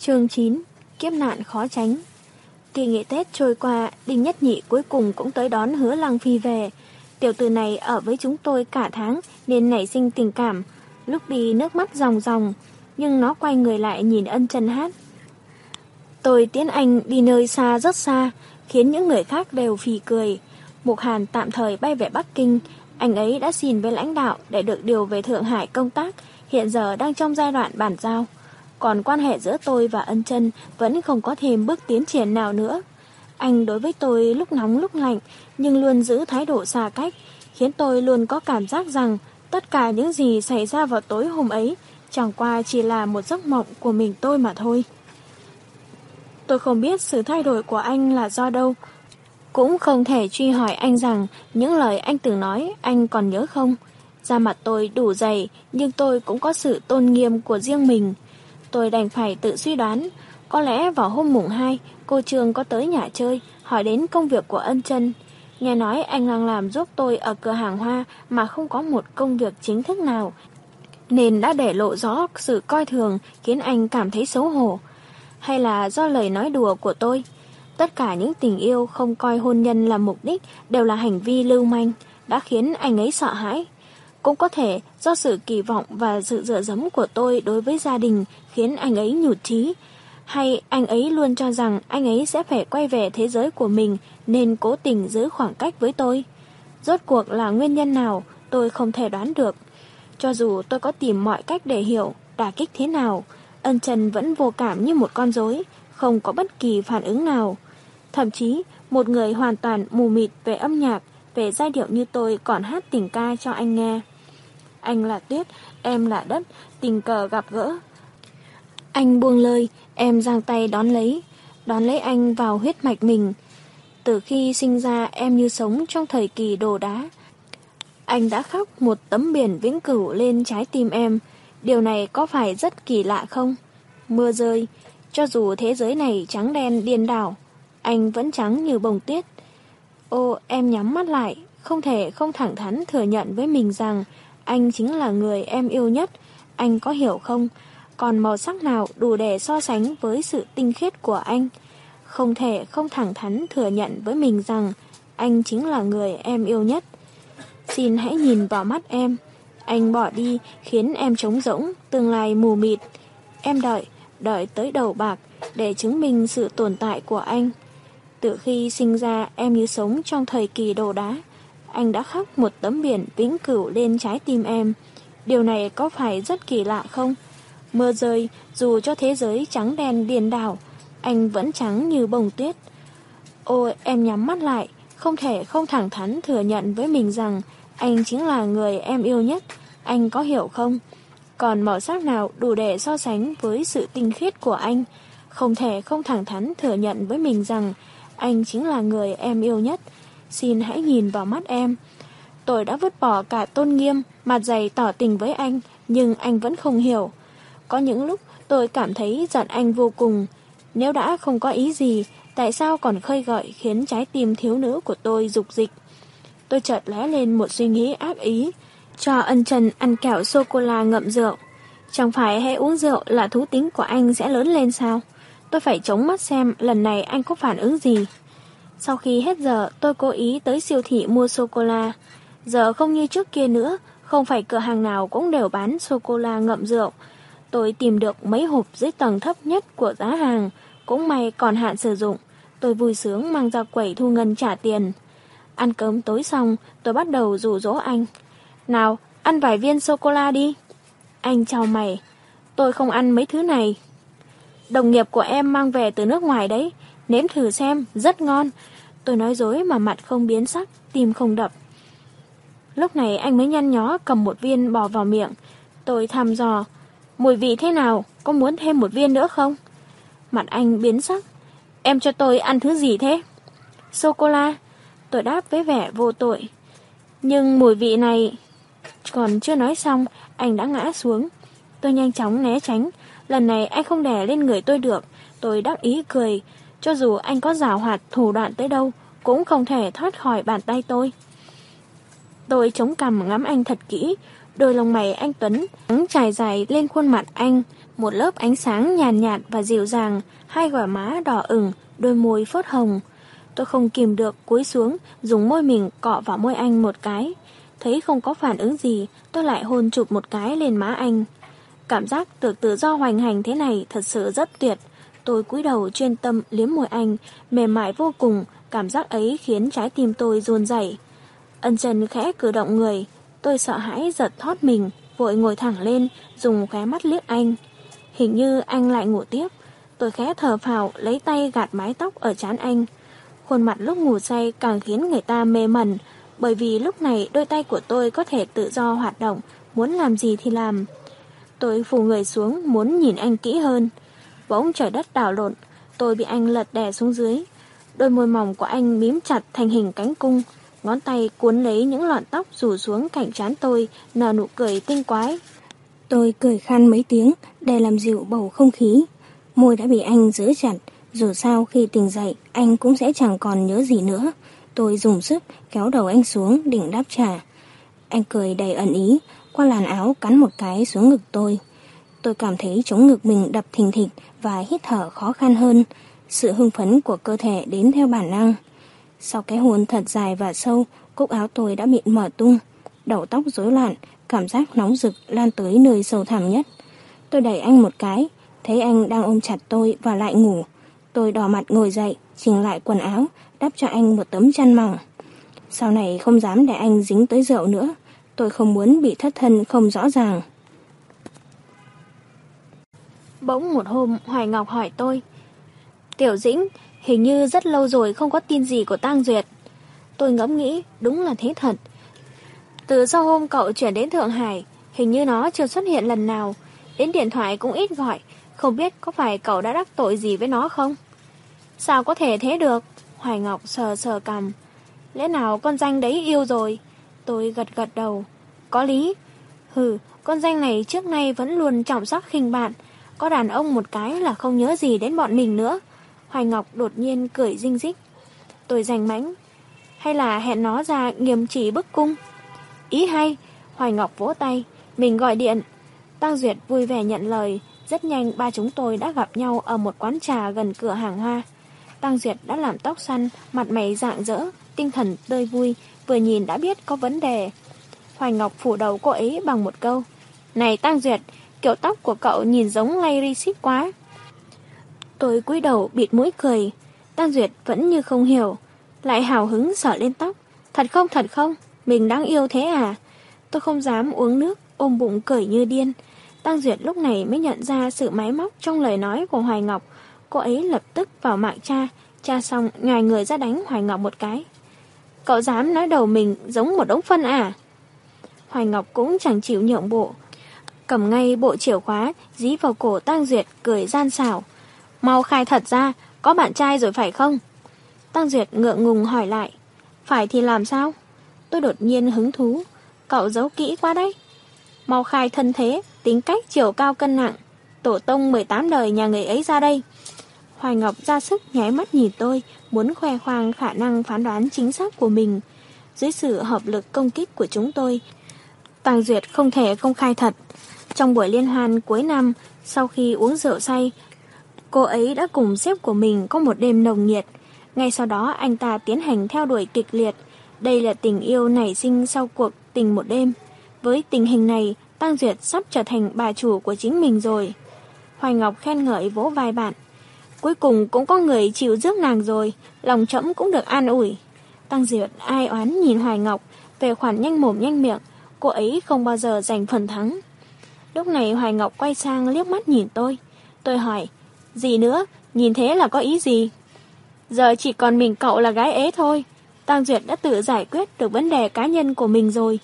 Chương 9 Kiếp nạn khó tránh Kỳ nghỉ Tết trôi qua, Đinh Nhất Nhị cuối cùng cũng tới đón hứa Lăng Phi về. Tiểu tử này ở với chúng tôi cả tháng nên nảy sinh tình cảm. Lúc đi nước mắt ròng ròng, nhưng nó quay người lại nhìn ân chân hát. Tôi tiễn anh đi nơi xa rất xa, khiến những người khác đều phì cười. Mục Hàn tạm thời bay về Bắc Kinh, anh ấy đã xin với lãnh đạo để được điều về Thượng Hải công tác, hiện giờ đang trong giai đoạn bản giao. Còn quan hệ giữa tôi và ân chân vẫn không có thêm bước tiến triển nào nữa. Anh đối với tôi lúc nóng lúc lạnh, nhưng luôn giữ thái độ xa cách, khiến tôi luôn có cảm giác rằng tất cả những gì xảy ra vào tối hôm ấy chẳng qua chỉ là một giấc mộng của mình tôi mà thôi. Tôi không biết sự thay đổi của anh là do đâu, cũng không thể truy hỏi anh rằng những lời anh từng nói anh còn nhớ không. Da mặt tôi đủ dày, nhưng tôi cũng có sự tôn nghiêm của riêng mình. Tôi đành phải tự suy đoán, có lẽ vào hôm mùng 2, cô Trương có tới nhà chơi, hỏi đến công việc của ân chân. Nghe nói anh đang làm giúp tôi ở cửa hàng hoa mà không có một công việc chính thức nào, nên đã để lộ rõ sự coi thường khiến anh cảm thấy xấu hổ. Hay là do lời nói đùa của tôi? Tất cả những tình yêu không coi hôn nhân là mục đích đều là hành vi lưu manh, đã khiến anh ấy sợ hãi. Cũng có thể do sự kỳ vọng và sự dựa dẫm của tôi đối với gia đình khiến anh ấy nhụt chí. Hay anh ấy luôn cho rằng anh ấy sẽ phải quay về thế giới của mình nên cố tình giữ khoảng cách với tôi. Rốt cuộc là nguyên nhân nào tôi không thể đoán được. Cho dù tôi có tìm mọi cách để hiểu đả kích thế nào, ân trần vẫn vô cảm như một con rối, không có bất kỳ phản ứng nào. Thậm chí, một người hoàn toàn mù mịt về âm nhạc, về giai điệu như tôi còn hát tình ca cho anh nghe. Anh là tuyết, em là đất, tình cờ gặp gỡ. Anh buông lời, em giang tay đón lấy, đón lấy anh vào huyết mạch mình. Từ khi sinh ra em như sống trong thời kỳ đồ đá. Anh đã khóc một tấm biển vĩnh cửu lên trái tim em. Điều này có phải rất kỳ lạ không? Mưa rơi, cho dù thế giới này trắng đen điên đảo, anh vẫn trắng như bông tuyết. Ô, em nhắm mắt lại, không thể không thẳng thắn thừa nhận với mình rằng anh chính là người em yêu nhất. Anh có hiểu không? Còn màu sắc nào đủ để so sánh với sự tinh khiết của anh? Không thể không thẳng thắn thừa nhận với mình rằng anh chính là người em yêu nhất. Xin hãy nhìn vào mắt em. Anh bỏ đi khiến em trống rỗng, tương lai mù mịt. Em đợi, đợi tới đầu bạc để chứng minh sự tồn tại của anh. Từ khi sinh ra em như sống trong thời kỳ đồ đá. Anh đã khắc một tấm biển vĩnh cửu lên trái tim em. Điều này có phải rất kỳ lạ không? Mưa rơi, dù cho thế giới trắng đen điền đảo, anh vẫn trắng như bông tuyết. Ôi, em nhắm mắt lại, không thể không thẳng thắn thừa nhận với mình rằng anh chính là người em yêu nhất. Anh có hiểu không? Còn màu sắc nào đủ để so sánh với sự tinh khiết của anh? Không thể không thẳng thắn thừa nhận với mình rằng anh chính là người em yêu nhất. Xin hãy nhìn vào mắt em. Tôi đã vứt bỏ cả tôn nghiêm, mặt dày tỏ tình với anh, nhưng anh vẫn không hiểu. Có những lúc tôi cảm thấy giận anh vô cùng. Nếu đã không có ý gì, tại sao còn khơi gợi khiến trái tim thiếu nữ của tôi dục dịch? Tôi chợt lóe lên một suy nghĩ ác ý, cho ân trần ăn kẹo sô-cô-la ngậm rượu. Chẳng phải hãy uống rượu là thú tính của anh sẽ lớn lên sao? Tôi phải chống mắt xem lần này anh có phản ứng gì. Sau khi hết giờ, tôi cố ý tới siêu thị mua sô-cô-la. Giờ không như trước kia nữa, không phải cửa hàng nào cũng đều bán sô-cô-la ngậm rượu. Tôi tìm được mấy hộp dưới tầng thấp nhất của giá hàng, cũng may còn hạn sử dụng. Tôi vui sướng mang ra quẩy thu ngân trả tiền. Ăn cơm tối xong, tôi bắt đầu rủ rỗ anh. Nào, ăn vài viên sô-cô-la đi. Anh chào mày. Tôi không ăn mấy thứ này. Đồng nghiệp của em mang về từ nước ngoài đấy. Nếm thử xem, rất ngon. Tôi nói dối mà mặt không biến sắc, tim không đập. Lúc này anh mới nhăn nhó cầm một viên bỏ vào miệng. Tôi thăm dò. Mùi vị thế nào? Có muốn thêm một viên nữa không? Mặt anh biến sắc. Em cho tôi ăn thứ gì thế? Sô-cô-la. Tôi đáp với vẻ vô tội. Nhưng mùi vị này... Còn chưa nói xong, anh đã ngã xuống. Tôi nhanh chóng né tránh. Lần này anh không đè lên người tôi được. Tôi đắc ý cười. Cho dù anh có rào hoạt thủ đoạn tới đâu, cũng không thể thoát khỏi bàn tay tôi. Tôi chống cằm ngắm anh thật kỹ, đôi lông mày anh Tuấn trắng trải dài lên khuôn mặt anh, một lớp ánh sáng nhàn nhạt, và dịu dàng, hai gò má đỏ ửng, đôi môi phớt hồng. Tôi không kìm được cúi xuống, dùng môi mình cọ vào môi anh một cái. Thấy không có phản ứng gì, tôi lại hôn chụp một cái lên má anh. Cảm giác được tự do hoành hành thế này thật sự rất tuyệt. Tôi cúi đầu chuyên tâm liếm môi anh, mềm mại vô cùng, cảm giác ấy khiến trái tim tôi run rẩy. Ân trần khẽ cử động người, tôi sợ hãi giật thoát mình, vội ngồi thẳng lên, dùng khóe mắt liếc anh. Hình như anh lại ngủ tiếp. Tôi khẽ thở phào, lấy tay gạt mái tóc ở trán anh. Khuôn mặt lúc ngủ say càng khiến người ta mê mẩn, bởi vì lúc này đôi tay của tôi có thể tự do hoạt động, muốn làm gì thì làm. Tôi phủ người xuống, muốn nhìn anh kỹ hơn. Bỗng trời đất đảo lộn, tôi bị anh lật đè xuống dưới. Đôi môi mỏng của anh mím chặt thành hình cánh cung, ngón tay cuốn lấy những lọn tóc rủ xuống cạnh trán tôi, nở nụ cười tinh quái. Tôi cười khan mấy tiếng để làm dịu bầu không khí. Môi đã bị anh giữ chặt, dù sao khi tỉnh dậy anh cũng sẽ chẳng còn nhớ gì nữa. Tôi dùng sức kéo đầu anh xuống định đáp trả. Anh cười đầy ẩn ý, qua làn áo cắn một cái xuống ngực tôi. Tôi cảm thấy chống ngực mình đập thình thịch và hít thở khó khăn hơn. Sự hưng phấn của cơ thể đến theo bản năng. Sau cái hôn thật dài và sâu, cúc áo tôi đã bị mở tung. Đầu tóc rối loạn, cảm giác nóng rực lan tới nơi sâu thẳm nhất. Tôi đẩy anh một cái, thấy anh đang ôm chặt tôi và lại ngủ. Tôi đỏ mặt ngồi dậy, chỉnh lại quần áo, đắp cho anh một tấm chăn mỏng. Sau này không dám để anh dính tới rượu nữa. Tôi không muốn bị thất thân không rõ ràng. Bỗng một hôm, Hoài Ngọc hỏi tôi. Tiểu Dĩnh, Hình như rất lâu rồi không có tin gì của Tang Duyệt. Tôi ngẫm nghĩ, Đúng là thế thật. Từ sau hôm cậu chuyển đến Thượng Hải, Hình như nó chưa xuất hiện lần nào. Đến điện thoại cũng ít gọi, Không biết có phải cậu đã đắc tội gì với nó không? Sao có thể thế được? Hoài Ngọc sờ sờ cầm Lẽ nào con danh đấy yêu rồi? Tôi gật gật đầu. Có lý. Hừ, con danh này trước nay vẫn luôn trọng sắc khinh bạn có đàn ông một cái là không nhớ gì đến bọn mình nữa. Hoài Ngọc đột nhiên cười dinh dích. Tôi giành mãnh. Hay là hẹn nó ra nghiêm chỉ bức cung? Ý hay. Hoài Ngọc vỗ tay. Mình gọi điện. Tăng Duyệt vui vẻ nhận lời. Rất nhanh ba chúng tôi đã gặp nhau ở một quán trà gần cửa hàng hoa. Tăng Duyệt đã làm tóc xanh, mặt mày dạng dỡ, tinh thần tươi vui, vừa nhìn đã biết có vấn đề. Hoài Ngọc phủ đầu cô ấy bằng một câu. Này Tăng Duyệt, kiểu tóc của cậu nhìn giống Larry Sip quá. Tôi cúi đầu bịt mũi cười, Tăng Duyệt vẫn như không hiểu, lại hào hứng sở lên tóc. Thật không, thật không, mình đáng yêu thế à? Tôi không dám uống nước, ôm bụng cười như điên. Tăng Duyệt lúc này mới nhận ra sự máy móc trong lời nói của Hoài Ngọc. Cô ấy lập tức vào mạng cha, cha xong ngài người ra đánh Hoài Ngọc một cái. Cậu dám nói đầu mình giống một đống phân à? Hoài Ngọc cũng chẳng chịu nhượng bộ, cầm ngay bộ chìa khóa, dí vào cổ Tăng Duyệt, cười gian xảo. Mau khai thật ra, có bạn trai rồi phải không? Tăng Duyệt ngượng ngùng hỏi lại. Phải thì làm sao? Tôi đột nhiên hứng thú. Cậu giấu kỹ quá đấy. Mau khai thân thế, tính cách chiều cao cân nặng. Tổ tông 18 đời nhà người ấy ra đây. Hoài Ngọc ra sức nháy mắt nhìn tôi, muốn khoe khoang khả năng phán đoán chính xác của mình. Dưới sự hợp lực công kích của chúng tôi, Tăng Duyệt không thể công khai thật. Trong buổi liên hoan cuối năm, sau khi uống rượu say, cô ấy đã cùng sếp của mình có một đêm nồng nhiệt. Ngay sau đó anh ta tiến hành theo đuổi kịch liệt. Đây là tình yêu nảy sinh sau cuộc tình một đêm. Với tình hình này, Tăng Duyệt sắp trở thành bà chủ của chính mình rồi. Hoài Ngọc khen ngợi vỗ vai bạn. Cuối cùng cũng có người chịu rước nàng rồi, lòng trẫm cũng được an ủi. Tăng Duyệt ai oán nhìn Hoài Ngọc, về khoản nhanh mồm nhanh miệng, cô ấy không bao giờ giành phần thắng. Lúc này Hoài Ngọc quay sang liếc mắt nhìn tôi. Tôi hỏi, gì nữa, nhìn thế là có ý gì? Giờ chỉ còn mình cậu là gái ế thôi. Tăng Duyệt đã tự giải quyết được vấn đề cá nhân của mình rồi.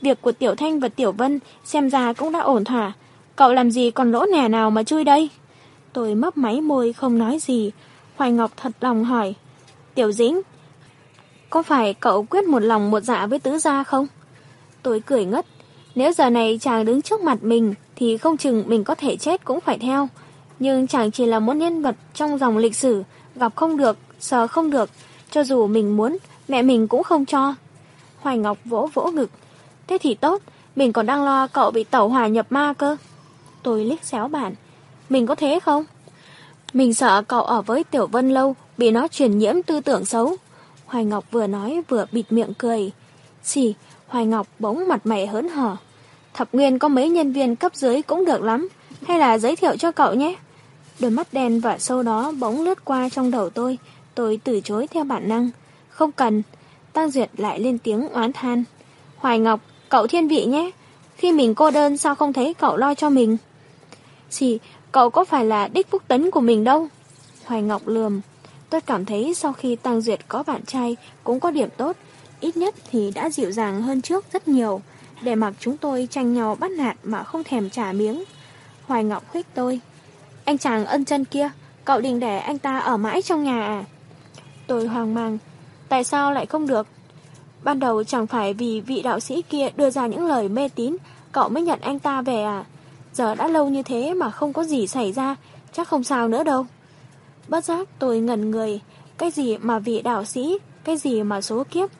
Việc của Tiểu Thanh và Tiểu Vân xem ra cũng đã ổn thỏa. Cậu làm gì còn lỗ nẻ nào mà chui đây? Tôi mấp máy môi không nói gì. Hoài Ngọc thật lòng hỏi. Tiểu Dĩnh, có phải cậu quyết một lòng một dạ với tứ gia không? Tôi cười ngất. Nếu giờ này chàng đứng trước mặt mình thì không chừng mình có thể chết cũng phải theo. Nhưng chàng chỉ là một nhân vật trong dòng lịch sử, gặp không được, sờ không được, cho dù mình muốn, mẹ mình cũng không cho. Hoài Ngọc vỗ vỗ ngực. Thế thì tốt, mình còn đang lo cậu bị tẩu hỏa nhập ma cơ. Tôi liếc xéo bạn. Mình có thế không? Mình sợ cậu ở với Tiểu Vân lâu, bị nó truyền nhiễm tư tưởng xấu. Hoài Ngọc vừa nói vừa bịt miệng cười. Xì, Hoài Ngọc bỗng mặt mày hớn hở. Thập Nguyên có mấy nhân viên cấp dưới cũng được lắm, hay là giới thiệu cho cậu nhé. Đôi mắt đen và sâu đó bỗng lướt qua trong đầu tôi, tôi từ chối theo bản năng. Không cần, Tăng Duyệt lại lên tiếng oán than. Hoài Ngọc, cậu thiên vị nhé, khi mình cô đơn sao không thấy cậu lo cho mình. Chỉ cậu có phải là đích phúc tấn của mình đâu. Hoài Ngọc lườm, tôi cảm thấy sau khi Tăng Duyệt có bạn trai cũng có điểm tốt, ít nhất thì đã dịu dàng hơn trước rất nhiều, để mặc chúng tôi tranh nhau bắt nạt mà không thèm trả miếng. Hoài Ngọc khuyết tôi. Anh chàng ân chân kia, cậu định để anh ta ở mãi trong nhà à? Tôi hoang mang. Tại sao lại không được? Ban đầu chẳng phải vì vị đạo sĩ kia đưa ra những lời mê tín, cậu mới nhận anh ta về à? Giờ đã lâu như thế mà không có gì xảy ra, chắc không sao nữa đâu. Bất giác tôi ngẩn người, cái gì mà vị đạo sĩ, cái gì mà số kiếp,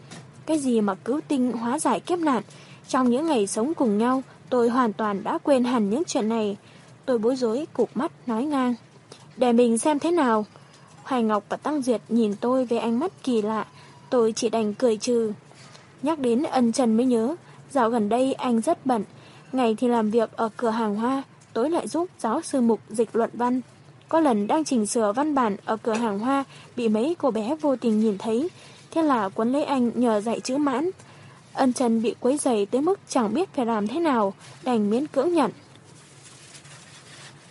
cái gì mà cứu tinh hóa giải kiếp nạn. Trong những ngày sống cùng nhau, tôi hoàn toàn đã quên hẳn những chuyện này. Tôi bối rối, cục mắt, nói ngang. Để mình xem thế nào. Hoài Ngọc và Tăng Duyệt nhìn tôi với ánh mắt kỳ lạ. Tôi chỉ đành cười trừ. Nhắc đến ân trần mới nhớ. Dạo gần đây anh rất bận. Ngày thì làm việc ở cửa hàng hoa, tối lại giúp giáo sư mục dịch luận văn. Có lần đang chỉnh sửa văn bản ở cửa hàng hoa, bị mấy cô bé vô tình nhìn thấy. Thế là quấn lấy anh nhờ dạy chữ mãn. Ân Trần bị quấy dày tới mức chẳng biết phải làm thế nào, đành miễn cưỡng nhận.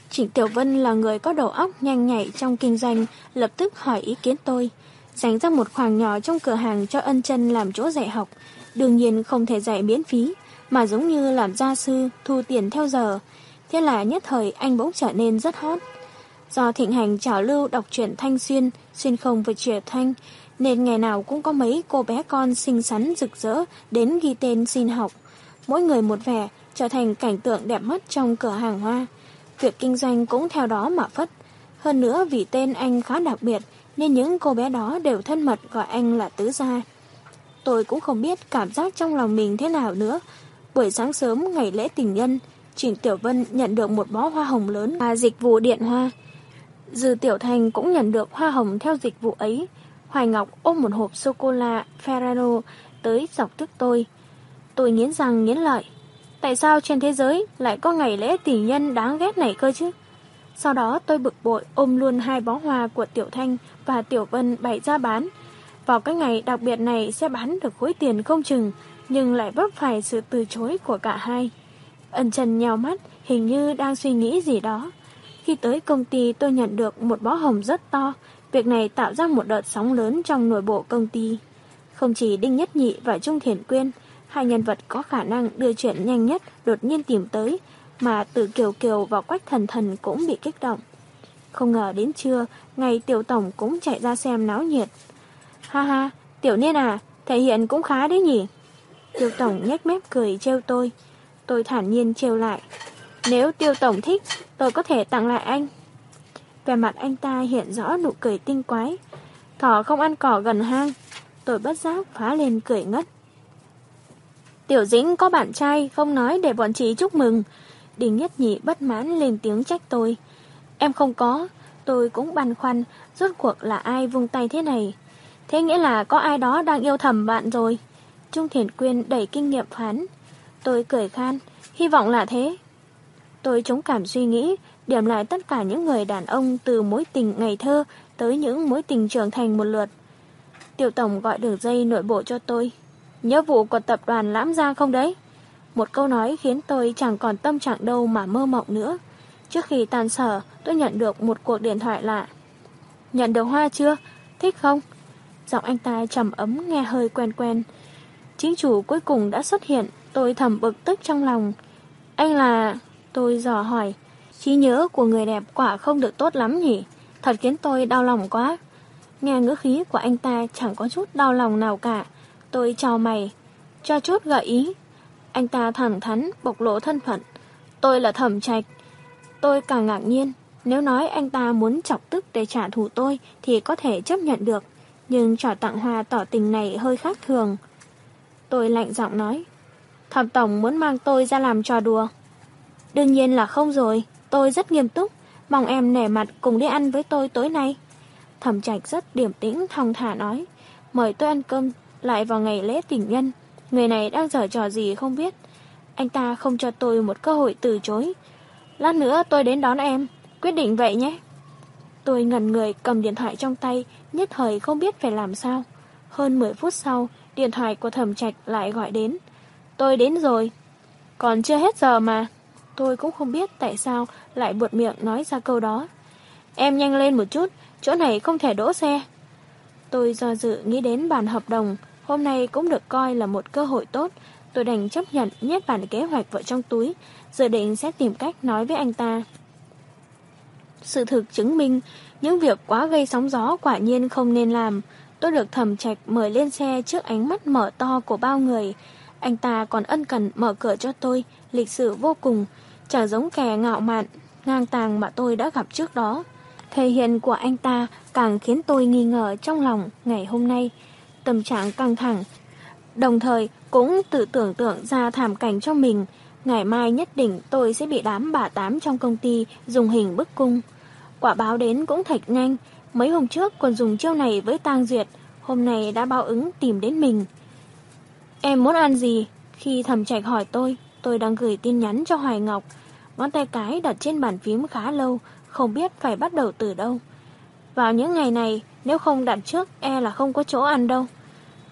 Trịnh Tiểu Vân là người có đầu óc nhanh nhạy trong kinh doanh, lập tức hỏi ý kiến tôi. Dành ra một khoảng nhỏ trong cửa hàng cho ân chân làm chỗ dạy học. Đương nhiên không thể dạy miễn phí, mà giống như làm gia sư, thu tiền theo giờ. Thế là nhất thời anh bỗng trở nên rất hot. Do thịnh hành trào lưu đọc truyện thanh xuyên, xuyên không vừa truyện thanh, nên ngày nào cũng có mấy cô bé con xinh xắn rực rỡ đến ghi tên xin học. Mỗi người một vẻ, trở thành cảnh tượng đẹp mắt trong cửa hàng hoa. Việc kinh doanh cũng theo đó mà phất. Hơn nữa vì tên anh khá đặc biệt, nên những cô bé đó đều thân mật gọi anh là tứ gia. Tôi cũng không biết cảm giác trong lòng mình thế nào nữa. Buổi sáng sớm ngày lễ tình nhân, Trịnh Tiểu Vân nhận được một bó hoa hồng lớn và dịch vụ điện hoa. Dư Tiểu Thành cũng nhận được hoa hồng theo dịch vụ ấy. Hoài Ngọc ôm một hộp sô-cô-la Ferrero tới dọc tức tôi. Tôi nghiến răng nghiến lợi. Tại sao trên thế giới lại có ngày lễ tình nhân đáng ghét này cơ chứ? Sau đó tôi bực bội ôm luôn hai bó hoa của Tiểu Thanh và Tiểu Vân bày ra bán. Vào cái ngày đặc biệt này sẽ bán được khối tiền không chừng, nhưng lại vấp phải sự từ chối của cả hai. Ân Trần nhào mắt, hình như đang suy nghĩ gì đó. Khi tới công ty tôi nhận được một bó hồng rất to, việc này tạo ra một đợt sóng lớn trong nội bộ công ty. Không chỉ Đinh Nhất Nhị và Trung Thiền Quyên, hai nhân vật có khả năng đưa chuyện nhanh nhất đột nhiên tìm tới, mà từ Kiều Kiều và Quách Thần Thần cũng bị kích động. Không ngờ đến trưa, ngày Tiểu Tổng cũng chạy ra xem náo nhiệt. Ha ha, Tiểu Niên à, thể hiện cũng khá đấy nhỉ. Tiêu Tổng nhếch mép cười trêu tôi. Tôi thản nhiên trêu lại. Nếu Tiêu Tổng thích, tôi có thể tặng lại anh. Về mặt anh ta hiện rõ nụ cười tinh quái. Thỏ không ăn cỏ gần hang. Tôi bất giác phá lên cười ngất. Tiểu Dĩnh có bạn trai, không nói để bọn chị chúc mừng. Đình Nhất Nhị bất mãn lên tiếng trách tôi. Em không có, tôi cũng băn khoăn, rốt cuộc là ai vung tay thế này. Thế nghĩa là có ai đó đang yêu thầm bạn rồi. Trung Thiền Quyên đẩy kinh nghiệm phán. Tôi cười khan, hy vọng là thế. Tôi chống cảm suy nghĩ, điểm lại tất cả những người đàn ông từ mối tình ngày thơ tới những mối tình trưởng thành một lượt. Tiểu Tổng gọi đường dây nội bộ cho tôi. Nhớ vụ của tập đoàn Lãm ra không đấy? Một câu nói khiến tôi chẳng còn tâm trạng đâu mà mơ mộng nữa. Trước khi tàn sở, tôi nhận được một cuộc điện thoại lạ. Nhận được hoa chưa? Thích không? Giọng anh ta trầm ấm nghe hơi quen quen. Chính chủ cuối cùng đã xuất hiện, tôi thầm bực tức trong lòng. Anh là... Tôi dò hỏi. Trí nhớ của người đẹp quả không được tốt lắm nhỉ? Thật khiến tôi đau lòng quá. Nghe ngữ khí của anh ta chẳng có chút đau lòng nào cả. Tôi chào mày. Cho chút gợi ý. Anh ta thẳng thắn bộc lộ thân phận. Tôi là thẩm trạch. Tôi càng ngạc nhiên. Nếu nói anh ta muốn chọc tức để trả thù tôi thì có thể chấp nhận được. Nhưng trò tặng hoa tỏ tình này hơi khác thường. Tôi lạnh giọng nói. Thẩm Tổng muốn mang tôi ra làm trò đùa. Đương nhiên là không rồi, tôi rất nghiêm túc, mong em nể mặt cùng đi ăn với tôi tối nay. Thẩm Trạch rất điềm tĩnh, thong thả nói, mời tôi ăn cơm lại vào ngày lễ tình nhân. Người này đang giở trò gì không biết. Anh ta không cho tôi một cơ hội từ chối. Lát nữa tôi đến đón em, quyết định vậy nhé. Tôi ngần người cầm điện thoại trong tay, nhất thời không biết phải làm sao. Hơn 10 phút sau, điện thoại của thẩm trạch lại gọi đến. Tôi đến rồi. Còn chưa hết giờ mà. Tôi cũng không biết tại sao lại buột miệng nói ra câu đó. Em nhanh lên một chút, chỗ này không thể đỗ xe. Tôi do dự nghĩ đến bản hợp đồng, hôm nay cũng được coi là một cơ hội tốt. Tôi đành chấp nhận nhét bản kế hoạch vào trong túi, dự định sẽ tìm cách nói với anh ta. Sự thực chứng minh, những việc quá gây sóng gió quả nhiên không nên làm. Tôi được thẩm trạch mời lên xe trước ánh mắt mở to của bao người. Anh ta còn ân cần mở cửa cho tôi, lịch sự vô cùng, chẳng giống kẻ ngạo mạn, ngang tàng mà tôi đã gặp trước đó. Thể hiện của anh ta càng khiến tôi nghi ngờ trong lòng ngày hôm nay. Tâm trạng căng thẳng, đồng thời cũng tự tưởng tượng ra thảm cảnh cho mình. Ngày mai nhất định tôi sẽ bị đám bà tám trong công ty dùng hình bức cung. Quả báo đến cũng thạch nhanh, mấy hôm trước còn dùng chiêu này với tang duyệt, hôm nay đã báo ứng tìm đến mình. Em muốn ăn gì? Khi thầm trạch hỏi tôi, tôi đang gửi tin nhắn cho Hoài Ngọc. Ngón tay cái đặt trên bàn phím khá lâu, không biết phải bắt đầu từ đâu. Vào những ngày này, nếu không đặt trước, e là không có chỗ ăn đâu.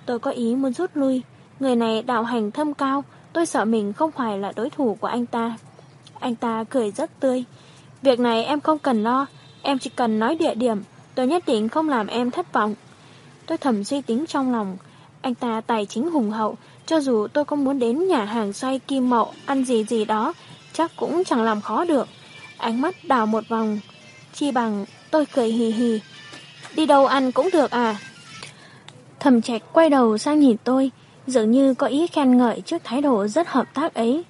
Tôi có ý muốn rút lui. Người này đạo hành thâm cao, tôi sợ mình không phải là đối thủ của anh ta. Anh ta cười rất tươi. Việc này em không cần lo, em chỉ cần nói địa điểm, tôi nhất định không làm em thất vọng. Tôi thầm suy tính trong lòng, anh ta tài chính hùng hậu, cho dù tôi có muốn đến nhà hàng xoay kim mậu ăn gì gì đó, chắc cũng chẳng làm khó được. Ánh mắt đào một vòng, chi bằng tôi cười hì hì. Đi đâu ăn cũng được à? Thầm trạch quay đầu sang nhìn tôi, dường như có ý khen ngợi trước thái độ rất hợp tác ấy.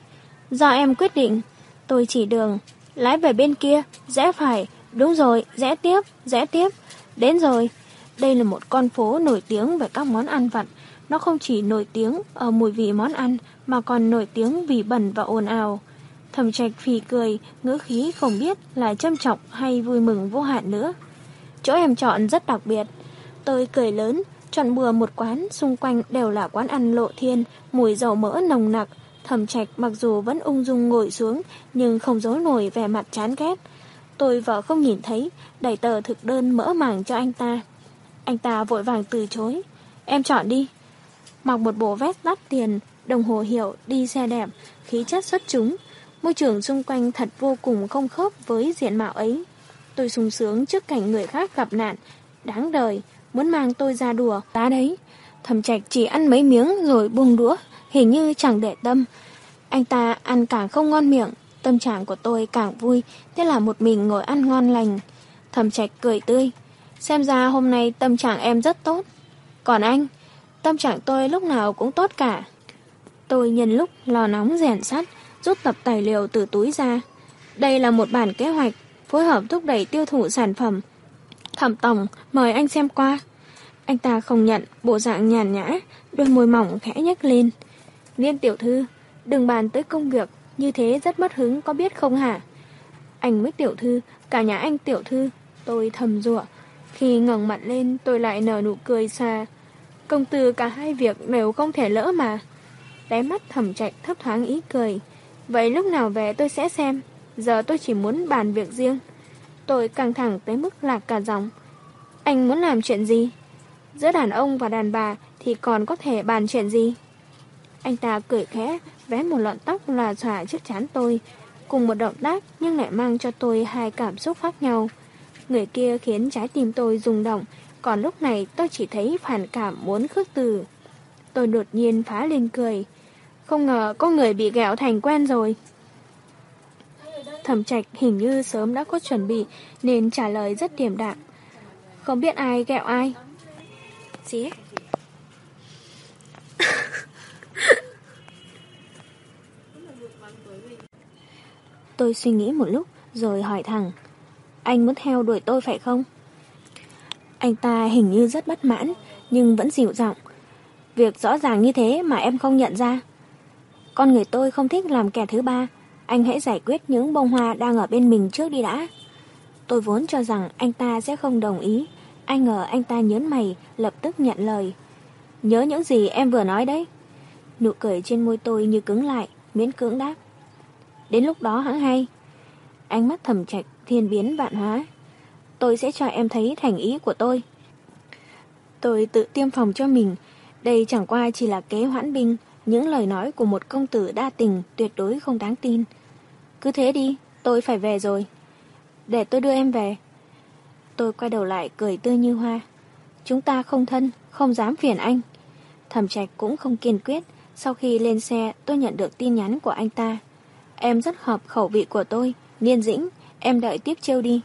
Do em quyết định, tôi chỉ đường, lái về bên kia, rẽ phải, đúng rồi, rẽ tiếp, rẽ tiếp, đến rồi. Đây là một con phố nổi tiếng về các món ăn vặt, nó không chỉ nổi tiếng ở mùi vị món ăn, mà còn nổi tiếng vì bẩn và ồn ào. Thẩm trạch phì cười, ngữ khí không biết là châm trọng hay vui mừng vô hạn nữa. Chỗ em chọn rất đặc biệt. Tôi cười lớn, chọn bừa một quán, xung quanh đều là quán ăn lộ thiên, mùi dầu mỡ nồng nặc. Thẩm trạch mặc dù vẫn ung dung ngồi xuống, nhưng không dối nổi vẻ mặt chán ghét. Tôi vợ không nhìn thấy, đẩy tờ thực đơn mỡ màng cho anh ta. Anh ta vội vàng từ chối. Em chọn đi. Mặc một bộ vest đắt tiền, đồng hồ hiệu, đi xe đẹp, khí chất xuất chúng. Môi trường xung quanh thật vô cùng không khớp với diện mạo ấy. Tôi sung sướng trước cảnh người khác gặp nạn. Đáng đời, muốn mang tôi ra đùa, đá đấy. Thầm trạch chỉ ăn mấy miếng rồi buông đũa, hình như chẳng để tâm. Anh ta ăn càng không ngon miệng, tâm trạng của tôi càng vui, thế là một mình ngồi ăn ngon lành. Thầm trạch cười tươi. Xem ra hôm nay tâm trạng em rất tốt. Còn anh, tâm trạng tôi lúc nào cũng tốt cả. Tôi nhân lúc lò nóng rèn sắt, rút tập tài liệu từ túi ra. Đây là một bản kế hoạch, phối hợp thúc đẩy tiêu thụ sản phẩm. Thẩm Tổng, mời anh xem qua. Anh ta không nhận, bộ dạng nhàn nhã, đôi môi mỏng khẽ nhếch lên. Liên tiểu thư, đừng bàn tới công việc, như thế rất mất hứng có biết không hả? Anh với tiểu thư, cả nhà anh tiểu thư, tôi thầm rủa khi ngẩng mặt lên tôi lại nở nụ cười xa. Công tư cả hai việc đều không thể lỡ mà. Đáy mắt thầm trạch thấp thoáng ý cười. Vậy lúc nào về tôi sẽ xem. Giờ tôi chỉ muốn bàn việc riêng. Tôi căng thẳng tới mức lạc cả dòng. Anh muốn làm chuyện gì? Giữa đàn ông và đàn bà thì còn có thể bàn chuyện gì? Anh ta cười khẽ, vé một lọn tóc là xòa trước chán tôi. Cùng một động tác nhưng lại mang cho tôi hai cảm xúc khác nhau. Người kia khiến trái tim tôi rung động, còn lúc này tôi chỉ thấy phản cảm muốn khước từ. Tôi đột nhiên phá lên cười. Không ngờ có người bị ghẹo thành quen rồi. Thẩm trạch hình như sớm đã có chuẩn bị nên trả lời rất điểm đạm. Không biết ai ghẹo ai. Gì Tôi suy nghĩ một lúc rồi hỏi thẳng. Anh muốn theo đuổi tôi phải không? Anh ta hình như rất bất mãn, nhưng vẫn dịu giọng. Việc rõ ràng như thế mà em không nhận ra. Con người tôi không thích làm kẻ thứ ba. Anh hãy giải quyết những bông hoa đang ở bên mình trước đi đã. Tôi vốn cho rằng anh ta sẽ không đồng ý. Anh ngờ anh ta nhớn mày, lập tức nhận lời. Nhớ những gì em vừa nói đấy. Nụ cười trên môi tôi như cứng lại, miễn cưỡng đáp. Đến lúc đó hãng hay. Ánh mắt thầm trạch, thiên biến vạn hóa. Tôi sẽ cho em thấy thành ý của tôi. Tôi tự tiêm phòng cho mình. Đây chẳng qua chỉ là kế hoãn binh, những lời nói của một công tử đa tình tuyệt đối không đáng tin. Cứ thế đi, tôi phải về rồi. Để tôi đưa em về. Tôi quay đầu lại cười tươi như hoa. Chúng ta không thân, không dám phiền anh. Thẩm trạch cũng không kiên quyết. Sau khi lên xe, tôi nhận được tin nhắn của anh ta. Em rất hợp khẩu vị của tôi. Niên dĩnh, em đợi tiếp trêu đi.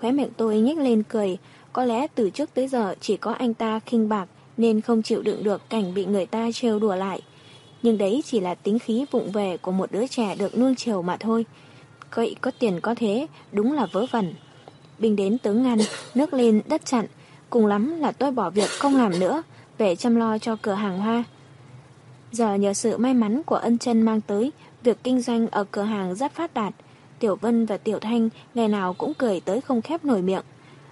Khóe miệng tôi nhếch lên cười. Có lẽ từ trước tới giờ chỉ có anh ta khinh bạc nên không chịu đựng được cảnh bị người ta trêu đùa lại. Nhưng đấy chỉ là tính khí vụng về của một đứa trẻ được nuông chiều mà thôi. Cậy có tiền có thế, đúng là vớ vẩn. Binh đến tướng ngăn, nước lên đất chặn. Cùng lắm là tôi bỏ việc không làm nữa, về chăm lo cho cửa hàng hoa. Giờ nhờ sự may mắn của ân chân mang tới, việc kinh doanh ở cửa hàng rất phát đạt. Tiểu Vân và Tiểu Thanh ngày nào cũng cười tới không khép nổi miệng.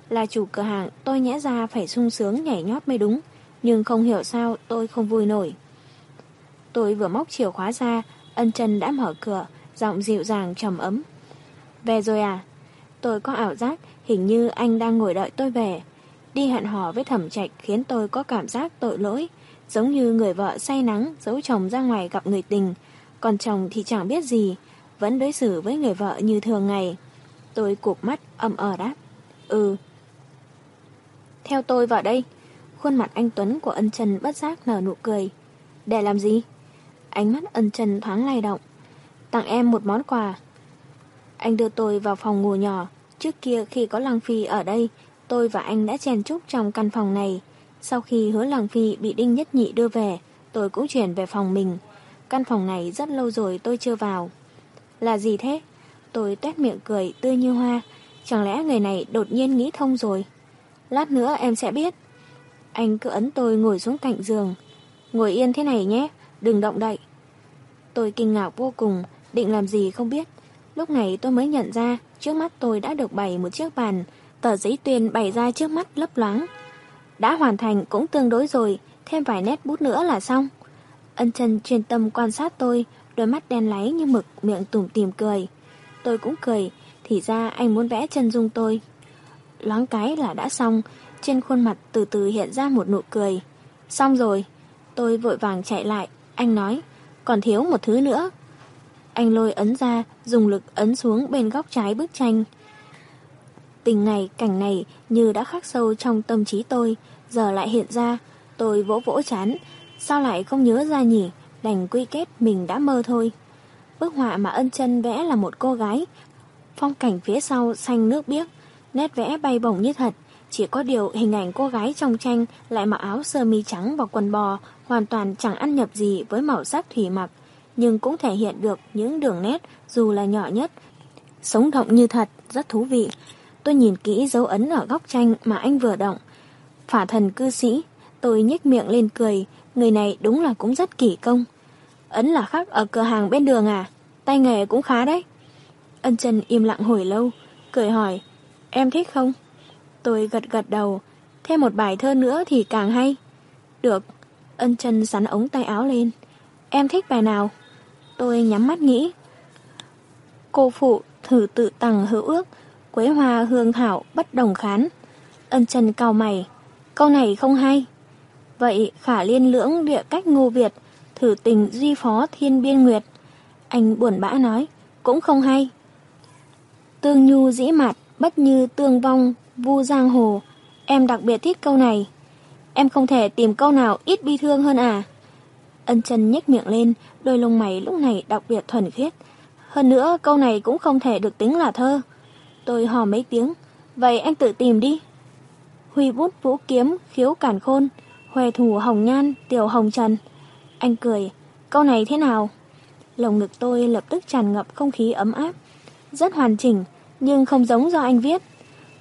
Là chủ cửa hàng, tôi nhẽ ra phải sung sướng nhảy nhót mới đúng, nhưng không hiểu sao tôi không vui nổi. Tôi vừa móc chìa khóa ra, ân chân đã mở cửa, giọng dịu dàng trầm ấm. Về rồi à? Tôi có ảo giác, hình như anh đang ngồi đợi tôi về. Đi hẹn hò với thẩm trạch khiến tôi có cảm giác tội lỗi, giống như người vợ say nắng giấu chồng ra ngoài gặp người tình, còn chồng thì chẳng biết gì, vẫn đối xử với người vợ như thường ngày. Tôi cụp mắt, âm ờ đáp. Ừ. Theo tôi vào đây. Khuôn mặt anh Tuấn của ân Trần bất giác nở nụ cười. Để làm gì? Ánh mắt ân Trần thoáng lay động. Tặng em một món quà. Anh đưa tôi vào phòng ngủ nhỏ. Trước kia khi có Lăng Phi ở đây, tôi và anh đã chèn chúc trong căn phòng này. Sau khi hứa Lăng Phi bị Đinh Nhất Nhị đưa về, tôi cũng chuyển về phòng mình. Căn phòng này rất lâu rồi tôi chưa vào. Là gì thế? Tôi tuét miệng cười tươi như hoa. Chẳng lẽ người này đột nhiên nghĩ thông rồi? Lát nữa em sẽ biết. Anh cứ ấn tôi ngồi xuống cạnh giường. Ngồi yên thế này nhé, đừng động đậy. Tôi kinh ngạc vô cùng, định làm gì không biết. Lúc này tôi mới nhận ra trước mắt tôi đã được bày một chiếc bàn, tờ giấy tuyên bày ra trước mắt lấp loáng. Đã hoàn thành cũng tương đối rồi, thêm vài nét bút nữa là xong. Ân chân chuyên tâm quan sát tôi, đôi mắt đen láy như mực, miệng tủm tìm cười. Tôi cũng cười, thì ra anh muốn vẽ chân dung tôi. Loáng cái là đã xong, trên khuôn mặt từ từ hiện ra một nụ cười. Xong rồi, tôi vội vàng chạy lại, anh nói, còn thiếu một thứ nữa. Anh lôi ấn ra, dùng lực ấn xuống bên góc trái bức tranh. Tình này, cảnh này như đã khắc sâu trong tâm trí tôi, giờ lại hiện ra. Tôi vỗ vỗ chán, sao lại không nhớ ra nhỉ, đành quy kết mình đã mơ thôi. Bức họa mà ân chân vẽ là một cô gái, phong cảnh phía sau xanh nước biếc, nét vẽ bay bổng như thật. Chỉ có điều hình ảnh cô gái trong tranh lại mặc áo sơ mi trắng và quần bò, hoàn toàn chẳng ăn nhập gì với màu sắc thủy mặc, nhưng cũng thể hiện được những đường nét dù là nhỏ nhất. Sống động như thật, rất thú vị. Tôi nhìn kỹ dấu ấn ở góc tranh mà anh vừa động. Phả thần cư sĩ, tôi nhếch miệng lên cười, người này đúng là cũng rất kỳ công. Ấn là khắc ở cửa hàng bên đường à? Tay nghề cũng khá đấy. Ân Trần im lặng hồi lâu, cười hỏi, em thích không? Tôi gật gật đầu, thêm một bài thơ nữa thì càng hay. Được, ân chân sắn ống tay áo lên. Em thích bài nào? Tôi nhắm mắt nghĩ. Cô phụ thử tự tặng hữu ước, quế hoa hương thảo bất đồng khán. Ân chân cao mày, câu này không hay. Vậy khả liên lưỡng địa cách ngô Việt, thử tình duy phó thiên biên nguyệt. Anh buồn bã nói, cũng không hay. Tương nhu dĩ mạt, bất như tương vong, vu giang hồ. Em đặc biệt thích câu này. Em không thể tìm câu nào ít bi thương hơn à? Ân chân nhếch miệng lên, đôi lông mày lúc này đặc biệt thuần khiết. Hơn nữa, câu này cũng không thể được tính là thơ. Tôi hò mấy tiếng, vậy anh tự tìm đi. Huy bút vũ kiếm, khiếu cản khôn, hòe thủ hồng nhan, tiểu hồng trần. Anh cười, câu này thế nào? Lồng ngực tôi lập tức tràn ngập không khí ấm áp. Rất hoàn chỉnh, nhưng không giống do anh viết.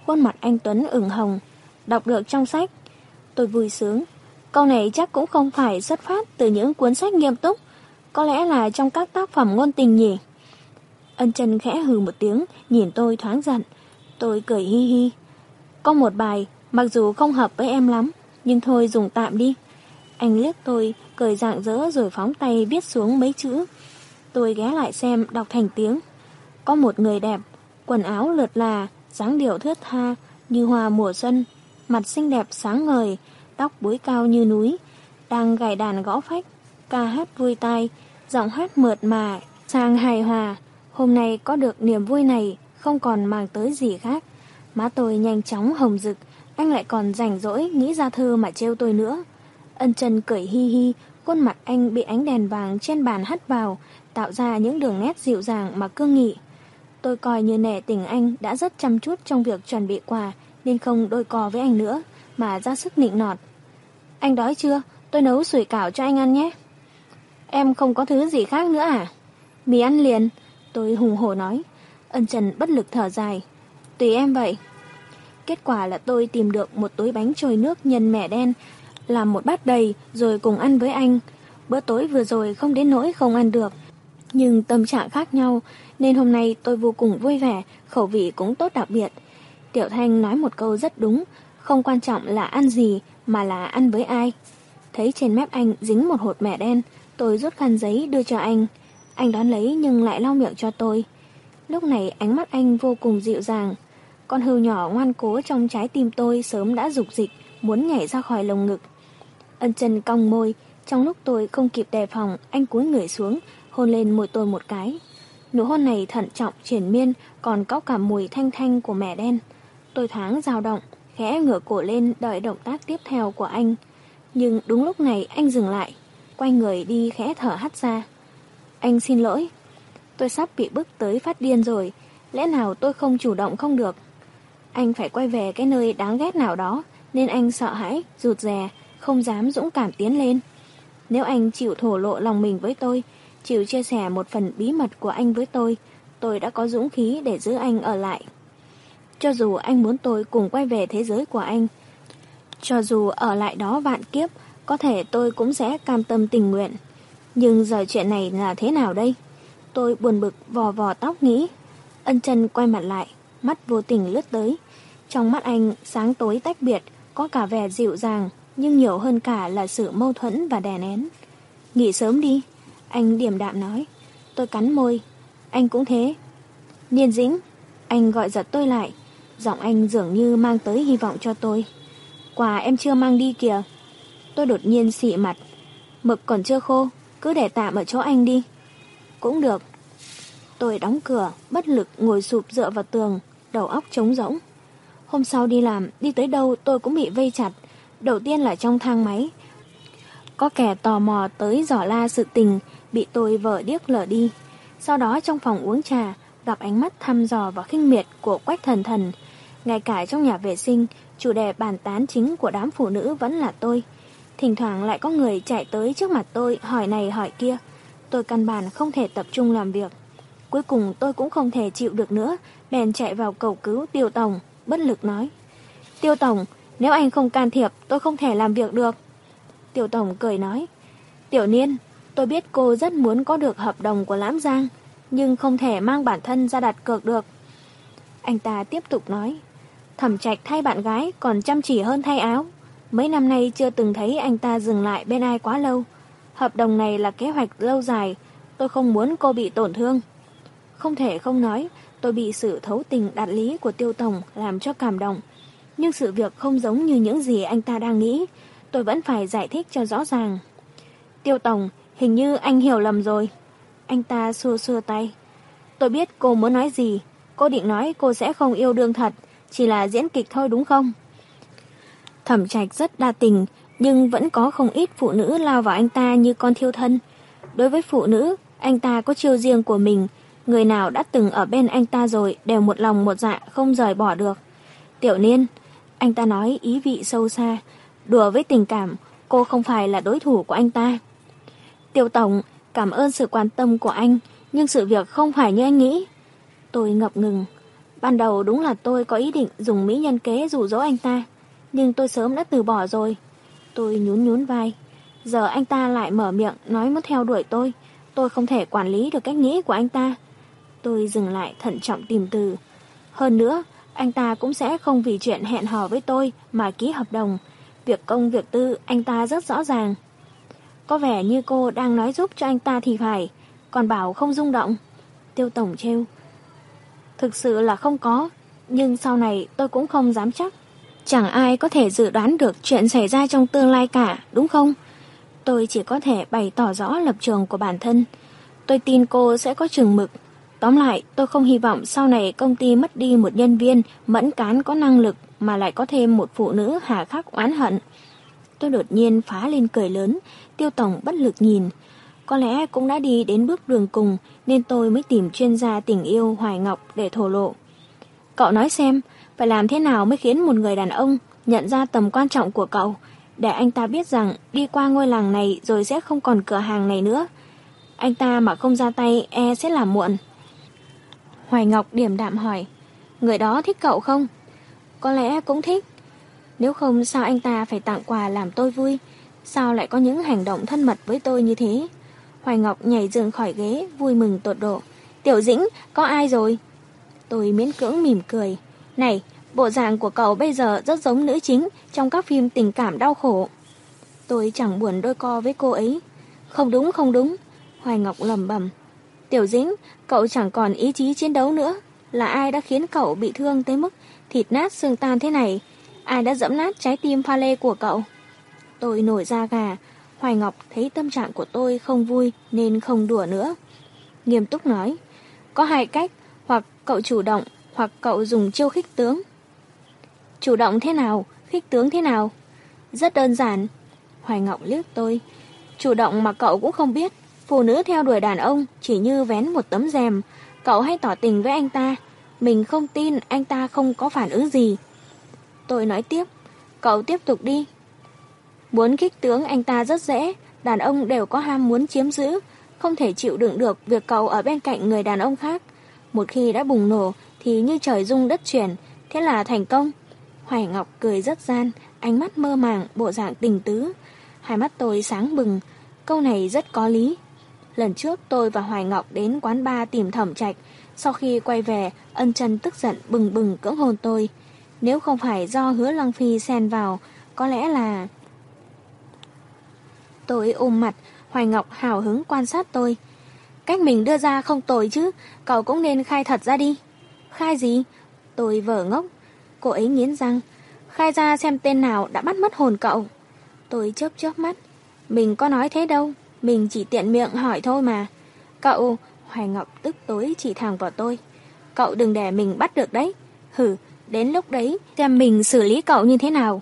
Khuôn mặt anh Tuấn ửng hồng, đọc được trong sách. Tôi vui sướng. Câu này chắc cũng không phải xuất phát từ những cuốn sách nghiêm túc, có lẽ là trong các tác phẩm ngôn tình nhỉ. Ân chân khẽ hừ một tiếng, nhìn tôi thoáng giận. Tôi cười hi hi. Có một bài, mặc dù không hợp với em lắm, nhưng thôi dùng tạm đi. Anh liếc tôi, cười dạng dỡ rồi phóng tay viết xuống mấy chữ. Tôi ghé lại xem, đọc thành tiếng. Có một người đẹp, quần áo lượt là, dáng điệu thướt tha, như hoa mùa xuân, mặt xinh đẹp sáng ngời, tóc búi cao như núi, đang gảy đàn gõ phách, ca hát vui tai, giọng hát mượt mà, sang hài hòa. Hôm nay có được niềm vui này, không còn mang tới gì khác. Má tôi nhanh chóng hồng rực, anh lại còn rảnh rỗi nghĩ ra thơ mà trêu tôi nữa. Ân chân cười hi hi, khuôn mặt anh bị ánh đèn vàng trên bàn hắt vào, tạo ra những đường nét dịu dàng mà cương nghị. Tôi coi như nể tình anh đã rất chăm chút trong việc chuẩn bị quà, nên không đôi cò với anh nữa, mà ra sức nịnh nọt. Anh đói chưa? Tôi nấu sủi cảo cho anh ăn nhé. Em không có thứ gì khác nữa à? Mì ăn liền. Tôi hùng hổ nói. Ân Trần bất lực thở dài. Tùy em vậy. Kết quả là tôi tìm được một túi bánh trôi nước nhân mẻ đen, làm một bát đầy rồi cùng ăn với anh. Bữa tối vừa rồi không đến nỗi không ăn được. Nhưng tâm trạng khác nhau, nên hôm nay tôi vô cùng vui vẻ, khẩu vị cũng tốt đặc biệt. Tiểu Thanh nói một câu rất đúng, không quan trọng là ăn gì, mà là ăn với ai. Thấy trên mép anh dính một hột mẻ đen, tôi rút khăn giấy đưa cho anh. Anh đón lấy nhưng lại lau miệng cho tôi. Lúc này ánh mắt anh vô cùng dịu dàng. Con hưu nhỏ ngoan cố trong trái tim tôi sớm đã dục dịch, muốn nhảy ra khỏi lồng ngực. Ân chân cong môi, trong lúc tôi không kịp đề phòng, anh cúi người xuống, hôn lên môi tôi một cái. Nụ hôn này thận trọng, triển miên, còn có cả mùi thanh thanh của mẻ đen. Tôi thoáng dao động, khẽ ngửa cổ lên đợi động tác tiếp theo của anh. Nhưng đúng lúc này anh dừng lại, quay người đi khẽ thở hắt ra. Anh xin lỗi. Tôi sắp bị bức tới phát điên rồi, lẽ nào tôi không chủ động không được. Anh phải quay về cái nơi đáng ghét nào đó, nên anh sợ hãi, rụt rè, không dám dũng cảm tiến lên. Nếu anh chịu thổ lộ lòng mình với tôi, chịu chia sẻ một phần bí mật của anh với tôi, tôi đã có dũng khí để giữ anh ở lại. Cho dù anh muốn tôi cùng quay về thế giới của anh, cho dù ở lại đó vạn kiếp, có thể tôi cũng sẽ cam tâm tình nguyện. Nhưng giờ chuyện này là thế nào đây? Tôi buồn bực vò vò tóc nghĩ. Ân chân quay mặt lại, mắt vô tình lướt tới. Trong mắt anh sáng tối tách biệt, có cả vẻ dịu dàng, nhưng nhiều hơn cả là sự mâu thuẫn và đè nén. Nghỉ sớm đi, anh điểm đạm nói. Tôi cắn môi, anh cũng thế. Niên dĩnh, anh gọi giật tôi lại, giọng anh dường như mang tới hy vọng cho tôi. Quà em chưa mang đi kìa. Tôi đột nhiên xị mặt. Mực còn chưa khô, cứ để tạm ở chỗ anh đi. Cũng được. Tôi đóng cửa, bất lực ngồi sụp dựa vào tường, đầu óc trống rỗng. Hôm sau đi làm, đi tới đâu tôi cũng bị vây chặt. Đầu tiên là trong thang máy. Có kẻ tò mò tới giỏ la sự tình, bị tôi vợ điếc lờ đi. Sau đó trong phòng uống trà, gặp ánh mắt thăm dò và khinh miệt của quách thần thần. Ngay cả trong nhà vệ sinh, chủ đề bàn tán chính của đám phụ nữ vẫn là tôi. Thỉnh thoảng lại có người chạy tới trước mặt tôi hỏi này hỏi kia. Tôi căn bản không thể tập trung làm việc. Cuối cùng tôi cũng không thể chịu được nữa, bèn chạy vào cầu cứu Tiêu Tổng, bất lực nói. Tiêu Tổng, nếu anh không can thiệp, tôi không thể làm việc được. Tiêu Tổng cười nói. Tiểu Niên, tôi biết cô rất muốn có được hợp đồng của Lãm Giang, nhưng không thể mang bản thân ra đặt cược được. Anh ta tiếp tục nói. Thẩm trạch thay bạn gái còn chăm chỉ hơn thay áo. Mấy năm nay chưa từng thấy anh ta dừng lại bên ai quá lâu. Hợp đồng này là kế hoạch lâu dài, tôi không muốn cô bị tổn thương. Không thể không nói, tôi bị sự thấu tình đạt lý của tiêu tổng làm cho cảm động. Nhưng sự việc không giống như những gì anh ta đang nghĩ, tôi vẫn phải giải thích cho rõ ràng. Tiêu tổng, hình như anh hiểu lầm rồi. Anh ta xua xua tay. Tôi biết cô muốn nói gì, cô định nói cô sẽ không yêu đương thật, chỉ là diễn kịch thôi đúng không? Thẩm trạch rất đa tình, nhưng vẫn có không ít phụ nữ lao vào anh ta như con thiêu thân. Đối với phụ nữ, anh ta có chiêu riêng của mình, người nào đã từng ở bên anh ta rồi đều một lòng một dạ không rời bỏ được. Tiểu niên, anh ta nói ý vị sâu xa, đùa với tình cảm, cô không phải là đối thủ của anh ta. Tiêu tổng, cảm ơn sự quan tâm của anh, nhưng sự việc không phải như anh nghĩ. Tôi ngập ngừng. Ban đầu đúng là tôi có ý định dùng mỹ nhân kế rủ dỗ anh ta, nhưng tôi sớm đã từ bỏ rồi. Tôi nhún nhún vai. Giờ anh ta lại mở miệng nói muốn theo đuổi tôi. Tôi không thể quản lý được cách nghĩ của anh ta. Tôi dừng lại thận trọng tìm từ. Hơn nữa, anh ta cũng sẽ không vì chuyện hẹn hò với tôi mà ký hợp đồng. Việc công việc tư anh ta rất rõ ràng. Có vẻ như cô đang nói giúp cho anh ta thì phải, còn bảo không rung động. Tiêu Tổng trêu. Thực sự là không có, nhưng sau này tôi cũng không dám chắc. Chẳng ai có thể dự đoán được chuyện xảy ra trong tương lai cả, đúng không? Tôi chỉ có thể bày tỏ rõ lập trường của bản thân. Tôi tin cô sẽ có chừng mực. Tóm lại, tôi không hy vọng sau này công ty mất đi một nhân viên mẫn cán có năng lực mà lại có thêm một phụ nữ hà khắc oán hận. Tôi đột nhiên phá lên cười lớn, tiêu tổng bất lực nhìn. Có lẽ cũng đã đi đến bước đường cùng nên tôi mới tìm chuyên gia tình yêu Hoài Ngọc để thổ lộ. Cậu nói xem, phải làm thế nào mới khiến một người đàn ông nhận ra tầm quan trọng của cậu, để anh ta biết rằng đi qua ngôi làng này rồi sẽ không còn cửa hàng này nữa. Anh ta mà không ra tay e sẽ làm muộn. Hoài Ngọc điểm đạm hỏi, người đó thích cậu không? Có lẽ cũng thích. Nếu không sao anh ta phải tặng quà làm tôi vui? Sao lại có những hành động thân mật với tôi như thế? Hoài Ngọc nhảy dựng khỏi ghế, vui mừng tột độ. Tiểu Dĩnh, có ai rồi? Tôi miễn cưỡng mỉm cười. Này, bộ dạng của cậu bây giờ rất giống nữ chính trong các phim tình cảm đau khổ. Tôi chẳng buồn đôi co với cô ấy. Không đúng, không đúng. Hoài Ngọc lầm bầm. Tiểu Dĩnh, cậu chẳng còn ý chí chiến đấu nữa. Là ai đã khiến cậu bị thương tới mức thịt nát xương tan thế này? Ai đã dẫm nát trái tim pha lê của cậu? Tôi nổi da gà. Hoài Ngọc thấy tâm trạng của tôi không vui nên không đùa nữa. Nghiêm túc nói. Có hai cách, hoặc cậu chủ động, hoặc cậu dùng chiêu khích tướng. Chủ động thế nào, khích tướng thế nào? Rất đơn giản. Hoài Ngọc liếc tôi. Chủ động mà cậu cũng không biết. Phụ nữ theo đuổi đàn ông chỉ như vén một tấm rèm. Cậu hay tỏ tình với anh ta. Mình không tin anh ta không có phản ứng gì. Tôi nói tiếp. Cậu tiếp tục đi. Muốn kích tướng anh ta rất dễ. Đàn ông đều có ham muốn chiếm giữ. Không thể chịu đựng được việc cậu ở bên cạnh người đàn ông khác. Một khi đã bùng nổ thì như trời rung đất chuyển. Thế là thành công. Hoài Ngọc cười rất gian, ánh mắt mơ màng, bộ dạng tình tứ. Hai mắt tôi sáng bừng, câu này rất có lý. Lần trước tôi và Hoài Ngọc đến quán bar tìm thẩm trạch, sau khi quay về, ân chân tức giận bừng bừng cưỡng hôn tôi. Nếu không phải do hứa Lăng Phi xen vào, có lẽ là... Tôi ôm mặt, Hoài Ngọc hào hứng quan sát tôi. Cách mình đưa ra không tồi chứ, cậu cũng nên khai thật ra đi. Khai gì? Tôi vở ngốc. Cô ấy nghiến răng. Khai ra xem tên nào đã bắt mất hồn cậu. Tôi chớp chớp mắt. Mình có nói thế đâu. Mình chỉ tiện miệng hỏi thôi mà. Cậu... Hoài Ngọc tức tối chỉ thẳng vào tôi. Cậu đừng để mình bắt được đấy. Hử, đến lúc đấy xem mình xử lý cậu như thế nào.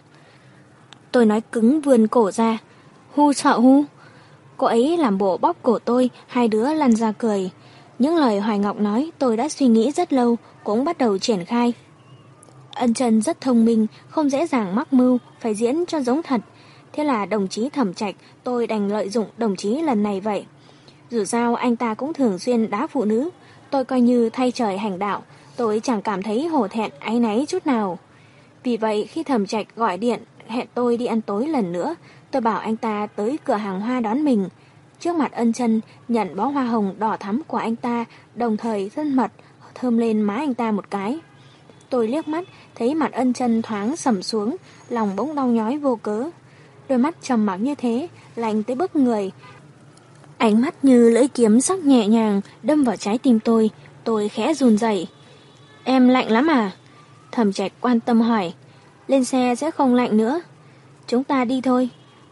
Tôi nói cứng vườn cổ ra. Hu sợ hu. Cô ấy làm bộ bóp cổ tôi, hai đứa lăn ra cười. Những lời Hoài Ngọc nói tôi đã suy nghĩ rất lâu, cũng bắt đầu triển khai. Ân Trần rất thông minh, không dễ dàng mắc mưu, phải diễn cho giống thật. Thế là đồng chí thẩm trạch, tôi đành lợi dụng đồng chí lần này vậy. Dù sao anh ta cũng thường xuyên đá phụ nữ, tôi coi như thay trời hành đạo, tôi chẳng cảm thấy hổ thẹn áy náy chút nào. Vì vậy khi thẩm trạch gọi điện hẹn tôi đi ăn tối lần nữa, tôi bảo anh ta tới cửa hàng hoa đón mình. Trước mặt ân chân nhận bó hoa hồng đỏ thắm của anh ta, đồng thời thân mật, thơm lên má anh ta một cái. Tôi liếc mắt, thấy mặt ân chân thoáng sầm xuống, lòng bỗng đau nhói vô cớ. Đôi mắt trầm mặc như thế, lạnh tới bức người. Ánh mắt như lưỡi kiếm sắc nhẹ nhàng, đâm vào trái tim tôi, tôi khẽ run rẩy. Em lạnh lắm à? Thẩm trạch quan tâm hỏi. Lên xe sẽ không lạnh nữa. Chúng ta đi thôi.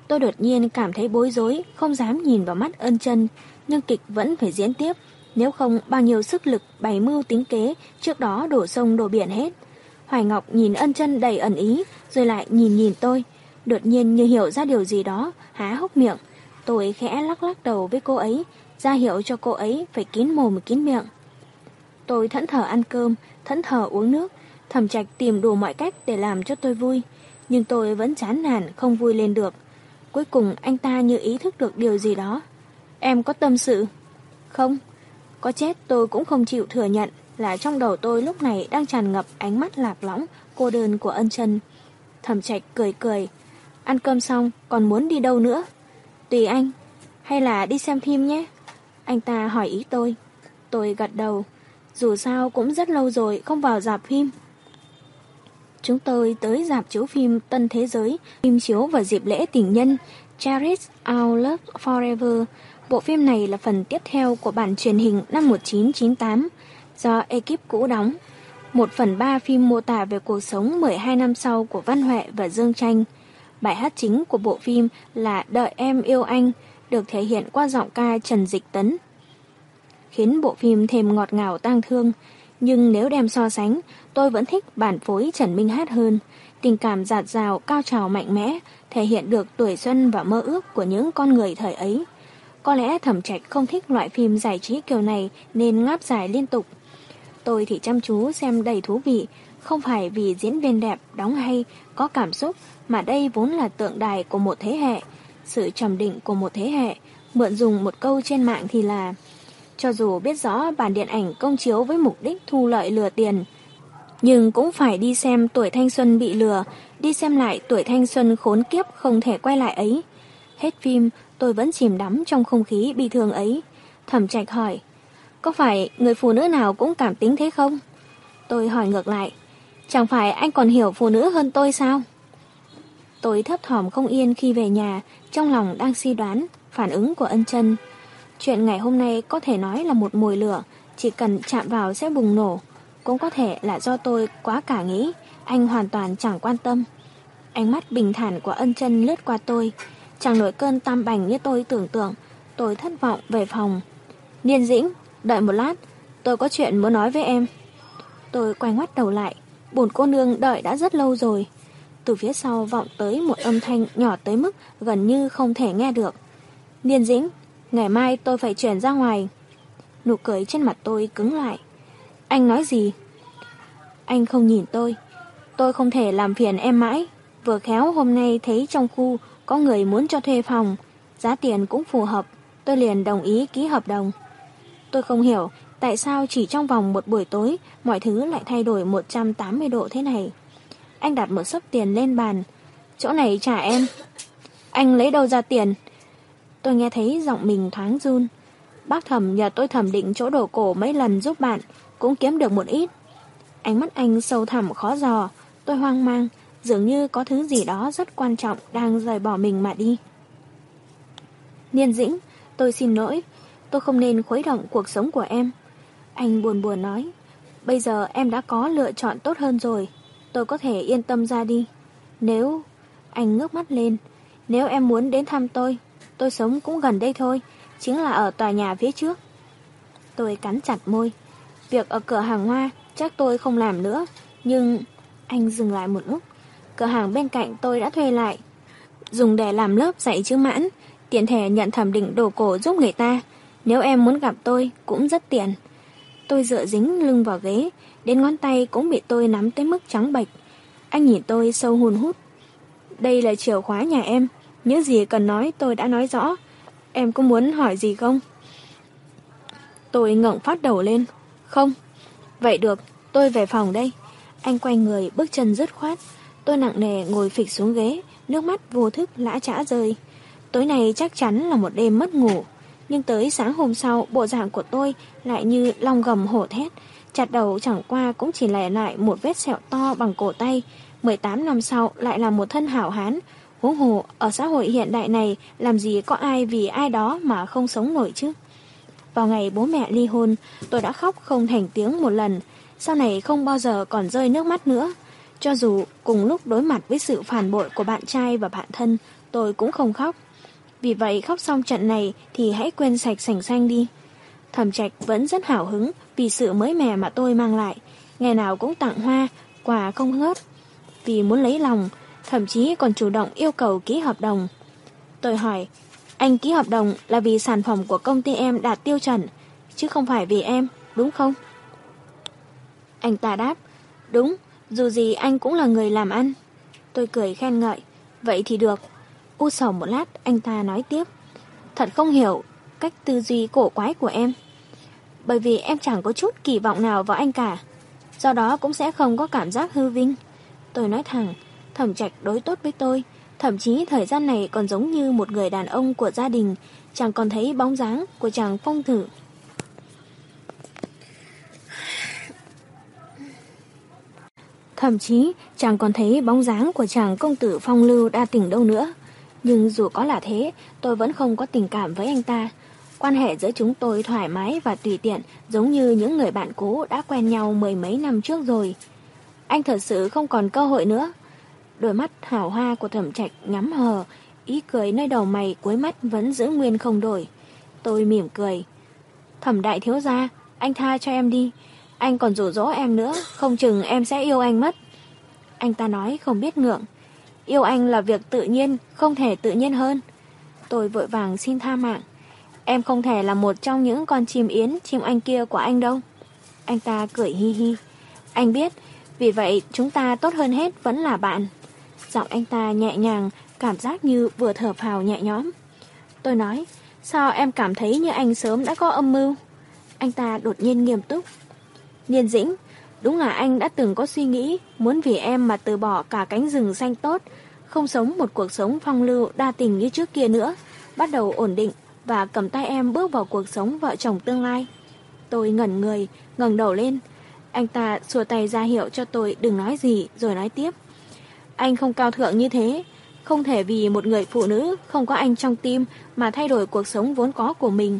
Tôi đột nhiên cảm thấy bối rối, không dám nhìn vào mắt ân chân, nhưng kịch vẫn phải diễn tiếp. Nếu không, bao nhiêu sức lực, bày mưu tính kế, trước đó đổ sông đổ biển hết. Hoài Ngọc nhìn ân chân đầy ẩn ý, rồi lại nhìn nhìn tôi. Đột nhiên như hiểu ra điều gì đó, há hốc miệng. Tôi khẽ lắc lắc đầu với cô ấy, ra hiệu cho cô ấy phải kín mồm kín miệng. Tôi thẫn thờ ăn cơm, thẫn thờ uống nước, thầm trạch tìm đủ mọi cách để làm cho tôi vui. Nhưng tôi vẫn chán nản, không vui lên được. Cuối cùng anh ta như ý thức được điều gì đó. Em có tâm sự? Không, có chết tôi cũng không chịu thừa nhận là trong đầu tôi lúc này đang tràn ngập ánh mắt lạc lõng, cô đơn của ân chân. Thẩm trạch cười cười. ăn cơm xong còn muốn đi đâu nữa? Tùy anh, hay là đi xem phim nhé? Anh ta hỏi ý tôi. Tôi gật đầu, dù sao cũng rất lâu rồi không vào dạp phim. Chúng tôi tới dạp chiếu phim Tân Thế Giới, phim chiếu vào dịp lễ tình nhân Cherish Our Love Forever. Bộ phim này là phần tiếp theo của bản truyền hình năm 1998 do ekip cũ đóng. Một phần ba phim mô tả về cuộc sống 12 năm sau của Văn Huệ và Dương Tranh. Bài hát chính của bộ phim là Đợi Em Yêu Anh, được thể hiện qua giọng ca Trần Dịch Tấn. Khiến bộ phim thêm ngọt ngào tang thương, nhưng nếu đem so sánh, tôi vẫn thích bản phối Trần Minh Hát hơn. Tình cảm giạt rào, cao trào mạnh mẽ, thể hiện được tuổi xuân và mơ ước của những con người thời ấy. Có lẽ thẩm trạch không thích loại phim giải trí kiểu này nên ngáp dài liên tục. Tôi thì chăm chú xem đầy thú vị, không phải vì diễn viên đẹp, đóng hay, có cảm xúc, mà đây vốn là tượng đài của một thế hệ, sự trầm định của một thế hệ. Mượn dùng một câu trên mạng thì là cho dù biết rõ bản điện ảnh công chiếu với mục đích thu lợi lừa tiền, nhưng cũng phải đi xem tuổi thanh xuân bị lừa, đi xem lại tuổi thanh xuân khốn kiếp không thể quay lại ấy. Hết phim, tôi vẫn chìm đắm trong không khí bị thương ấy. Thẩm trạch hỏi, có phải người phụ nữ nào cũng cảm tính thế không? Tôi hỏi ngược lại, chẳng phải anh còn hiểu phụ nữ hơn tôi sao? Tôi thấp thỏm không yên khi về nhà, trong lòng đang suy đoán phản ứng của ân chân. Chuyện ngày hôm nay có thể nói là một mùi lửa, chỉ cần chạm vào sẽ bùng nổ. Cũng có thể là do tôi quá cả nghĩ, anh hoàn toàn chẳng quan tâm. Ánh mắt bình thản của ân chân lướt qua tôi, chẳng nổi cơn tam bành như tôi tưởng tượng. Tôi thất vọng về phòng. Niên dĩnh, đợi một lát, tôi có chuyện muốn nói với em. Tôi quay ngoắt đầu lại, bổn cô nương đợi đã rất lâu rồi. Từ phía sau vọng tới một âm thanh nhỏ tới mức gần như không thể nghe được. Niên dĩnh, ngày mai tôi phải chuyển ra ngoài. Nụ cười trên mặt tôi cứng lại. Anh nói gì? Anh không nhìn tôi. Tôi không thể làm phiền em mãi. Vừa khéo hôm nay thấy trong khu có người muốn cho thuê phòng. Giá tiền cũng phù hợp. Tôi liền đồng ý ký hợp đồng. Tôi không hiểu tại sao chỉ trong vòng một buổi tối mọi thứ lại thay đổi 180 độ thế này. Anh đặt một sấp tiền lên bàn. Chỗ này trả em. Anh lấy đâu ra tiền? Tôi nghe thấy giọng mình thoáng run. Bác thẩm nhờ tôi thẩm định chỗ đổ cổ mấy lần giúp bạn, cũng kiếm được một ít. Ánh mắt anh sâu thẳm khó dò, tôi hoang mang, dường như có thứ gì đó rất quan trọng đang rời bỏ mình mà đi. Niên dĩnh, tôi xin lỗi, tôi không nên khuấy động cuộc sống của em. Anh buồn buồn nói, bây giờ em đã có lựa chọn tốt hơn rồi, tôi có thể yên tâm ra đi. Nếu... Anh ngước mắt lên, nếu em muốn đến thăm tôi, tôi sống cũng gần đây thôi, chính là ở tòa nhà phía trước. Tôi cắn chặt môi. Việc ở cửa hàng hoa chắc tôi không làm nữa, nhưng... Anh dừng lại một lúc. Cửa hàng bên cạnh tôi đã thuê lại. Dùng để làm lớp dạy chữ mãn, tiện thể nhận thẩm định đồ cổ giúp người ta. Nếu em muốn gặp tôi, cũng rất tiện. Tôi dựa dính lưng vào ghế, đến ngón tay cũng bị tôi nắm tới mức trắng bệch. Anh nhìn tôi sâu hùn hút. Đây là chìa khóa nhà em, những gì cần nói tôi đã nói rõ. Em có muốn hỏi gì không? Tôi ngẩng phát đầu lên. Không. Vậy được, tôi về phòng đây. Anh quay người bước chân dứt khoát. Tôi nặng nề ngồi phịch xuống ghế, nước mắt vô thức lã chã rơi. Tối nay chắc chắn là một đêm mất ngủ. Nhưng tới sáng hôm sau, bộ dạng của tôi lại như long gầm hổ thét. Chặt đầu chẳng qua cũng chỉ lẻ lại một vết sẹo to bằng cổ tay. 18 năm sau lại là một thân hảo hán. Huống hồ, ở xã hội hiện đại này, làm gì có ai vì ai đó mà không sống nổi chứ? Vào ngày bố mẹ ly hôn, tôi đã khóc không thành tiếng một lần. Sau này không bao giờ còn rơi nước mắt nữa. Cho dù cùng lúc đối mặt với sự phản bội của bạn trai và bạn thân, tôi cũng không khóc. Vì vậy khóc xong trận này thì hãy quên sạch sành xanh đi. Thẩm trạch vẫn rất hào hứng vì sự mới mẻ mà tôi mang lại. Ngày nào cũng tặng hoa, quà không ngớt. Vì muốn lấy lòng, thậm chí còn chủ động yêu cầu ký hợp đồng. Tôi hỏi, anh ký hợp đồng là vì sản phẩm của công ty em đạt tiêu chuẩn, chứ không phải vì em, đúng không? Anh ta đáp, đúng, dù gì anh cũng là người làm ăn. Tôi cười khen ngợi, vậy thì được. U sầu một lát, anh ta nói tiếp. Thật không hiểu cách tư duy cổ quái của em. Bởi vì em chẳng có chút kỳ vọng nào vào anh cả. Do đó cũng sẽ không có cảm giác hư vinh. Tôi nói thẳng, thẩm trạch đối tốt với tôi, Thậm chí thời gian này còn giống như một người đàn ông của gia đình, chàng còn thấy bóng dáng của chàng phong thử. Thậm chí chàng còn thấy bóng dáng của chàng công tử phong lưu đa tình đâu nữa. Nhưng dù có là thế, tôi vẫn không có tình cảm với anh ta. Quan hệ giữa chúng tôi thoải mái và tùy tiện giống như những người bạn cũ đã quen nhau mười mấy năm trước rồi. Anh thật sự không còn cơ hội nữa. Đôi mắt hảo hoa của thẩm trạch nhắm hờ, ý cười nơi đầu mày cuối mắt vẫn giữ nguyên không đổi. Tôi mỉm cười. Thẩm đại thiếu gia, anh tha cho em đi. Anh còn rủ rỗ em nữa, không chừng em sẽ yêu anh mất. Anh ta nói không biết ngượng. Yêu anh là việc tự nhiên, không thể tự nhiên hơn. Tôi vội vàng xin tha mạng. Em không thể là một trong những con chim yến, chim anh kia của anh đâu. Anh ta cười hi hi. Anh biết, vì vậy chúng ta tốt hơn hết vẫn là bạn. Giọng anh ta nhẹ nhàng, cảm giác như vừa thở phào nhẹ nhõm. Tôi nói, sao em cảm thấy như anh sớm đã có âm mưu? Anh ta đột nhiên nghiêm túc. Nhiên dĩnh, đúng là anh đã từng có suy nghĩ muốn vì em mà từ bỏ cả cánh rừng xanh tốt, không sống một cuộc sống phong lưu đa tình như trước kia nữa, bắt đầu ổn định và cầm tay em bước vào cuộc sống vợ chồng tương lai. Tôi ngẩn người, ngẩng đầu lên. Anh ta xua tay ra hiệu cho tôi đừng nói gì rồi nói tiếp. Anh không cao thượng như thế, không thể vì một người phụ nữ không có anh trong tim mà thay đổi cuộc sống vốn có của mình.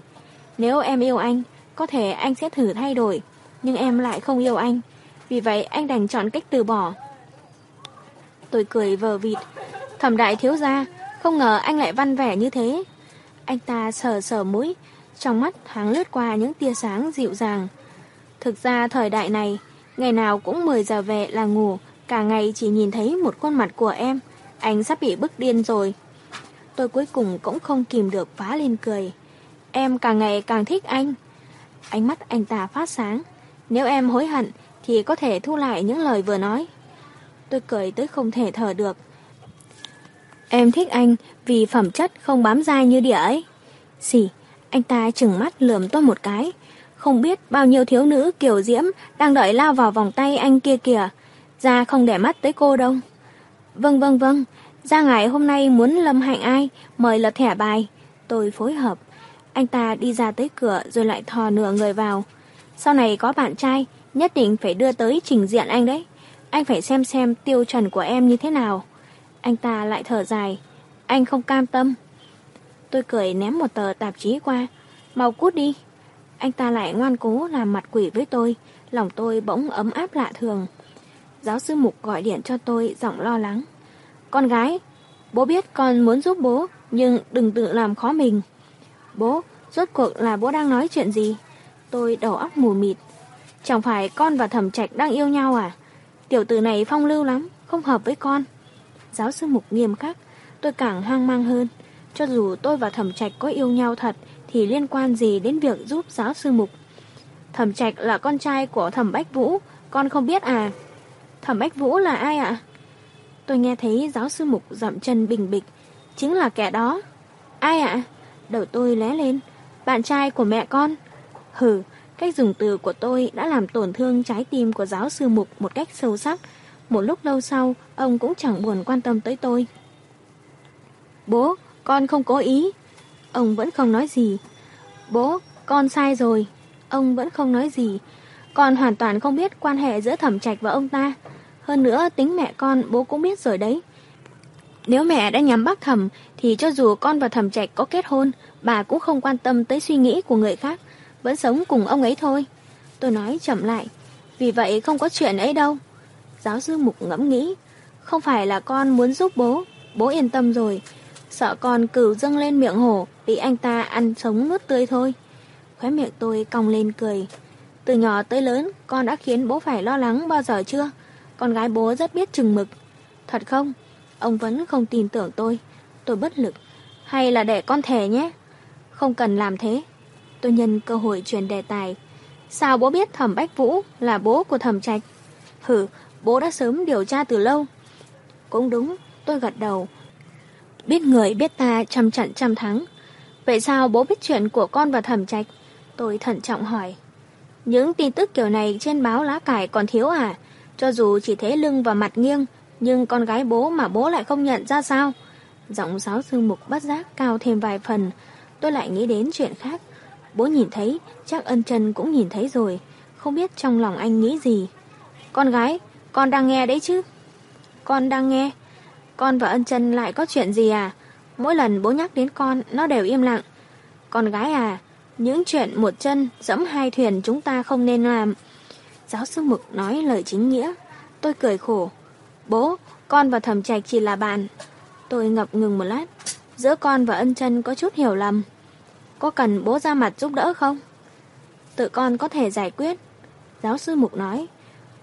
Nếu em yêu anh, có thể anh sẽ thử thay đổi, nhưng em lại không yêu anh. Vì vậy anh đành chọn cách từ bỏ. Tôi cười vờ vịt. Thẩm đại thiếu gia, không ngờ anh lại văn vẻ như thế. Anh ta sờ sờ mũi, trong mắt thoáng lướt qua những tia sáng dịu dàng. Thực ra thời đại này, ngày nào cũng 10 giờ về là ngủ, cả ngày chỉ nhìn thấy một khuôn mặt của em. Anh sắp bị bức điên rồi. Tôi cuối cùng cũng không kìm được phá lên cười. Em càng ngày càng thích anh. Ánh mắt anh ta phát sáng. Nếu em hối hận, thì có thể thu lại những lời vừa nói. Tôi cười tới không thể thở được. Em thích anh vì phẩm chất không bám dai như địa ấy. Xỉ, anh ta chừng mắt lườm tôi một cái. Không biết bao nhiêu thiếu nữ kiểu diễm đang đợi lao vào vòng tay anh kia kìa. Ra không để mắt tới cô đâu. Vâng vâng vâng, ra ngài hôm nay muốn lâm hạnh ai, mời lật thẻ bài. Tôi phối hợp. Anh ta đi ra tới cửa rồi lại thò nửa người vào. Sau này có bạn trai, nhất định phải đưa tới trình diện anh đấy. Anh phải xem xem tiêu chuẩn của em như thế nào. Anh ta lại thở dài. Anh không cam tâm. Tôi cười ném một tờ tạp chí qua. Mau cút đi. Anh ta lại ngoan cố làm mặt quỷ với tôi. Lòng tôi bỗng ấm áp lạ thường. Giáo sư Mục gọi điện cho tôi giọng lo lắng. Con gái, bố biết con muốn giúp bố, nhưng đừng tự làm khó mình. Bố, rốt cuộc là bố đang nói chuyện gì? Tôi đầu óc mù mịt. Chẳng phải con và thẩm trạch đang yêu nhau à? Tiểu tử này phong lưu lắm, không hợp với con. Giáo sư Mục nghiêm khắc, tôi càng hoang mang hơn. Cho dù tôi và thẩm trạch có yêu nhau thật, thì liên quan gì đến việc giúp giáo sư Mục? Thẩm trạch là con trai của thẩm Bách Vũ, con không biết à? Thẩm Bách Vũ là ai ạ? Tôi nghe thấy giáo sư Mục dậm chân bình bịch. Chính là kẻ đó. Ai ạ? Đầu tôi lé lên. Bạn trai của mẹ con. Hừ, cách dùng từ của tôi đã làm tổn thương trái tim của giáo sư Mục một cách sâu sắc. Một lúc lâu sau, ông cũng chẳng buồn quan tâm tới tôi. Bố, con không cố ý. Ông vẫn không nói gì. Bố, con sai rồi. Ông vẫn không nói gì. Con hoàn toàn không biết quan hệ giữa thẩm trạch và ông ta. Hơn nữa, tính mẹ con bố cũng biết rồi đấy. Nếu mẹ đã nhắm bác thẩm, thì cho dù con và thẩm trạch có kết hôn, bà cũng không quan tâm tới suy nghĩ của người khác, vẫn sống cùng ông ấy thôi. Tôi nói chậm lại, vì vậy không có chuyện ấy đâu. Giáo sư Mục ngẫm nghĩ, không phải là con muốn giúp bố, bố yên tâm rồi. Sợ con cửu dâng lên miệng hổ, bị anh ta ăn sống nuốt tươi thôi. Khóe miệng tôi cong lên cười. Từ nhỏ tới lớn, con đã khiến bố phải lo lắng bao giờ chưa? Con gái bố rất biết chừng mực. Thật không? Ông vẫn không tin tưởng tôi. Tôi bất lực. Hay là để con thề nhé? Không cần làm thế. Tôi nhân cơ hội truyền đề tài. Sao bố biết thẩm Bách Vũ là bố của thẩm Trạch? Hử, bố đã sớm điều tra từ lâu. Cũng đúng, tôi gật đầu. Biết người biết ta trăm trận trăm thắng. Vậy sao bố biết chuyện của con và thẩm Trạch? Tôi thận trọng hỏi. Những tin tức kiểu này trên báo lá cải còn thiếu à? Cho dù chỉ thấy lưng và mặt nghiêng, nhưng con gái bố mà bố lại không nhận ra sao? Giọng giáo sư mục bất giác cao thêm vài phần. Tôi lại nghĩ đến chuyện khác. Bố nhìn thấy, chắc ân chân cũng nhìn thấy rồi. Không biết trong lòng anh nghĩ gì. Con gái, con đang nghe đấy chứ? Con đang nghe. Con và ân chân lại có chuyện gì à? Mỗi lần bố nhắc đến con, nó đều im lặng. Con gái à, những chuyện một chân dẫm hai thuyền chúng ta không nên làm. Giáo sư Mực nói lời chính nghĩa. Tôi cười khổ. Bố, con và thẩm trạch chỉ là bạn. Tôi ngập ngừng một lát. Giữa con và ân chân có chút hiểu lầm. Có cần bố ra mặt giúp đỡ không? Tự con có thể giải quyết. Giáo sư Mục nói.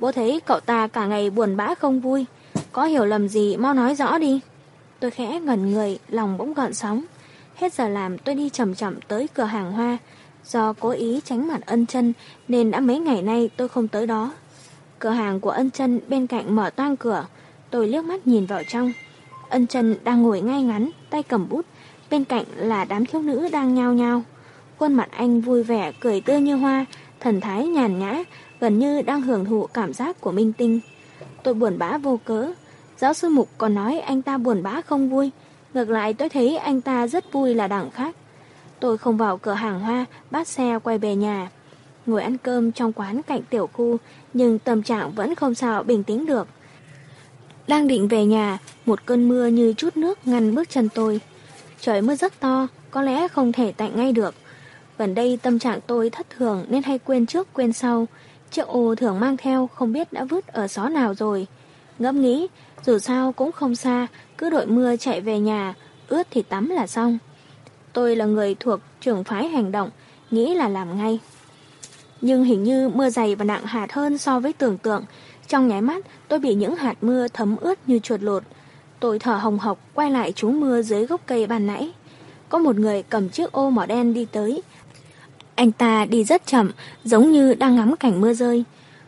Bố thấy cậu ta cả ngày buồn bã không vui. Có hiểu lầm gì mau nói rõ đi. Tôi khẽ ngẩn người, lòng bỗng gợn sóng. Hết giờ làm tôi đi chậm chậm tới cửa hàng hoa. Do cố ý tránh mặt ân chân nên đã mấy ngày nay tôi không tới đó. Cửa hàng của ân chân bên cạnh mở toang cửa. Tôi liếc mắt nhìn vào trong. Ân chân đang ngồi ngay ngắn, tay cầm bút. Bên cạnh là đám thiếu nữ đang nhao nhao. Khuôn mặt anh vui vẻ, cười tươi như hoa, thần thái nhàn nhã, gần như đang hưởng thụ cảm giác của minh tinh. Tôi buồn bã vô cớ. Giáo sư Mục còn nói anh ta buồn bã không vui. Ngược lại tôi thấy anh ta rất vui là đẳng khác. Tôi không vào cửa hàng hoa, bắt xe quay về nhà. Ngồi ăn cơm trong quán cạnh tiểu khu, nhưng tâm trạng vẫn không sao bình tĩnh được. Đang định về nhà, một cơn mưa như chút nước ngăn bước chân tôi. Trời mưa rất to, có lẽ không thể tạnh ngay được. Gần đây tâm trạng tôi thất thường nên hay quên trước quên sau. Chiếc ô thường mang theo không biết đã vứt ở xó nào rồi. Ngẫm nghĩ, dù sao cũng không xa, cứ đội mưa chạy về nhà, ướt thì tắm là xong. Tôi là người thuộc trưởng phái hành động, nghĩ là làm ngay. Nhưng hình như mưa dày và nặng hạt hơn so với tưởng tượng. Trong nháy mắt, tôi bị những hạt mưa thấm ướt như chuột lột. Tôi thở hồng hộc quay lại trú mưa dưới gốc cây ban nãy. Có một người cầm chiếc ô mỏ đen đi tới. Anh ta đi rất chậm, giống như đang ngắm cảnh mưa rơi.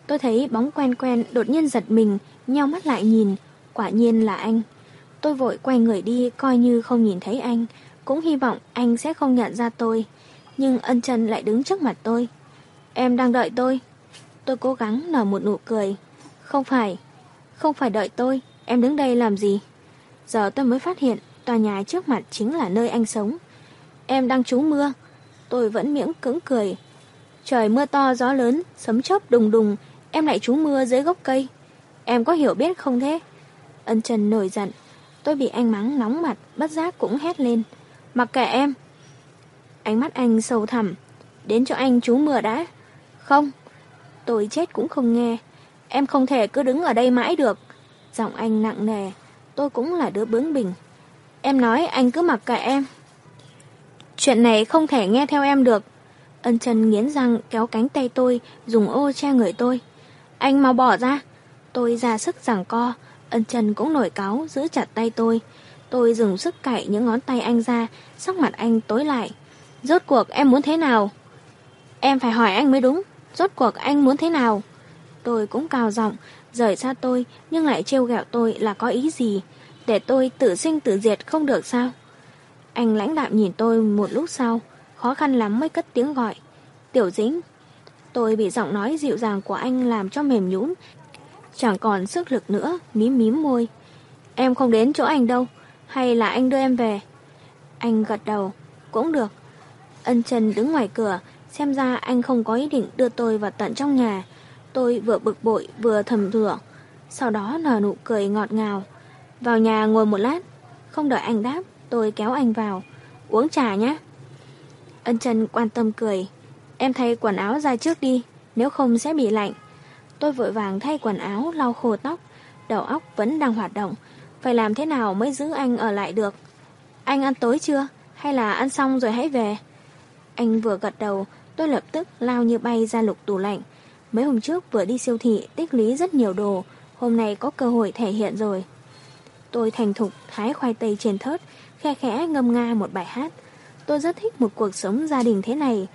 Tôi thấy bóng quen quen đột nhiên giật mình, nheo mắt lại nhìn. Quả nhiên là anh. Tôi vội quay người đi coi như không nhìn thấy anh. Cũng hy vọng anh sẽ không nhận ra tôi. Nhưng ân trần lại đứng trước mặt tôi. Em đang đợi tôi. Tôi cố gắng nở một nụ cười. Không phải. Không phải đợi tôi. Em đứng đây làm gì? Giờ tôi mới phát hiện tòa nhà trước mặt chính là nơi anh sống. Em đang trú mưa. Tôi vẫn miễn cứng cười. Trời mưa to gió lớn, sấm chớp đùng đùng, em lại trú mưa dưới gốc cây. Em có hiểu biết không thế? Ân Trần nổi giận. Tôi bị anh mắng nóng mặt, bất giác cũng hét lên. Mặc kệ em. Ánh mắt anh sâu thẳm. Đến cho anh chú mưa đã. Không. Tôi chết cũng không nghe. Em không thể cứ đứng ở đây mãi được. Giọng anh nặng nề. Tôi cũng là đứa bướng bỉnh. Em nói anh cứ mặc kệ em. Chuyện này không thể nghe theo em được. Ân chân nghiến răng kéo cánh tay tôi, dùng ô che người tôi. Anh mau bỏ ra. Tôi ra sức giằng co, ân chân cũng nổi cáo, giữ chặt tay tôi. Tôi dùng sức cạy những ngón tay anh ra, sắc mặt anh tối lại. Rốt cuộc em muốn thế nào? Em phải hỏi anh mới đúng. Rốt cuộc anh muốn thế nào? Tôi cũng cao giọng, rời xa tôi, nhưng lại trêu ghẹo tôi là có ý gì? Để tôi tự sinh tự diệt không được sao? Anh lãnh đạm nhìn tôi một lúc sau, khó khăn lắm mới cất tiếng gọi. Tiểu dĩnh. Tôi bị giọng nói dịu dàng của anh làm cho mềm nhũn, chẳng còn sức lực nữa, mím mím môi. Em không đến chỗ anh đâu, hay là anh đưa em về? Anh gật đầu, cũng được. Ân Trần đứng ngoài cửa, xem ra anh không có ý định đưa tôi vào tận trong nhà. Tôi vừa bực bội vừa thầm thửa, sau đó nở nụ cười ngọt ngào. Vào nhà ngồi một lát, không đợi anh đáp, tôi kéo anh vào. Uống trà nhé. Ân Trần quan tâm cười. Em thay quần áo ra trước đi, nếu không sẽ bị lạnh. Tôi vội vàng thay quần áo, lau khô tóc. Đầu óc vẫn đang hoạt động. Phải làm thế nào mới giữ anh ở lại được? Anh ăn tối chưa? Hay là ăn xong rồi hãy về? Anh vừa gật đầu, tôi lập tức lao như bay ra lục tủ lạnh. Mấy hôm trước vừa đi siêu thị tích lý rất nhiều đồ, hôm nay có cơ hội thể hiện rồi. Tôi thành thục thái khoai tây trên thớt, khe khẽ ngâm nga một bài hát. Tôi rất thích một cuộc sống gia đình thế này.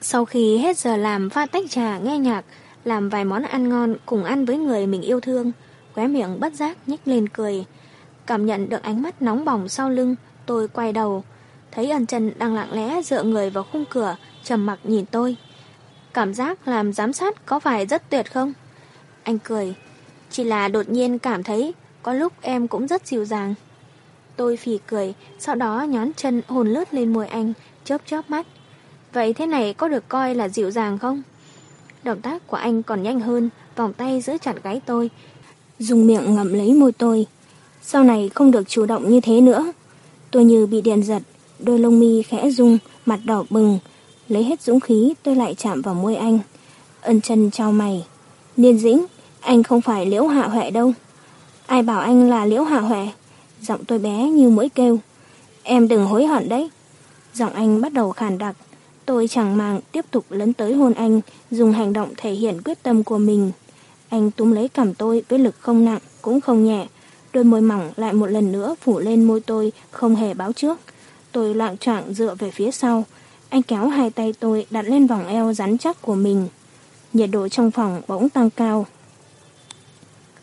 Sau khi hết giờ làm pha tách trà nghe nhạc, làm vài món ăn ngon cùng ăn với người mình yêu thương, khóe miệng bất giác nhếch lên cười. Cảm nhận được ánh mắt nóng bỏng sau lưng, tôi quay đầu, thấy ân chân đang lặng lẽ dựa người vào khung cửa, trầm mặc nhìn tôi. Cảm giác làm giám sát có phải rất tuyệt không? Anh cười, chỉ là đột nhiên cảm thấy có lúc em cũng rất dịu dàng. Tôi phì cười, sau đó nhón chân hồn lướt lên môi anh, chớp chớp mắt. Vậy thế này có được coi là dịu dàng không? Động tác của anh còn nhanh hơn, vòng tay giữ chặt gáy tôi, dùng miệng ngậm lấy môi tôi. Sau này không được chủ động như thế nữa. Tôi như bị điện giật, đôi lông mi khẽ rung, mặt đỏ bừng. Lấy hết dũng khí tôi lại chạm vào môi anh. Ân chân trao mày. Niên dĩnh, anh không phải liễu hạ huệ đâu. Ai bảo anh là liễu hạ huệ? Giọng tôi bé như mũi kêu. Em đừng hối hận đấy. Giọng anh bắt đầu khàn đặc. Tôi chẳng màng tiếp tục lấn tới hôn anh, dùng hành động thể hiện quyết tâm của mình. Anh túm lấy cầm tôi với lực không nặng, cũng không nhẹ. Đôi môi mỏng lại một lần nữa phủ lên môi tôi, không hề báo trước. Tôi loạn trọng dựa về phía sau. Anh kéo hai tay tôi đặt lên vòng eo rắn chắc của mình. Nhiệt độ trong phòng bỗng tăng cao.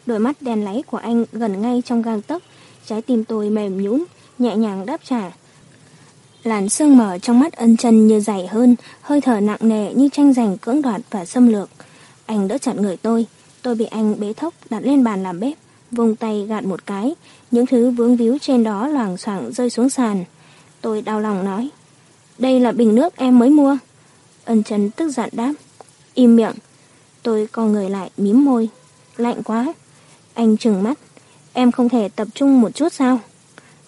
Đôi mắt đen láy của anh gần ngay trong gang tấc, trái tim tôi mềm nhũn, nhẹ nhàng đáp trả. Làn sương mở trong mắt ân chân như dày hơn, hơi thở nặng nề như tranh giành cưỡng đoạt và xâm lược. Anh đỡ chặt người tôi, tôi bị anh bế thốc đặt lên bàn làm bếp, vùng tay gạt một cái, những thứ vướng víu trên đó loảng xoảng rơi xuống sàn. Tôi đau lòng nói, đây là bình nước em mới mua. Ân chân tức giận đáp, im miệng. Tôi co người lại mím môi, lạnh quá. Anh trừng mắt, em không thể tập trung một chút sao?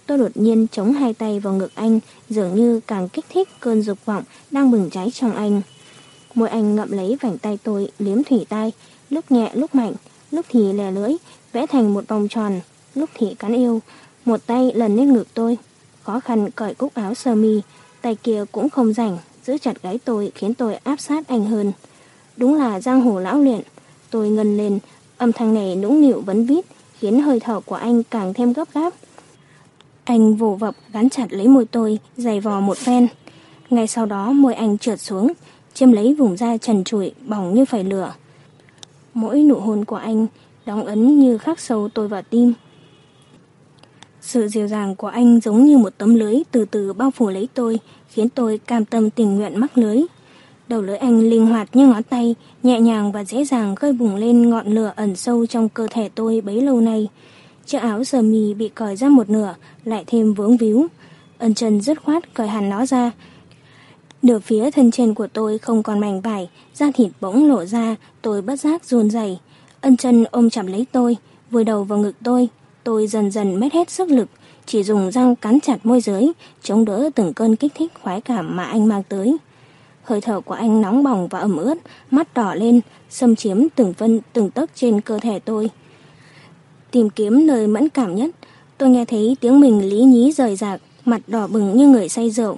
Tôi đột nhiên chống hai tay vào ngực anh, dường như càng kích thích cơn dục vọng đang bừng cháy trong anh. Môi anh ngậm lấy vành tay tôi, liếm thủy tay lúc nhẹ lúc mạnh, lúc thì lè lưỡi, vẽ thành một vòng tròn, lúc thì cắn yêu. Một tay lần lên ngực tôi, khó khăn cởi cúc áo sơ mi, tay kia cũng không rảnh, giữ chặt gáy tôi khiến tôi áp sát anh hơn. Đúng là giang hồ lão luyện. Tôi ngân lên, âm thanh này nũng nịu vấn vít, khiến hơi thở của anh càng thêm gấp gáp. Anh vồ vập gắn chặt lấy môi tôi, giày vò một phen. Ngay sau đó môi anh trượt xuống, chiếm lấy vùng da trần trụi, bỏng như phải lửa. Mỗi nụ hôn của anh đóng ấn như khắc sâu tôi vào tim. Sự dịu dàng của anh giống như một tấm lưới từ từ bao phủ lấy tôi, khiến tôi cam tâm tình nguyện mắc lưới. Đầu lưỡi anh linh hoạt như ngón tay, nhẹ nhàng và dễ dàng khơi bùng lên ngọn lửa ẩn sâu trong cơ thể tôi bấy lâu nay. Chiếc áo sờ mì bị cởi ra một nửa, lại thêm vướng víu. Ân chân dứt khoát cởi hẳn nó ra. Nửa phía thân trên của tôi không còn mảnh vải, da thịt bỗng lộ ra, tôi bất giác run rẩy. Ân chân ôm chặt lấy tôi, vùi đầu vào ngực tôi. Tôi dần dần mất hết sức lực, chỉ dùng răng cắn chặt môi dưới, chống đỡ từng cơn kích thích khoái cảm mà anh mang tới. Hơi thở của anh nóng bỏng và ẩm ướt, mắt đỏ lên, xâm chiếm từng phân từng tấc trên cơ thể tôi. Tìm kiếm nơi mẫn cảm nhất, tôi nghe thấy tiếng mình lý nhí rời rạc, mặt đỏ bừng như người say rượu.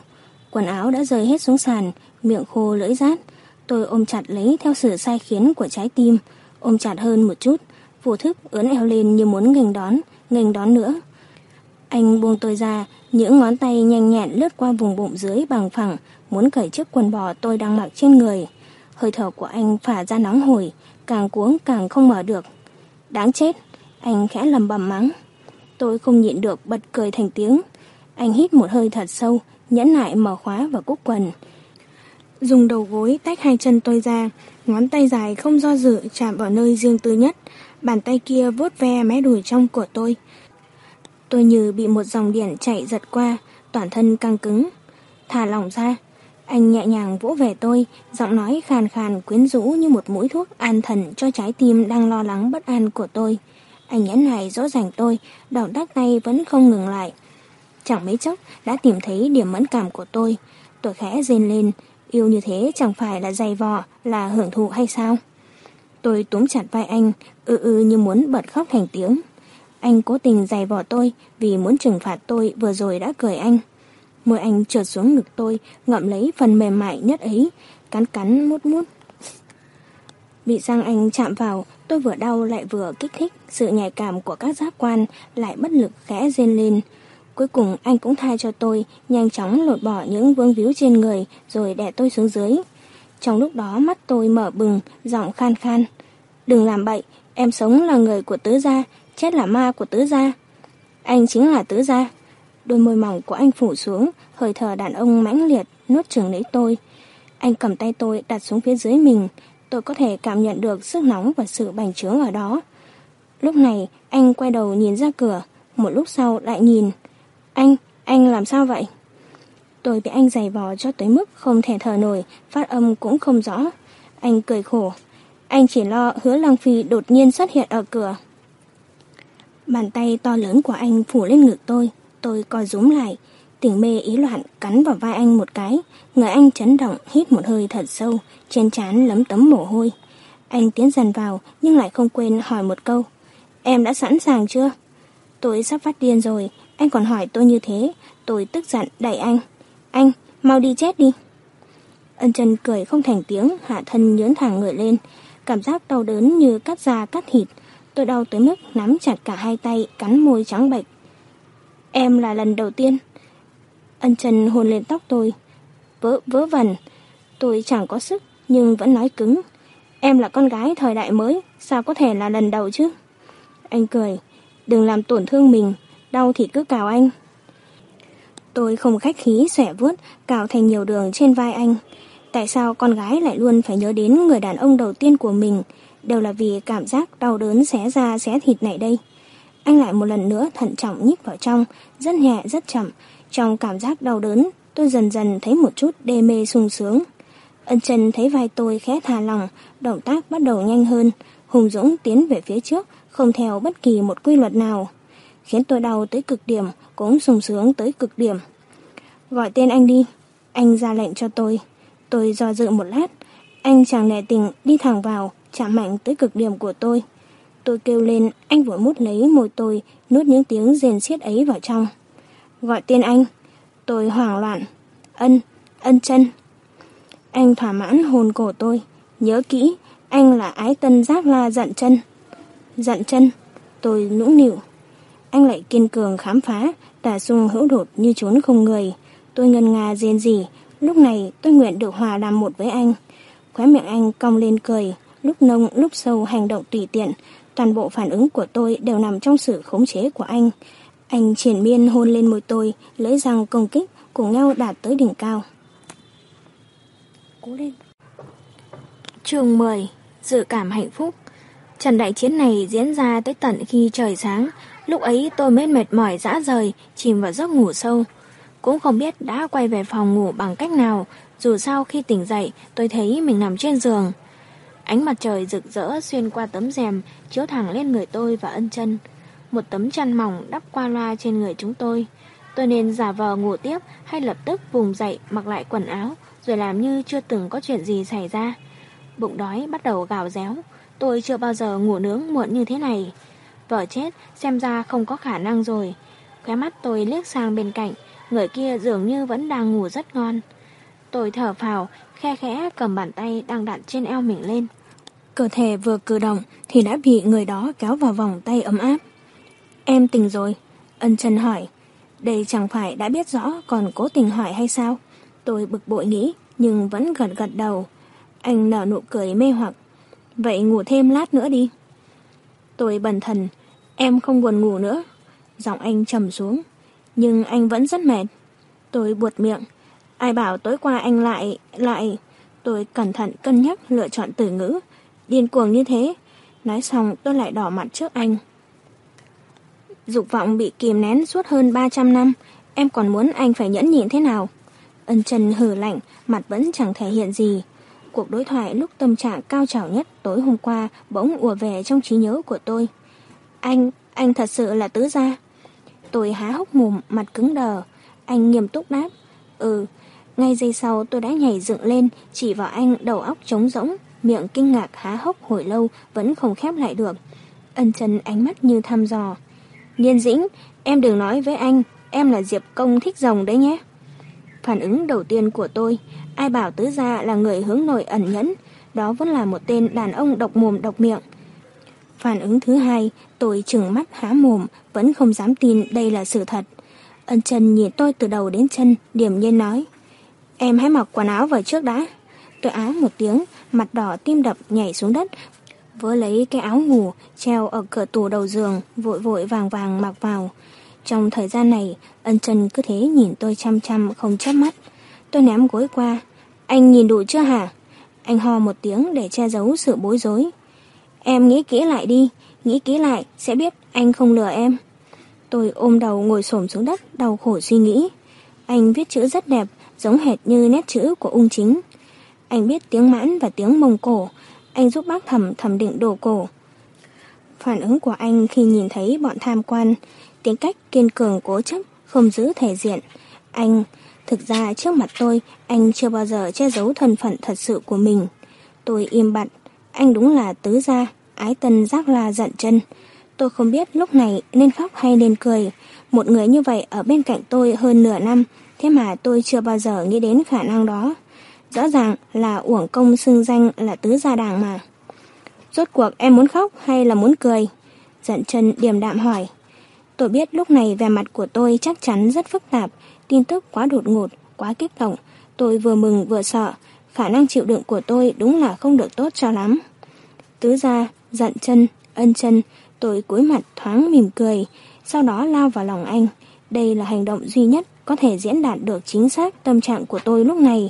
Quần áo đã rơi hết xuống sàn, miệng khô lưỡi rát. Tôi ôm chặt lấy theo sự sai khiến của trái tim, ôm chặt hơn một chút, vô thức ướn eo lên như muốn nghênh đón, nghênh đón nữa. Anh buông tôi ra, những ngón tay nhanh nhẹn lướt qua vùng bụng dưới bằng phẳng, muốn cởi chiếc quần bò tôi đang mặc trên người. Hơi thở của anh phả ra nóng hổi, càng cuống càng không mở được. Đáng chết, anh khẽ lầm bầm mắng. Tôi không nhịn được bật cười thành tiếng. Anh hít một hơi thật sâu, nhẫn nại mở khóa và cúc quần. Dùng đầu gối tách hai chân tôi ra, ngón tay dài không do dự chạm vào nơi riêng tư nhất. Bàn tay kia vuốt ve mé đùi trong của tôi. Tôi như bị một dòng điện chạy giật qua, toàn thân căng cứng. Thả lỏng ra, anh nhẹ nhàng vỗ về tôi, giọng nói khàn khàn quyến rũ như một mũi thuốc an thần cho trái tim đang lo lắng bất an của tôi. Anh nhấn này dỗ dành tôi, động tác tay vẫn không ngừng lại. Chẳng mấy chốc đã tìm thấy điểm mẫn cảm của tôi. Tôi khẽ rên lên, yêu như thế chẳng phải là dày vò, là hưởng thụ hay sao? Tôi túm chặt vai anh, ư ư như muốn bật khóc thành tiếng. Anh cố tình dày vò tôi vì muốn trừng phạt tôi vừa rồi đã cười anh. Môi anh trượt xuống ngực tôi, ngậm lấy phần mềm mại nhất ấy, cắn cắn mút mút. Bị răng anh chạm vào, tôi vừa đau lại vừa kích thích, sự nhạy cảm của các giác quan lại bất lực khẽ rên lên. Cuối cùng anh cũng tha cho tôi, nhanh chóng lột bỏ những vương víu trên người rồi đè tôi xuống dưới. Trong lúc đó mắt tôi mở bừng, giọng khan khan. Đừng làm bậy, em sống là người của tứ gia, chết là ma của tứ gia. Anh chính là tứ gia. Đôi môi mỏng của anh phủ xuống, hơi thở đàn ông mãnh liệt, nuốt trường lấy tôi. Anh cầm tay tôi đặt xuống phía dưới mình, tôi có thể cảm nhận được sức nóng và sự bành trướng ở đó. Lúc này, anh quay đầu nhìn ra cửa, một lúc sau lại nhìn. Anh, anh làm sao vậy? Tôi bị anh giày vò cho tới mức không thể thở nổi, phát âm cũng không rõ. Anh cười khổ. Anh chỉ lo hứa Lăng Phi đột nhiên xuất hiện ở cửa. Bàn tay to lớn của anh phủ lên ngực tôi. Tôi co rúm lại. Tỉnh mê ý loạn cắn vào vai anh một cái. Người anh chấn động hít một hơi thật sâu. Trên trán lấm tấm mồ hôi. Anh tiến dần vào nhưng lại không quên hỏi một câu. Em đã sẵn sàng chưa? Tôi sắp phát điên rồi. Anh còn hỏi tôi như thế. Tôi tức giận đẩy anh. Anh, mau đi chết đi. Ân chân cười không thành tiếng, hạ thân nhớn thẳng người lên. Cảm giác đau đớn như cắt da cắt thịt. Tôi đau tới mức nắm chặt cả hai tay, cắn môi trắng bệch. Em là lần đầu tiên. Ân chân hôn lên tóc tôi. Vớ, vớ vẩn. Tôi chẳng có sức, nhưng vẫn nói cứng. Em là con gái thời đại mới, sao có thể là lần đầu chứ? Anh cười. Đừng làm tổn thương mình, đau thì cứ cào anh. Tôi không khách khí xẻ vuốt, cào thành nhiều đường trên vai anh. Tại sao con gái lại luôn phải nhớ đến người đàn ông đầu tiên của mình, đều là vì cảm giác đau đớn xé da xé thịt này đây. Anh lại một lần nữa thận trọng nhích vào trong, rất nhẹ rất chậm. Trong cảm giác đau đớn, tôi dần dần thấy một chút đê mê sung sướng. Ân chân thấy vai tôi khẽ thả lòng, động tác bắt đầu nhanh hơn, hùng dũng tiến về phía trước, không theo bất kỳ một quy luật nào. Khiến tôi đau tới cực điểm, cũng sung sướng tới cực điểm. Gọi tên anh đi. Anh ra lệnh cho tôi. Tôi do dự một lát. Anh chàng nẻ tình đi thẳng vào, chạm mạnh tới cực điểm của tôi. Tôi kêu lên, anh vội mút lấy môi tôi, nuốt những tiếng rền xiết ấy vào trong. Gọi tên anh. Tôi hoảng loạn. Ân, ân chân. Anh thỏa mãn hồn cổ tôi. Nhớ kỹ, anh là ái tân giác la giận chân. Giận chân. Tôi nũng nịu. Anh lại kiên cường khám phá, tà sung hữu đột như trốn không người. Tôi ngân ngà rên rỉ, lúc này tôi nguyện được hòa làm một với anh. Khóe miệng anh cong lên cười, lúc nông lúc sâu hành động tùy tiện, toàn bộ phản ứng của tôi đều nằm trong sự khống chế của anh. Anh triển miên hôn lên môi tôi, lưỡi răng công kích, cùng nhau đạt tới đỉnh cao. Cố lên. Trường 10 Dự cảm hạnh phúc Trận đại chiến này diễn ra tới tận khi trời sáng, lúc ấy tôi mới mệt mỏi dã rời, chìm vào giấc ngủ sâu. Cũng không biết đã quay về phòng ngủ bằng cách nào, dù sao khi tỉnh dậy tôi thấy mình nằm trên giường. Ánh mặt trời rực rỡ xuyên qua tấm rèm, chiếu thẳng lên người tôi và ân chân. Một tấm chăn mỏng đắp qua loa trên người chúng tôi. Tôi nên giả vờ ngủ tiếp hay lập tức vùng dậy mặc lại quần áo, rồi làm như chưa từng có chuyện gì xảy ra. Bụng đói bắt đầu gào réo. Tôi chưa bao giờ ngủ nướng muộn như thế này. Vợ chết, xem ra không có khả năng rồi. Khóe mắt tôi liếc sang bên cạnh, người kia dường như vẫn đang ngủ rất ngon. Tôi thở phào, khe khẽ cầm bàn tay đang đặt trên eo mình lên. Cơ thể vừa cử động thì đã bị người đó kéo vào vòng tay ấm áp. Em tỉnh rồi. Ân chân hỏi. Đây chẳng phải đã biết rõ còn cố tình hỏi hay sao? Tôi bực bội nghĩ nhưng vẫn gật gật đầu. Anh nở nụ cười mê hoặc. Vậy ngủ thêm lát nữa đi. Tôi bần thần. Em không buồn ngủ nữa. Giọng anh trầm xuống nhưng anh vẫn rất mệt. Tôi buột miệng. Ai bảo tối qua anh lại, lại... Tôi cẩn thận cân nhắc lựa chọn từ ngữ. Điên cuồng như thế. Nói xong tôi lại đỏ mặt trước anh. Dục vọng bị kìm nén suốt hơn 300 năm. Em còn muốn anh phải nhẫn nhịn thế nào? Ân Trần hử lạnh, mặt vẫn chẳng thể hiện gì. Cuộc đối thoại lúc tâm trạng cao trào nhất tối hôm qua bỗng ùa về trong trí nhớ của tôi. Anh, anh thật sự là tứ gia. Tôi há hốc mồm, mặt cứng đờ. Anh nghiêm túc đáp. Ừ, ngay giây sau tôi đã nhảy dựng lên, chỉ vào anh đầu óc trống rỗng, miệng kinh ngạc há hốc hồi lâu vẫn không khép lại được. Ân chân ánh mắt như thăm dò. Nhiên dĩnh, em đừng nói với anh, em là Diệp Công thích rồng đấy nhé. Phản ứng đầu tiên của tôi, ai bảo tứ gia là người hướng nội ẩn nhẫn, đó vẫn là một tên đàn ông độc mồm độc miệng. Phản ứng thứ hai, tôi trừng mắt há mồm, vẫn không dám tin đây là sự thật. Ân Trần nhìn tôi từ đầu đến chân, điểm nhiên nói. Em hãy mặc quần áo vào trước đã. Tôi áo một tiếng, mặt đỏ tim đập nhảy xuống đất, vớ lấy cái áo ngủ treo ở cửa tủ đầu giường, vội vội vàng vàng mặc vào. Trong thời gian này, ân Trần cứ thế nhìn tôi chăm chăm không chớp mắt. Tôi ném gối qua. Anh nhìn đủ chưa hả? Anh ho một tiếng để che giấu sự bối rối. Em nghĩ kỹ lại đi, nghĩ kỹ lại sẽ biết anh không lừa em. Tôi ôm đầu ngồi xổm xuống đất, đau khổ suy nghĩ. Anh viết chữ rất đẹp, giống hệt như nét chữ của ung chính. Anh biết tiếng mãn và tiếng mông cổ. Anh giúp bác thẩm thẩm định đồ cổ. Phản ứng của anh khi nhìn thấy bọn tham quan, tính cách kiên cường cố chấp, không giữ thể diện. Anh, thực ra trước mặt tôi, anh chưa bao giờ che giấu thân phận thật sự của mình. Tôi im bặt, anh đúng là tứ gia, ái tân giác la giận chân. Tôi không biết lúc này nên khóc hay nên cười. Một người như vậy ở bên cạnh tôi hơn nửa năm, thế mà tôi chưa bao giờ nghĩ đến khả năng đó. Rõ ràng là uổng công xưng danh là tứ gia đảng mà. Rốt cuộc em muốn khóc hay là muốn cười? Giận chân điềm đạm hỏi. Tôi biết lúc này vẻ mặt của tôi chắc chắn rất phức tạp, tin tức quá đột ngột, quá kích động. Tôi vừa mừng vừa sợ, khả năng chịu đựng của tôi đúng là không được tốt cho lắm. Tứ ra giận chân, ân chân, tôi cúi mặt thoáng mỉm cười, sau đó lao vào lòng anh. Đây là hành động duy nhất có thể diễn đạt được chính xác tâm trạng của tôi lúc này.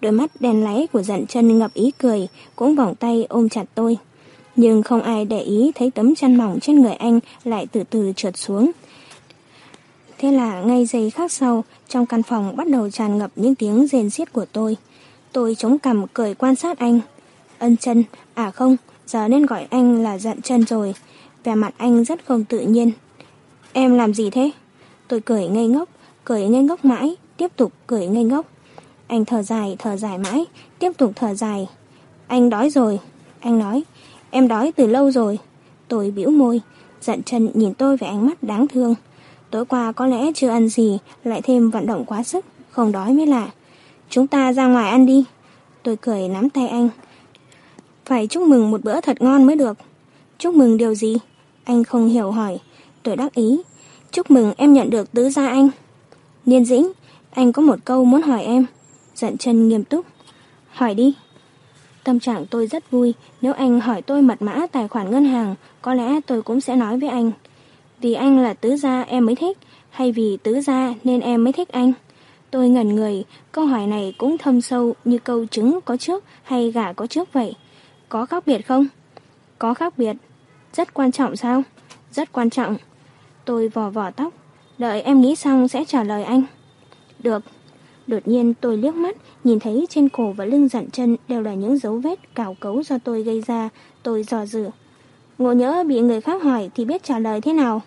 Đôi mắt đen láy của giận chân ngập ý cười, cũng vòng tay ôm chặt tôi. Nhưng không ai để ý thấy tấm chăn mỏng trên người anh lại từ từ trượt xuống. Thế là ngay giây khác sau, trong căn phòng bắt đầu tràn ngập những tiếng rền xiết của tôi. Tôi chống cằm cười quan sát anh. Ân chân, à không, giờ nên gọi anh là giận chân rồi. Vẻ mặt anh rất không tự nhiên. Em làm gì thế? Tôi cười ngây ngốc, cười ngây ngốc mãi, tiếp tục cười ngây ngốc. Anh thở dài, thở dài mãi, tiếp tục thở dài. Anh đói rồi. Anh nói, em đói từ lâu rồi. Tôi bĩu môi, giận chân nhìn tôi với ánh mắt đáng thương. Tối qua có lẽ chưa ăn gì, lại thêm vận động quá sức, không đói mới lạ. Chúng ta ra ngoài ăn đi. Tôi cười nắm tay anh. Phải chúc mừng một bữa thật ngon mới được. Chúc mừng điều gì? Anh không hiểu hỏi. Tôi đắc ý. Chúc mừng em nhận được tứ gia anh. Niên dĩnh, anh có một câu muốn hỏi em. Giận chân nghiêm túc. Hỏi đi. Tâm trạng tôi rất vui. Nếu anh hỏi tôi mật mã tài khoản ngân hàng, có lẽ tôi cũng sẽ nói với anh. Vì anh là tứ gia em mới thích, hay vì tứ gia nên em mới thích anh? Tôi ngẩn người, câu hỏi này cũng thâm sâu như câu trứng có trước hay gà có trước vậy. Có khác biệt không? Có khác biệt. Rất quan trọng sao? Rất quan trọng. Tôi vò vò tóc, đợi em nghĩ xong sẽ trả lời anh. Được. Đột nhiên tôi liếc mắt, nhìn thấy trên cổ và lưng dặn chân đều là những dấu vết cào cấu do tôi gây ra, tôi dò dự. Ngộ nhỡ bị người khác hỏi thì biết trả lời thế nào?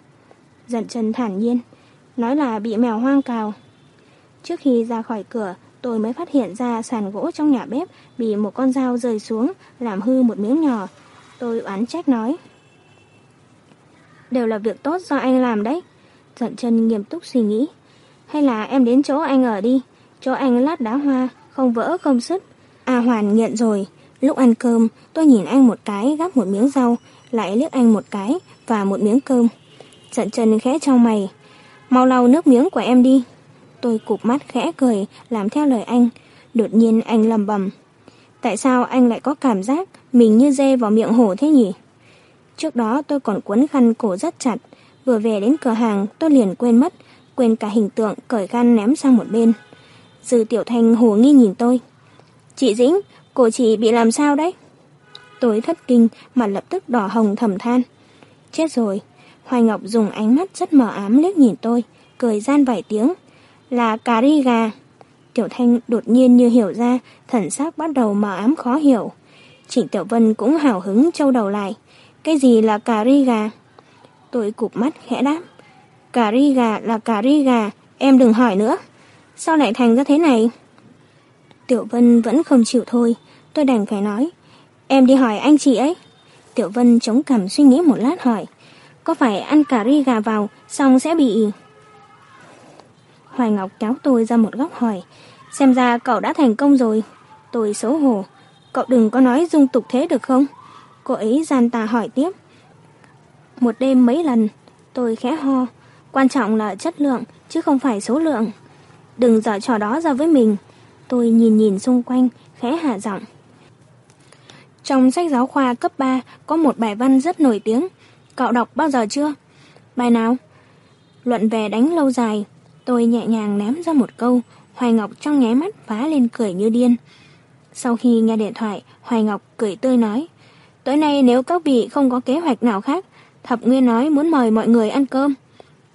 Dặn chân thản nhiên, nói là bị mèo hoang cào. Trước khi ra khỏi cửa, tôi mới phát hiện ra sàn gỗ trong nhà bếp bị một con dao rơi xuống, làm hư một miếng nhỏ. Tôi oán trách nói. Đều là việc tốt do anh làm đấy. dặn chân nghiêm túc suy nghĩ. Hay là em đến chỗ anh ở đi, chỗ anh lát đá hoa, không vỡ không sức. À Hoàn nghiện rồi. Lúc ăn cơm, tôi nhìn anh một cái gắp một miếng rau, lại liếc anh một cái và một miếng cơm. Giận chân khẽ trong mày. Mau lau nước miếng của em đi. Tôi cụp mắt khẽ cười, làm theo lời anh. Đột nhiên anh lầm bầm. Tại sao anh lại có cảm giác mình như dê vào miệng hổ thế nhỉ? Trước đó tôi còn cuốn khăn cổ rất chặt. Vừa về đến cửa hàng tôi liền quên mất, quên cả hình tượng cởi khăn ném sang một bên. Dư Tiểu Thanh hồ nghi nhìn tôi. Chị Dĩnh, cổ chị bị làm sao đấy? Tôi thất kinh, mặt lập tức đỏ hồng thầm than. Chết rồi. Hoài Ngọc dùng ánh mắt rất mờ ám liếc nhìn tôi, cười gian vài tiếng là cà ri gà. Tiểu Thanh đột nhiên như hiểu ra, thần sắc bắt đầu mờ ám khó hiểu. Trịnh Tiểu Vân cũng hào hứng trâu đầu lại. Cái gì là cà ri gà? Tôi cụp mắt khẽ đáp. Cà ri gà là cà ri gà, em đừng hỏi nữa. Sao lại thành ra thế này? Tiểu Vân vẫn không chịu thôi, tôi đành phải nói. Em đi hỏi anh chị ấy. Tiểu Vân chống cằm suy nghĩ một lát hỏi. Có phải ăn cà ri gà vào, xong sẽ bị... Hoài Ngọc kéo tôi ra một góc hỏi. Xem ra cậu đã thành công rồi. Tôi xấu hổ. Cậu đừng có nói dung tục thế được không? Cô ấy gian tà hỏi tiếp. Một đêm mấy lần, tôi khẽ ho. Quan trọng là chất lượng, chứ không phải số lượng. Đừng dở trò đó ra với mình. Tôi nhìn nhìn xung quanh, khẽ hạ giọng. Trong sách giáo khoa cấp 3 có một bài văn rất nổi tiếng. Cậu đọc bao giờ chưa? Bài nào? Luận về đánh lâu dài, Tôi nhẹ nhàng ném ra một câu, Hoài Ngọc trong nháy mắt phá lên cười như điên. Sau khi nghe điện thoại, Hoài Ngọc cười tươi nói, tối nay nếu các vị không có kế hoạch nào khác, Thập Nguyên nói muốn mời mọi người ăn cơm.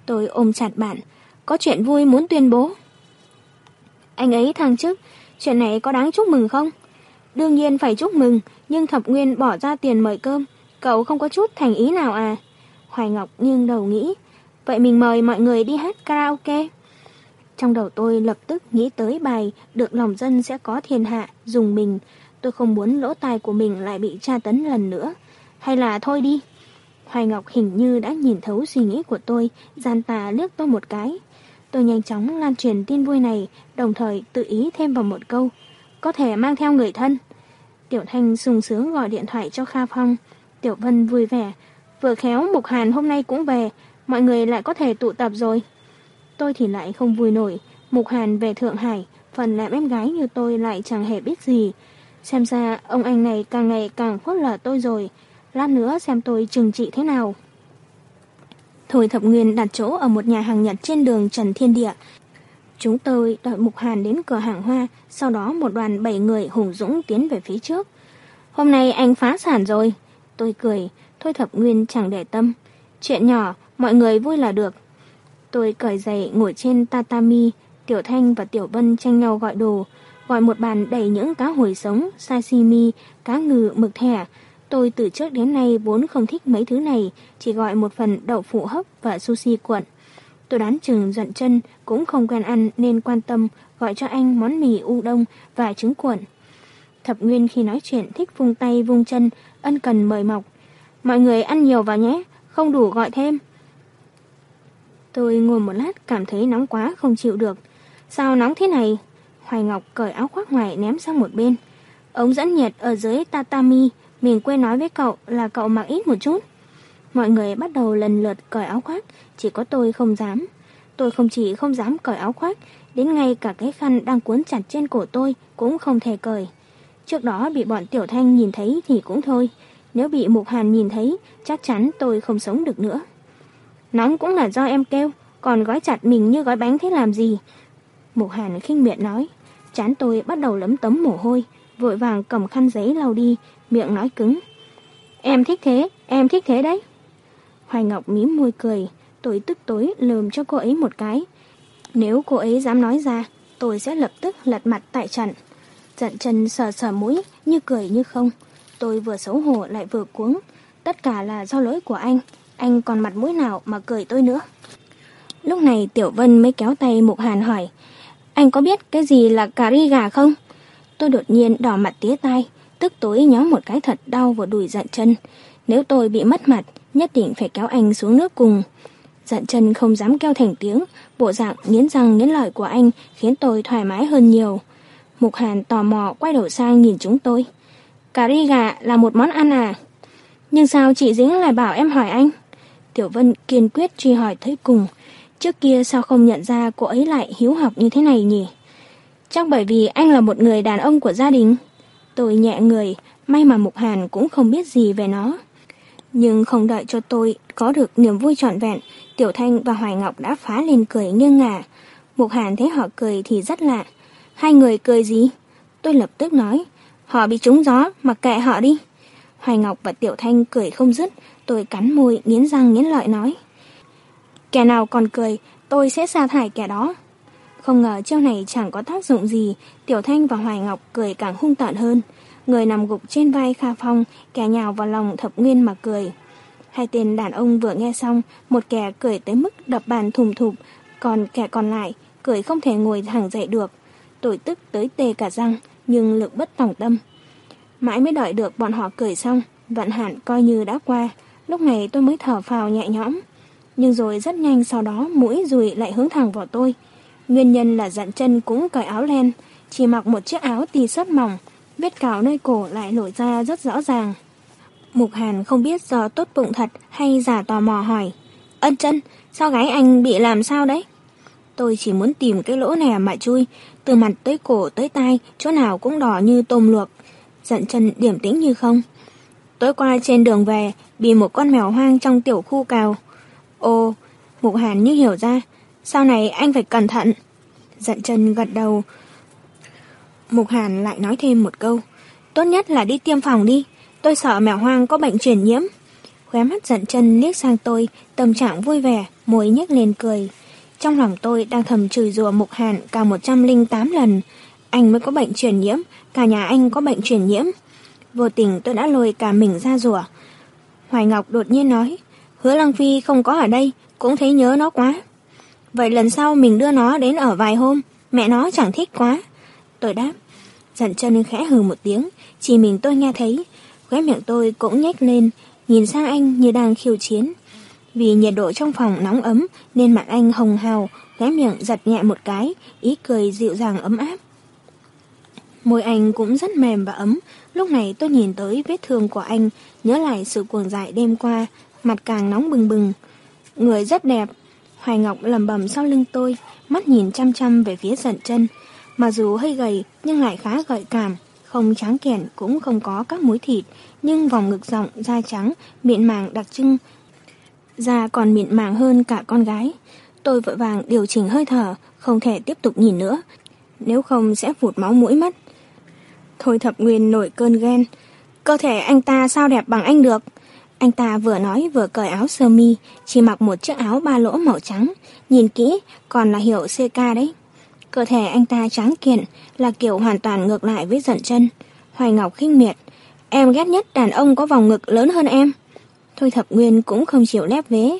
Tôi ôm chặt bạn. Có chuyện vui muốn tuyên bố. Anh ấy thăng chức. Chuyện này có đáng chúc mừng không? Đương nhiên phải chúc mừng, nhưng Thập Nguyên bỏ ra tiền mời cơm. Cậu không có chút thành ý nào à? Hoài Ngọc nghiêng đầu nghĩ. Vậy mình mời mọi người đi hát karaoke. Trong đầu tôi lập tức nghĩ tới bài Được lòng dân sẽ có thiên hạ, dùng mình. Tôi không muốn lỗ tai của mình lại bị tra tấn lần nữa. Hay là thôi đi. Hoài Ngọc hình như đã nhìn thấu suy nghĩ của tôi, gian tà liếc tôi một cái. Tôi nhanh chóng lan truyền tin vui này, đồng thời tự ý thêm vào một câu. Có thể mang theo người thân. Tiểu Thanh sung sướng gọi điện thoại cho Kha Phong. Tiểu Vân vui vẻ. Vừa khéo Mục Hàn hôm nay cũng về, mọi người lại có thể tụ tập rồi. Tôi thì lại không vui nổi. Mục Hàn về Thượng Hải, phần làm em gái như tôi lại chẳng hề biết gì. Xem ra ông anh này càng ngày càng phớt lờ tôi rồi. Lát nữa xem tôi trừng trị thế nào. Thôi Thập Nguyên đặt chỗ ở một nhà hàng Nhật trên đường Trần Thiên Địa. Chúng tôi đợi Mục Hàn đến cửa hàng hoa, sau đó một đoàn bảy người hùng dũng tiến về phía trước. Hôm nay anh phá sản rồi. Tôi cười, Thôi Thập Nguyên chẳng để tâm. Chuyện nhỏ, mọi người vui là được. Tôi cởi giày ngồi trên tatami, Tiểu Thanh và Tiểu Vân tranh nhau gọi đồ, gọi một bàn đầy những cá hồi sống, sashimi, cá ngừ, mực thẻ. Tôi từ trước đến nay vốn không thích mấy thứ này, chỉ gọi một phần đậu phụ hấp và sushi cuộn. Tôi đoán chừng giận chân cũng không quen ăn nên quan tâm gọi cho anh món mì u đông và trứng cuộn. Thập Nguyên khi nói chuyện thích vung tay vung chân, ân cần mời mọc. Mọi người ăn nhiều vào nhé, không đủ gọi thêm. Tôi ngồi một lát cảm thấy nóng quá không chịu được. Sao nóng thế này? Hoài Ngọc cởi áo khoác ngoài ném sang một bên. Ống dẫn nhiệt ở dưới tatami, mình quên nói với cậu là cậu mặc ít một chút. Mọi người bắt đầu lần lượt cởi áo khoác, chỉ có tôi không dám. Tôi không chỉ không dám cởi áo khoác, đến ngay cả cái khăn đang cuốn chặt trên cổ tôi cũng không thể cởi. Trước đó bị bọn Tiểu Thanh nhìn thấy thì cũng thôi, nếu bị Mục Hàn nhìn thấy, chắc chắn tôi không sống được nữa. Nóng cũng là do em kêu, còn gói chặt mình như gói bánh thế làm gì? Mục Hàn khinh miệng nói, chán tôi bắt đầu lấm tấm mồ hôi, vội vàng cầm khăn giấy lau đi, miệng nói cứng. Em thích thế, em thích thế đấy. Hoài Ngọc mím môi cười, tôi tức tối lườm cho cô ấy một cái. Nếu cô ấy dám nói ra, tôi sẽ lập tức lật mặt tại trận. Giận chân sờ sờ mũi, như cười như không. Tôi vừa xấu hổ lại vừa cuống. Tất cả là do lỗi của anh. Anh còn mặt mũi nào mà cười tôi nữa. Lúc này Tiểu Vân mới kéo tay Mục Hàn hỏi. Anh có biết cái gì là cà ri gà không? Tôi đột nhiên đỏ mặt tía tai, tức tối nhóm một cái thật đau vào đùi giận chân. Nếu tôi bị mất mặt, nhất định phải kéo anh xuống nước cùng. Giận chân không dám kêu thành tiếng, bộ dạng nghiến răng nghiến lợi của anh khiến tôi thoải mái hơn nhiều. Mục Hàn tò mò quay đầu sang nhìn chúng tôi. Cà ri gà là một món ăn à? Nhưng sao chị Dính lại bảo em hỏi anh? Tiểu Vân kiên quyết truy hỏi tới cùng. Trước kia sao không nhận ra cô ấy lại hiếu học như thế này nhỉ? Chắc bởi vì anh là một người đàn ông của gia đình. Tôi nhẹ người, may mà Mục Hàn cũng không biết gì về nó. Nhưng không đợi cho tôi có được niềm vui trọn vẹn, Tiểu Thanh và Hoài Ngọc đã phá lên cười nghiêng ngả. Mục Hàn thấy họ cười thì rất lạ. Hai người cười gì? Tôi lập tức nói, họ bị trúng gió, mặc kệ họ đi. Hoài Ngọc và Tiểu Thanh cười không dứt, tôi cắn môi, nghiến răng nghiến lợi nói. Kẻ nào còn cười, tôi sẽ sa thải kẻ đó. Không ngờ chiêu này chẳng có tác dụng gì, Tiểu Thanh và Hoài Ngọc cười càng hung tợn hơn. Người nằm gục trên vai Kha Phong, kẻ nhào vào lòng thập nguyên mà cười. Hai tên đàn ông vừa nghe xong, một kẻ cười tới mức đập bàn thùm thụp, còn kẻ còn lại cười không thể ngồi thẳng dậy được. Tội tức tới tê cả răng, nhưng lực bất tòng tâm. Mãi mới đợi được bọn họ cười xong, vận hạn coi như đã qua, lúc này tôi mới thở phào nhẹ nhõm. Nhưng rồi rất nhanh sau đó mũi rùi lại hướng thẳng vào tôi. Nguyên nhân là dặn chân cũng cởi áo len, chỉ mặc một chiếc áo tì sớt mỏng, vết cào nơi cổ lại nổi ra rất rõ ràng. Mục Hàn không biết do tốt bụng thật hay giả tò mò hỏi. Ân chân, sao gái anh bị làm sao đấy? Tôi chỉ muốn tìm cái lỗ này mà chui, từ mặt tới cổ tới tai, chỗ nào cũng đỏ như tôm luộc. dặn chân điểm tĩnh như không. Tối qua trên đường về, bị một con mèo hoang trong tiểu khu cào. Ồ, Mục Hàn như hiểu ra, sau này anh phải cẩn thận. Giận chân gật đầu. Mục Hàn lại nói thêm một câu. Tốt nhất là đi tiêm phòng đi, tôi sợ mèo hoang có bệnh truyền nhiễm. Khóe mắt giận chân liếc sang tôi, tâm trạng vui vẻ, môi nhếch lên cười. Trong lòng tôi đang thầm chửi rủa Mục Hàn cả 108 lần. Anh mới có bệnh truyền nhiễm, cả nhà anh có bệnh truyền nhiễm. Vô tình tôi đã lôi cả mình ra rủa. Hoài Ngọc đột nhiên nói, hứa Lăng Phi không có ở đây, cũng thấy nhớ nó quá. Vậy lần sau mình đưa nó đến ở vài hôm, mẹ nó chẳng thích quá. Tôi đáp, giận chân khẽ hừ một tiếng, chỉ mình tôi nghe thấy, khóe miệng tôi cũng nhếch lên, nhìn sang anh như đang khiêu chiến. Vì nhiệt độ trong phòng nóng ấm nên mặt anh hồng hào, khóe miệng giật nhẹ một cái, ý cười dịu dàng ấm áp. Môi anh cũng rất mềm và ấm, lúc này tôi nhìn tới vết thương của anh, nhớ lại sự cuồng dại đêm qua, mặt càng nóng bừng bừng. Người rất đẹp, Hoài Ngọc lầm bầm sau lưng tôi, mắt nhìn chăm chăm về phía dần chân. Mặc dù hơi gầy nhưng lại khá gợi cảm, không trắng kẻn cũng không có các múi thịt, nhưng vòng ngực rộng, da trắng, miệng màng đặc trưng. Da còn mịn màng hơn cả con gái. Tôi vội vàng điều chỉnh hơi thở, không thể tiếp tục nhìn nữa, nếu không sẽ vụt máu mũi mất. Thôi thập nguyên nổi cơn ghen. Cơ thể anh ta sao đẹp bằng anh được? Anh ta vừa nói vừa cởi áo sơ mi, chỉ mặc một chiếc áo ba lỗ màu trắng. Nhìn kỹ, còn là hiệu CK đấy. Cơ thể anh ta trắng kiện, là kiểu hoàn toàn ngược lại với giận chân. Hoài Ngọc khinh miệt. Em ghét nhất đàn ông có vòng ngực lớn hơn em. Thôi thập nguyên cũng không chịu lép vế.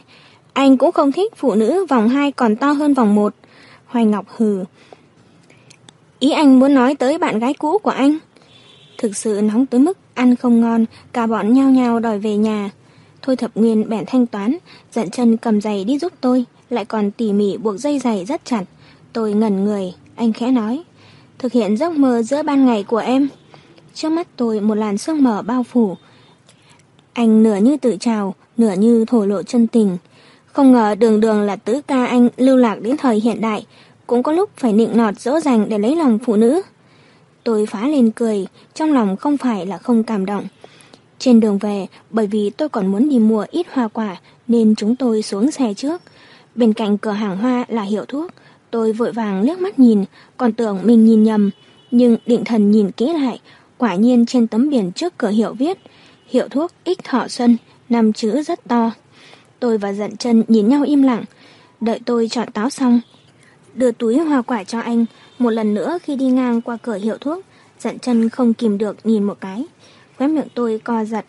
Anh cũng không thích phụ nữ vòng hai còn to hơn vòng một. Hoài Ngọc hừ. Ý anh muốn nói tới bạn gái cũ của anh. Thực sự nóng tới mức ăn không ngon, cả bọn nhao nhao đòi về nhà. Thôi thập nguyên bèn thanh toán, dẫn chân cầm giày đi giúp tôi, lại còn tỉ mỉ buộc dây giày rất chặt. Tôi ngẩn người, anh khẽ nói, thực hiện giấc mơ giữa ban ngày của em. Trước mắt tôi một làn sương mờ bao phủ. Anh nửa như tự trào, nửa như thổ lộ chân tình. Không ngờ đường đường là tứ ca anh lưu lạc đến thời hiện đại, cũng có lúc phải nịnh nọt dỗ dành để lấy lòng phụ nữ. Tôi phá lên cười, trong lòng không phải là không cảm động. Trên đường về, bởi vì tôi còn muốn đi mua ít hoa quả, nên chúng tôi xuống xe trước. Bên cạnh cửa hàng hoa là hiệu thuốc. Tôi vội vàng liếc mắt nhìn, còn tưởng mình nhìn nhầm. Nhưng định thần nhìn kỹ lại, quả nhiên trên tấm biển trước cửa hiệu viết Hiệu thuốc ích thọ xuân, năm chữ rất to. Tôi và giận chân nhìn nhau im lặng. Đợi tôi chọn táo xong, đưa túi hoa quả cho anh. Một lần nữa khi đi ngang qua cửa hiệu thuốc, dặn chân không kìm được nhìn một cái. Khóe miệng tôi co giật.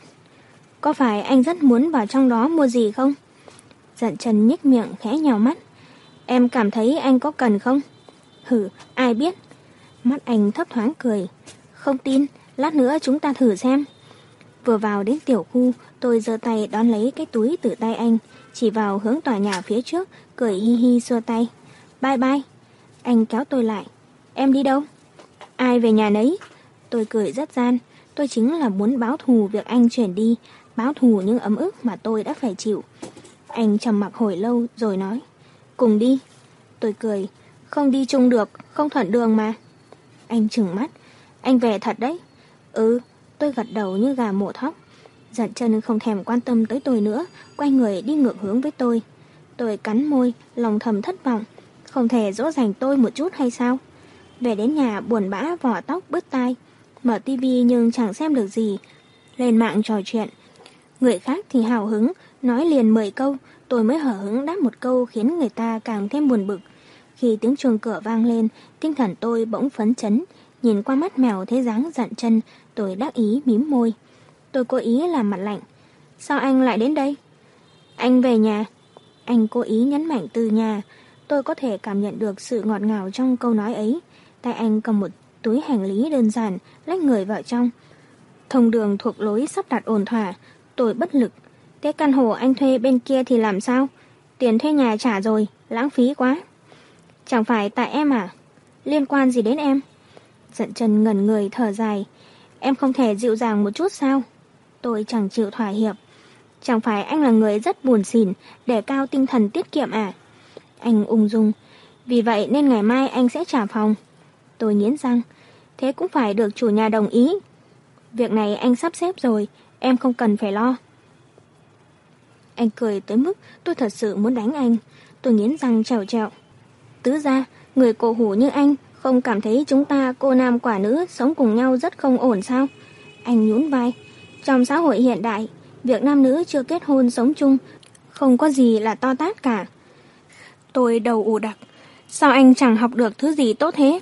Có phải anh rất muốn vào trong đó mua gì không? dặn chân nhếch miệng khẽ nhào mắt. Em cảm thấy anh có cần không? Hử, ai biết? Mắt anh thấp thoáng cười. Không tin, lát nữa chúng ta thử xem. Vừa vào đến tiểu khu, tôi giơ tay đón lấy cái túi từ tay anh, chỉ vào hướng tòa nhà phía trước, cười hi hi xua tay. Bye bye. Anh kéo tôi lại. Em đi đâu? Ai về nhà nấy? Tôi cười rất gian. Tôi chính là muốn báo thù việc anh chuyển đi, báo thù những ấm ức mà tôi đã phải chịu. Anh trầm mặc hồi lâu rồi nói. Cùng đi. Tôi cười. Không đi chung được, không thuận đường mà. Anh trừng mắt. Anh về thật đấy. Ừ, tôi gật đầu như gà mổ thóc. Giận chân không thèm quan tâm tới tôi nữa, quay người đi ngược hướng với tôi. Tôi cắn môi, lòng thầm thất vọng. Không thể dỗ dành tôi một chút hay sao? Về đến nhà buồn bã vỏ tóc bứt tai. Mở tivi nhưng chẳng xem được gì. Lên mạng trò chuyện. Người khác thì hào hứng, nói liền 10 câu. Tôi mới hở hứng đáp một câu khiến người ta càng thêm buồn bực. Khi tiếng chuông cửa vang lên, tinh thần tôi bỗng phấn chấn. Nhìn qua mắt mèo thấy dáng dặn chân, tôi đắc ý mím môi. Tôi cố ý làm mặt lạnh. Sao anh lại đến đây? Anh về nhà. Anh cố ý nhấn mạnh từ nhà. Tôi có thể cảm nhận được sự ngọt ngào trong câu nói ấy. Tay anh cầm một túi hành lý đơn giản, lách người vào trong. Thông đường thuộc lối sắp đặt ổn thỏa. Tôi bất lực. Thế căn hộ anh thuê bên kia thì làm sao? Tiền thuê nhà trả rồi, lãng phí quá. Chẳng phải tại em à? Liên quan gì đến em? Giận chân ngẩn người thở dài. Em không thể dịu dàng một chút sao? Tôi chẳng chịu thỏa hiệp. Chẳng phải anh là người rất buồn xỉn, để cao tinh thần tiết kiệm à? Anh ung dung. Vì vậy nên ngày mai anh sẽ trả phòng. Tôi nghiến răng. Thế cũng phải được chủ nhà đồng ý. Việc này anh sắp xếp rồi, em không cần phải lo. Anh cười tới mức tôi thật sự muốn đánh anh. Tôi nghiến răng trèo trèo. Tứ ra, người cổ hủ như anh không cảm thấy chúng ta cô nam quả nữ sống cùng nhau rất không ổn sao? Anh nhún vai. Trong xã hội hiện đại, việc nam nữ chưa kết hôn sống chung, không có gì là to tát cả. Tôi đầu ù đặc, sao anh chẳng học được thứ gì tốt thế?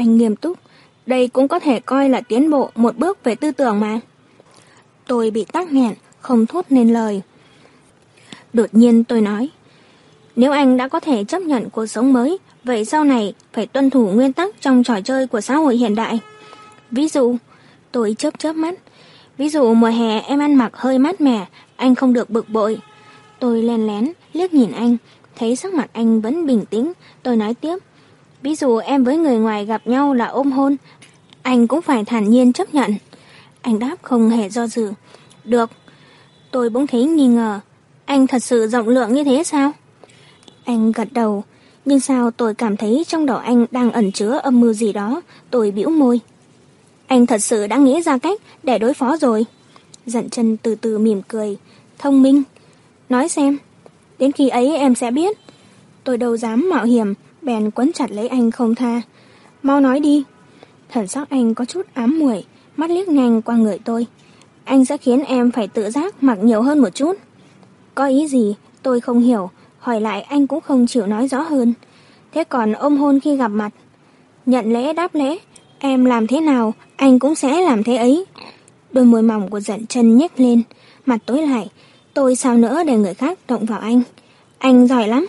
Anh nghiêm túc, đây cũng có thể coi là tiến bộ một bước về tư tưởng mà. Tôi bị tắc nghẹn, không thốt nên lời. Đột nhiên tôi nói, nếu anh đã có thể chấp nhận cuộc sống mới, vậy sau này phải tuân thủ nguyên tắc trong trò chơi của xã hội hiện đại. Ví dụ, tôi chớp chớp mắt, ví dụ mùa hè em ăn mặc hơi mát mẻ, anh không được bực bội. Tôi len lén, liếc nhìn anh, thấy sắc mặt anh vẫn bình tĩnh, tôi nói tiếp. Ví dụ em với người ngoài gặp nhau là ôm hôn, anh cũng phải thản nhiên chấp nhận. Anh đáp không hề do dự. Được. Tôi bỗng thấy nghi ngờ. Anh thật sự rộng lượng như thế sao? Anh gật đầu. Nhưng sao tôi cảm thấy trong đầu anh đang ẩn chứa âm mưu gì đó. Tôi bĩu môi. Anh thật sự đã nghĩ ra cách để đối phó rồi. Dặn chân từ từ mỉm cười. Thông minh. Nói xem. Đến khi ấy em sẽ biết. Tôi đâu dám mạo hiểm. Bèn quấn chặt lấy anh không tha. Mau nói đi. Thần sắc anh có chút ám muội mắt liếc nhanh qua người tôi. Anh sẽ khiến em phải tự giác mặc nhiều hơn một chút. Có ý gì, tôi không hiểu, hỏi lại anh cũng không chịu nói rõ hơn. Thế còn ôm hôn khi gặp mặt? Nhận lễ đáp lễ, em làm thế nào, anh cũng sẽ làm thế ấy. Đôi môi mỏng của giận chân nhếch lên, mặt tối lại. Tôi sao nữa để người khác động vào anh. Anh giỏi lắm.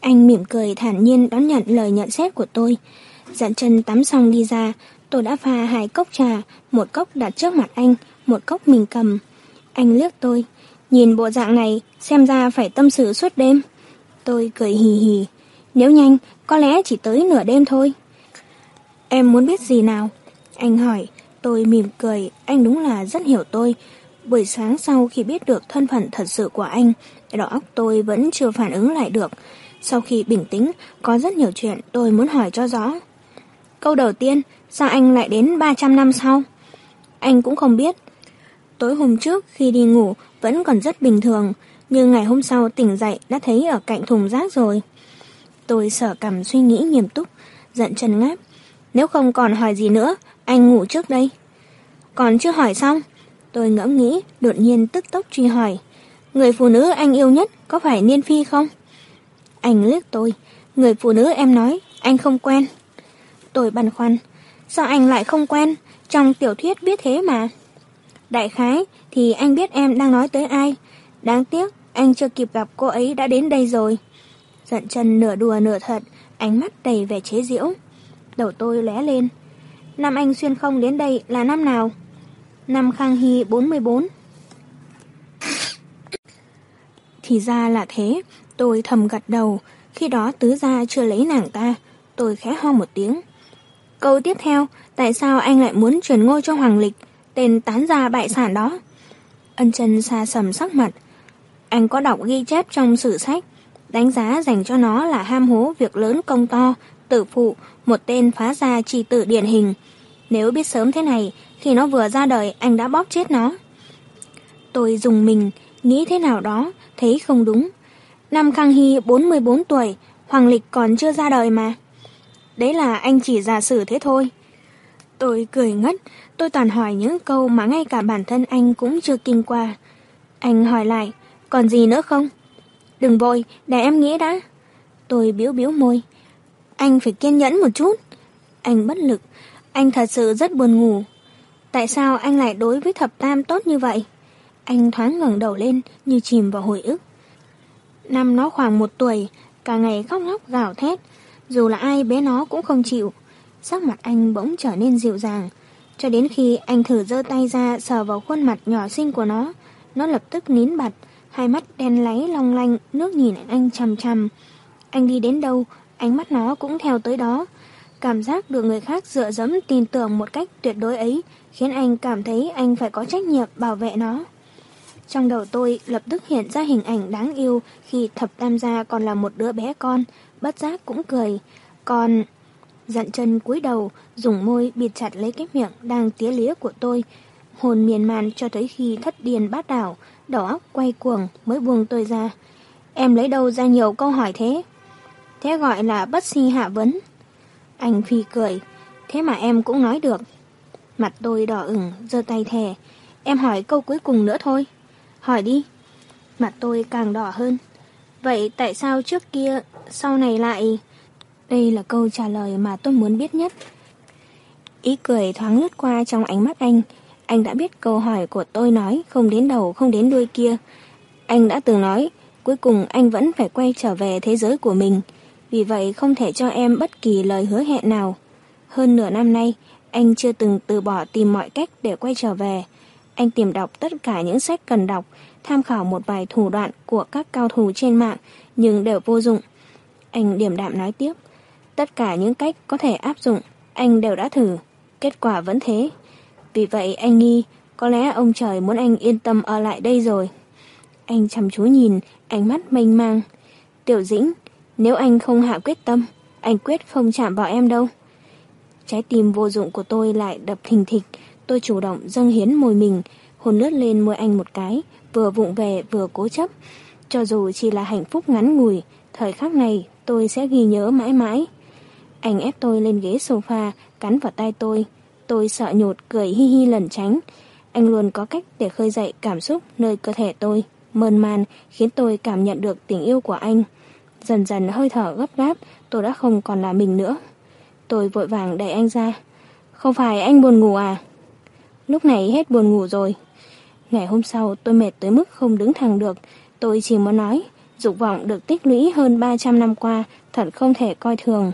Anh mỉm cười thản nhiên đón nhận lời nhận xét của tôi. Dặn chân tắm xong đi ra, tôi đã pha hai cốc trà, một cốc đặt trước mặt anh, một cốc mình cầm. Anh liếc tôi, nhìn bộ dạng này, xem ra phải tâm sự suốt đêm. Tôi cười hì hì, nếu nhanh, có lẽ chỉ tới nửa đêm thôi. Em muốn biết gì nào? Anh hỏi, tôi mỉm cười, anh đúng là rất hiểu tôi. Buổi sáng sau khi biết được thân phận thật sự của anh, đầu óc tôi vẫn chưa phản ứng lại được. Sau khi bình tĩnh, có rất nhiều chuyện tôi muốn hỏi cho rõ. Câu đầu tiên, sao anh lại đến 300 năm sau? Anh cũng không biết. Tối hôm trước khi đi ngủ vẫn còn rất bình thường, nhưng ngày hôm sau tỉnh dậy đã thấy ở cạnh thùng rác rồi. Tôi sở cầm suy nghĩ nghiêm túc, giận chân ngáp. Nếu không còn hỏi gì nữa, anh ngủ trước đây. Còn chưa hỏi xong, tôi ngẫm nghĩ, đột nhiên tức tốc truy hỏi. Người phụ nữ anh yêu nhất có phải Niên Phi không? Anh liếc tôi, người phụ nữ em nói, anh không quen. Tôi băn khoăn, sao anh lại không quen, trong tiểu thuyết biết thế mà. Đại khái thì anh biết em đang nói tới ai. Đáng tiếc, anh chưa kịp gặp cô ấy đã đến đây rồi. Giận chân nửa đùa nửa thật, ánh mắt đầy vẻ chế giễu. Đầu tôi lé lên. Năm anh xuyên không đến đây là năm nào? Năm Khang Hy 44. Thì ra là thế, tôi thầm gật đầu. Khi đó tứ gia chưa lấy nàng ta, tôi khẽ ho một tiếng. Câu tiếp theo, tại sao anh lại muốn chuyển ngôi cho Hoàng Lịch, tên tán gia bại sản đó? Ân chân xa sầm sắc mặt. Anh có đọc ghi chép trong sử sách, đánh giá dành cho nó là ham hố việc lớn công to, tử phụ, một tên phá gia trì tử điển hình. Nếu biết sớm thế này, khi nó vừa ra đời anh đã bóp chết nó. Tôi dùng mình, nghĩ thế nào đó, thấy không đúng. Năm Khang Hy 44 tuổi, Hoàng Lịch còn chưa ra đời mà. Đấy là anh chỉ giả sử thế thôi. Tôi cười ngất, tôi toàn hỏi những câu mà ngay cả bản thân anh cũng chưa kinh qua. Anh hỏi lại, còn gì nữa không? Đừng vội, để em nghĩ đã. Tôi biếu biếu môi. Anh phải kiên nhẫn một chút. Anh bất lực, anh thật sự rất buồn ngủ. Tại sao anh lại đối với thập tam tốt như vậy? Anh thoáng ngẩng đầu lên như chìm vào hồi ức. Năm nó khoảng một tuổi, cả ngày khóc lóc gào thét, dù là ai bé nó cũng không chịu. Sắc mặt anh bỗng trở nên dịu dàng. Cho đến khi anh thử giơ tay ra sờ vào khuôn mặt nhỏ xinh của nó, nó lập tức nín bặt, hai mắt đen láy long lanh, nước nhìn anh chằm chằm. Anh đi đến đâu, ánh mắt nó cũng theo tới đó. Cảm giác được người khác dựa dẫm tin tưởng một cách tuyệt đối ấy, khiến anh cảm thấy anh phải có trách nhiệm bảo vệ nó. Trong đầu tôi lập tức hiện ra hình ảnh đáng yêu khi thập tam gia còn là một đứa bé con, bất giác cũng cười. Còn dặn chân cúi đầu, dùng môi bịt chặt lấy cái miệng đang tía lía của tôi. Hồn miền man cho tới khi thất điền bát đảo, đầu óc quay cuồng mới buông tôi ra. Em lấy đâu ra nhiều câu hỏi thế? Thế gọi là bất si hạ vấn. Anh phi cười, thế mà em cũng nói được. Mặt tôi đỏ ửng, giơ tay thè. Em hỏi câu cuối cùng nữa thôi hỏi đi. Mặt tôi càng đỏ hơn. Vậy tại sao trước kia, sau này lại... Đây là câu trả lời mà tôi muốn biết nhất. Ý cười thoáng lướt qua trong ánh mắt anh. Anh đã biết câu hỏi của tôi nói không đến đầu không đến đuôi kia. Anh đã từng nói, cuối cùng anh vẫn phải quay trở về thế giới của mình. Vì vậy không thể cho em bất kỳ lời hứa hẹn nào. Hơn nửa năm nay, anh chưa từng từ bỏ tìm mọi cách để quay trở về. Anh tìm đọc tất cả những sách cần đọc, tham khảo một vài thủ đoạn của các cao thủ trên mạng, nhưng đều vô dụng. Anh điểm đạm nói tiếp, tất cả những cách có thể áp dụng, anh đều đã thử, kết quả vẫn thế. Vì vậy anh nghi, có lẽ ông trời muốn anh yên tâm ở lại đây rồi. Anh chăm chú nhìn, ánh mắt mênh mang. Tiểu dĩnh, nếu anh không hạ quyết tâm, anh quyết không chạm vào em đâu. Trái tim vô dụng của tôi lại đập thình thịch, tôi chủ động dâng hiến môi mình, hôn lướt lên môi anh một cái, vừa vụng về vừa cố chấp. Cho dù chỉ là hạnh phúc ngắn ngủi, thời khắc này tôi sẽ ghi nhớ mãi mãi. Anh ép tôi lên ghế sofa, cắn vào tay tôi. Tôi sợ nhột, cười hi hi lẩn tránh. Anh luôn có cách để khơi dậy cảm xúc nơi cơ thể tôi. Mơn man khiến tôi cảm nhận được tình yêu của anh. Dần dần hơi thở gấp gáp, tôi đã không còn là mình nữa. Tôi vội vàng đẩy anh ra. Không phải anh buồn ngủ à? Lúc này hết buồn ngủ rồi. Ngày hôm sau tôi mệt tới mức không đứng thẳng được. Tôi chỉ muốn nói, dục vọng được tích lũy hơn 300 năm qua, thật không thể coi thường.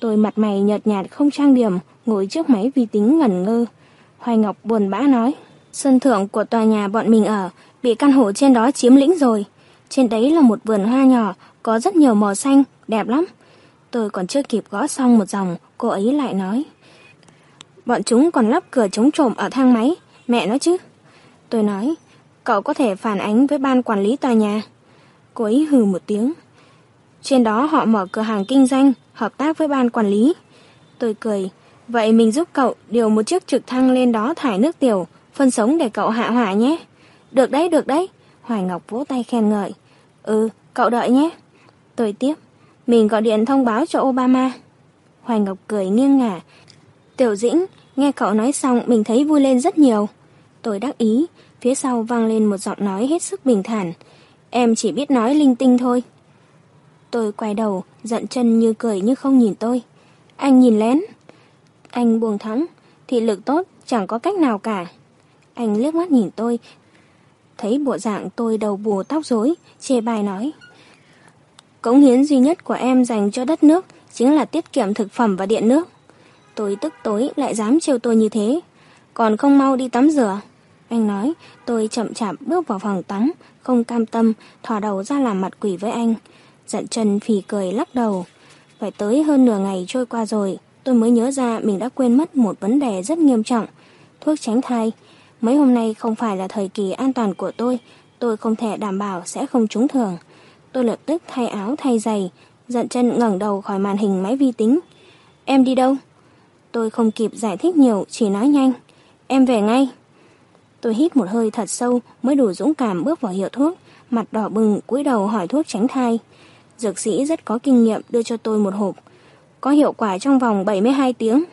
Tôi mặt mày nhợt nhạt không trang điểm, ngồi trước máy vi tính ngẩn ngơ. Hoài Ngọc buồn bã nói, sân thượng của tòa nhà bọn mình ở, bị căn hộ trên đó chiếm lĩnh rồi. Trên đấy là một vườn hoa nhỏ, có rất nhiều màu xanh, đẹp lắm. Tôi còn chưa kịp gõ xong một dòng, cô ấy lại nói. Bọn chúng còn lắp cửa chống trộm ở thang máy, mẹ nói chứ. Tôi nói, cậu có thể phản ánh với ban quản lý tòa nhà. Cô ấy hừ một tiếng. Trên đó họ mở cửa hàng kinh doanh, hợp tác với ban quản lý. Tôi cười, vậy mình giúp cậu điều một chiếc trực thăng lên đó thải nước tiểu, phân sống để cậu hạ hỏa nhé. Được đấy, được đấy. Hoài Ngọc vỗ tay khen ngợi. Ừ, cậu đợi nhé. Tôi tiếp, mình gọi điện thông báo cho Obama. Hoài Ngọc cười nghiêng ngả. Tiểu Dĩnh, nghe cậu nói xong mình thấy vui lên rất nhiều. Tôi đắc ý, phía sau vang lên một giọng nói hết sức bình thản. Em chỉ biết nói linh tinh thôi. Tôi quay đầu, giận chân như cười như không nhìn tôi. Anh nhìn lén. Anh buông thắng, thị lực tốt, chẳng có cách nào cả. Anh liếc mắt nhìn tôi, thấy bộ dạng tôi đầu bù tóc rối, chê bài nói. Cống hiến duy nhất của em dành cho đất nước chính là tiết kiệm thực phẩm và điện nước. Tôi tức tối lại dám trêu tôi như thế. Còn không mau đi tắm rửa. Anh nói, tôi chậm chạp bước vào phòng tắm, không cam tâm, thò đầu ra làm mặt quỷ với anh. Giận chân phì cười lắc đầu. Phải tới hơn nửa ngày trôi qua rồi, tôi mới nhớ ra mình đã quên mất một vấn đề rất nghiêm trọng. Thuốc tránh thai. Mấy hôm nay không phải là thời kỳ an toàn của tôi, tôi không thể đảm bảo sẽ không trúng thường. Tôi lập tức thay áo thay giày, giận chân ngẩng đầu khỏi màn hình máy vi tính. Em đi đâu? Tôi không kịp giải thích nhiều, chỉ nói nhanh. Em về ngay. Tôi hít một hơi thật sâu mới đủ dũng cảm bước vào hiệu thuốc, mặt đỏ bừng cúi đầu hỏi thuốc tránh thai. Dược sĩ rất có kinh nghiệm đưa cho tôi một hộp. Có hiệu quả trong vòng 72 tiếng.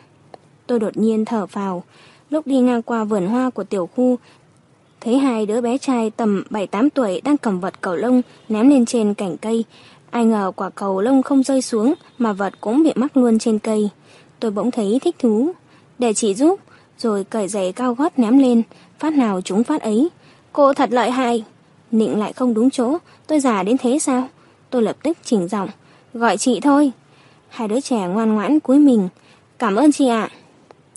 Tôi đột nhiên thở vào. Lúc đi ngang qua vườn hoa của tiểu khu, thấy hai đứa bé trai tầm 7-8 tuổi đang cầm vật cầu lông ném lên trên cành cây. Ai ngờ quả cầu lông không rơi xuống mà vật cũng bị mắc luôn trên cây. Tôi bỗng thấy thích thú. Để chị giúp, rồi cởi giày cao gót ném lên, phát nào chúng phát ấy. Cô thật lợi hại. Nịnh lại không đúng chỗ, tôi già đến thế sao? Tôi lập tức chỉnh giọng, gọi chị thôi. Hai đứa trẻ ngoan ngoãn cúi mình. Cảm ơn chị ạ.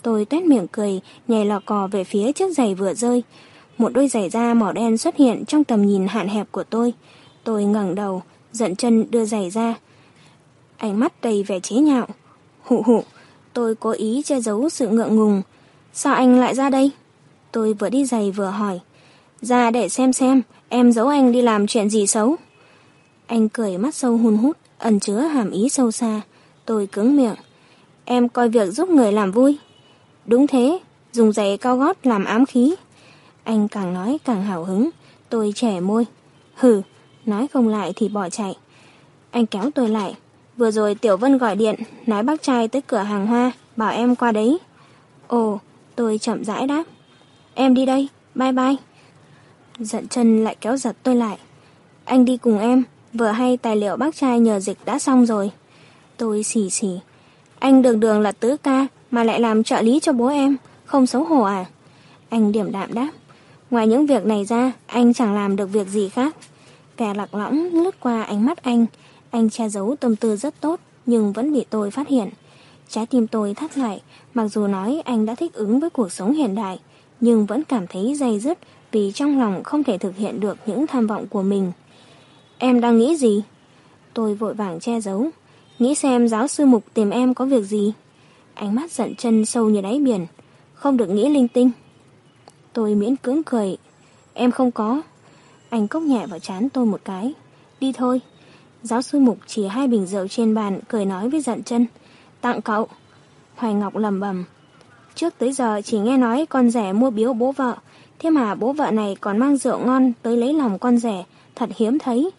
Tôi tuét miệng cười, nhảy lò cò về phía chiếc giày vừa rơi. Một đôi giày da màu đen xuất hiện trong tầm nhìn hạn hẹp của tôi. Tôi ngẩng đầu, giận chân đưa giày ra. Ánh mắt đầy vẻ chế nhạo. Hụ hụ, tôi cố ý che giấu sự ngượng ngùng. Sao anh lại ra đây? Tôi vừa đi giày vừa hỏi. Ra để xem xem, em giấu anh đi làm chuyện gì xấu. Anh cười mắt sâu hun hút, ẩn chứa hàm ý sâu xa. Tôi cứng miệng. Em coi việc giúp người làm vui. Đúng thế, dùng giày cao gót làm ám khí. Anh càng nói càng hào hứng. Tôi trẻ môi. Hừ, nói không lại thì bỏ chạy. Anh kéo tôi lại. Vừa rồi Tiểu Vân gọi điện, nói bác trai tới cửa hàng hoa, bảo em qua đấy. Ồ, tôi chậm rãi đáp. Em đi đây, bye bye. Giận chân lại kéo giật tôi lại. Anh đi cùng em, vừa hay tài liệu bác trai nhờ dịch đã xong rồi. Tôi xì xì. Anh đường đường là tứ ca mà lại làm trợ lý cho bố em, không xấu hổ à? Anh điểm đạm đáp. Ngoài những việc này ra, anh chẳng làm được việc gì khác. Vẻ lạc lõng lướt qua ánh mắt anh. Anh che giấu tâm tư rất tốt, nhưng vẫn bị tôi phát hiện. Trái tim tôi thắt lại, mặc dù nói anh đã thích ứng với cuộc sống hiện đại, nhưng vẫn cảm thấy dây dứt vì trong lòng không thể thực hiện được những tham vọng của mình. Em đang nghĩ gì? Tôi vội vàng che giấu. Nghĩ xem giáo sư Mục tìm em có việc gì? Ánh mắt giận chân sâu như đáy biển. Không được nghĩ linh tinh. Tôi miễn cưỡng cười. Em không có. Anh cốc nhẹ vào chán tôi một cái. Đi thôi. Giáo sư Mục chỉ hai bình rượu trên bàn, cười nói với giận chân. Tặng cậu. Hoài Ngọc lầm bầm. Trước tới giờ chỉ nghe nói con rẻ mua biếu bố vợ. Thế mà bố vợ này còn mang rượu ngon tới lấy lòng con rẻ. Thật hiếm thấy.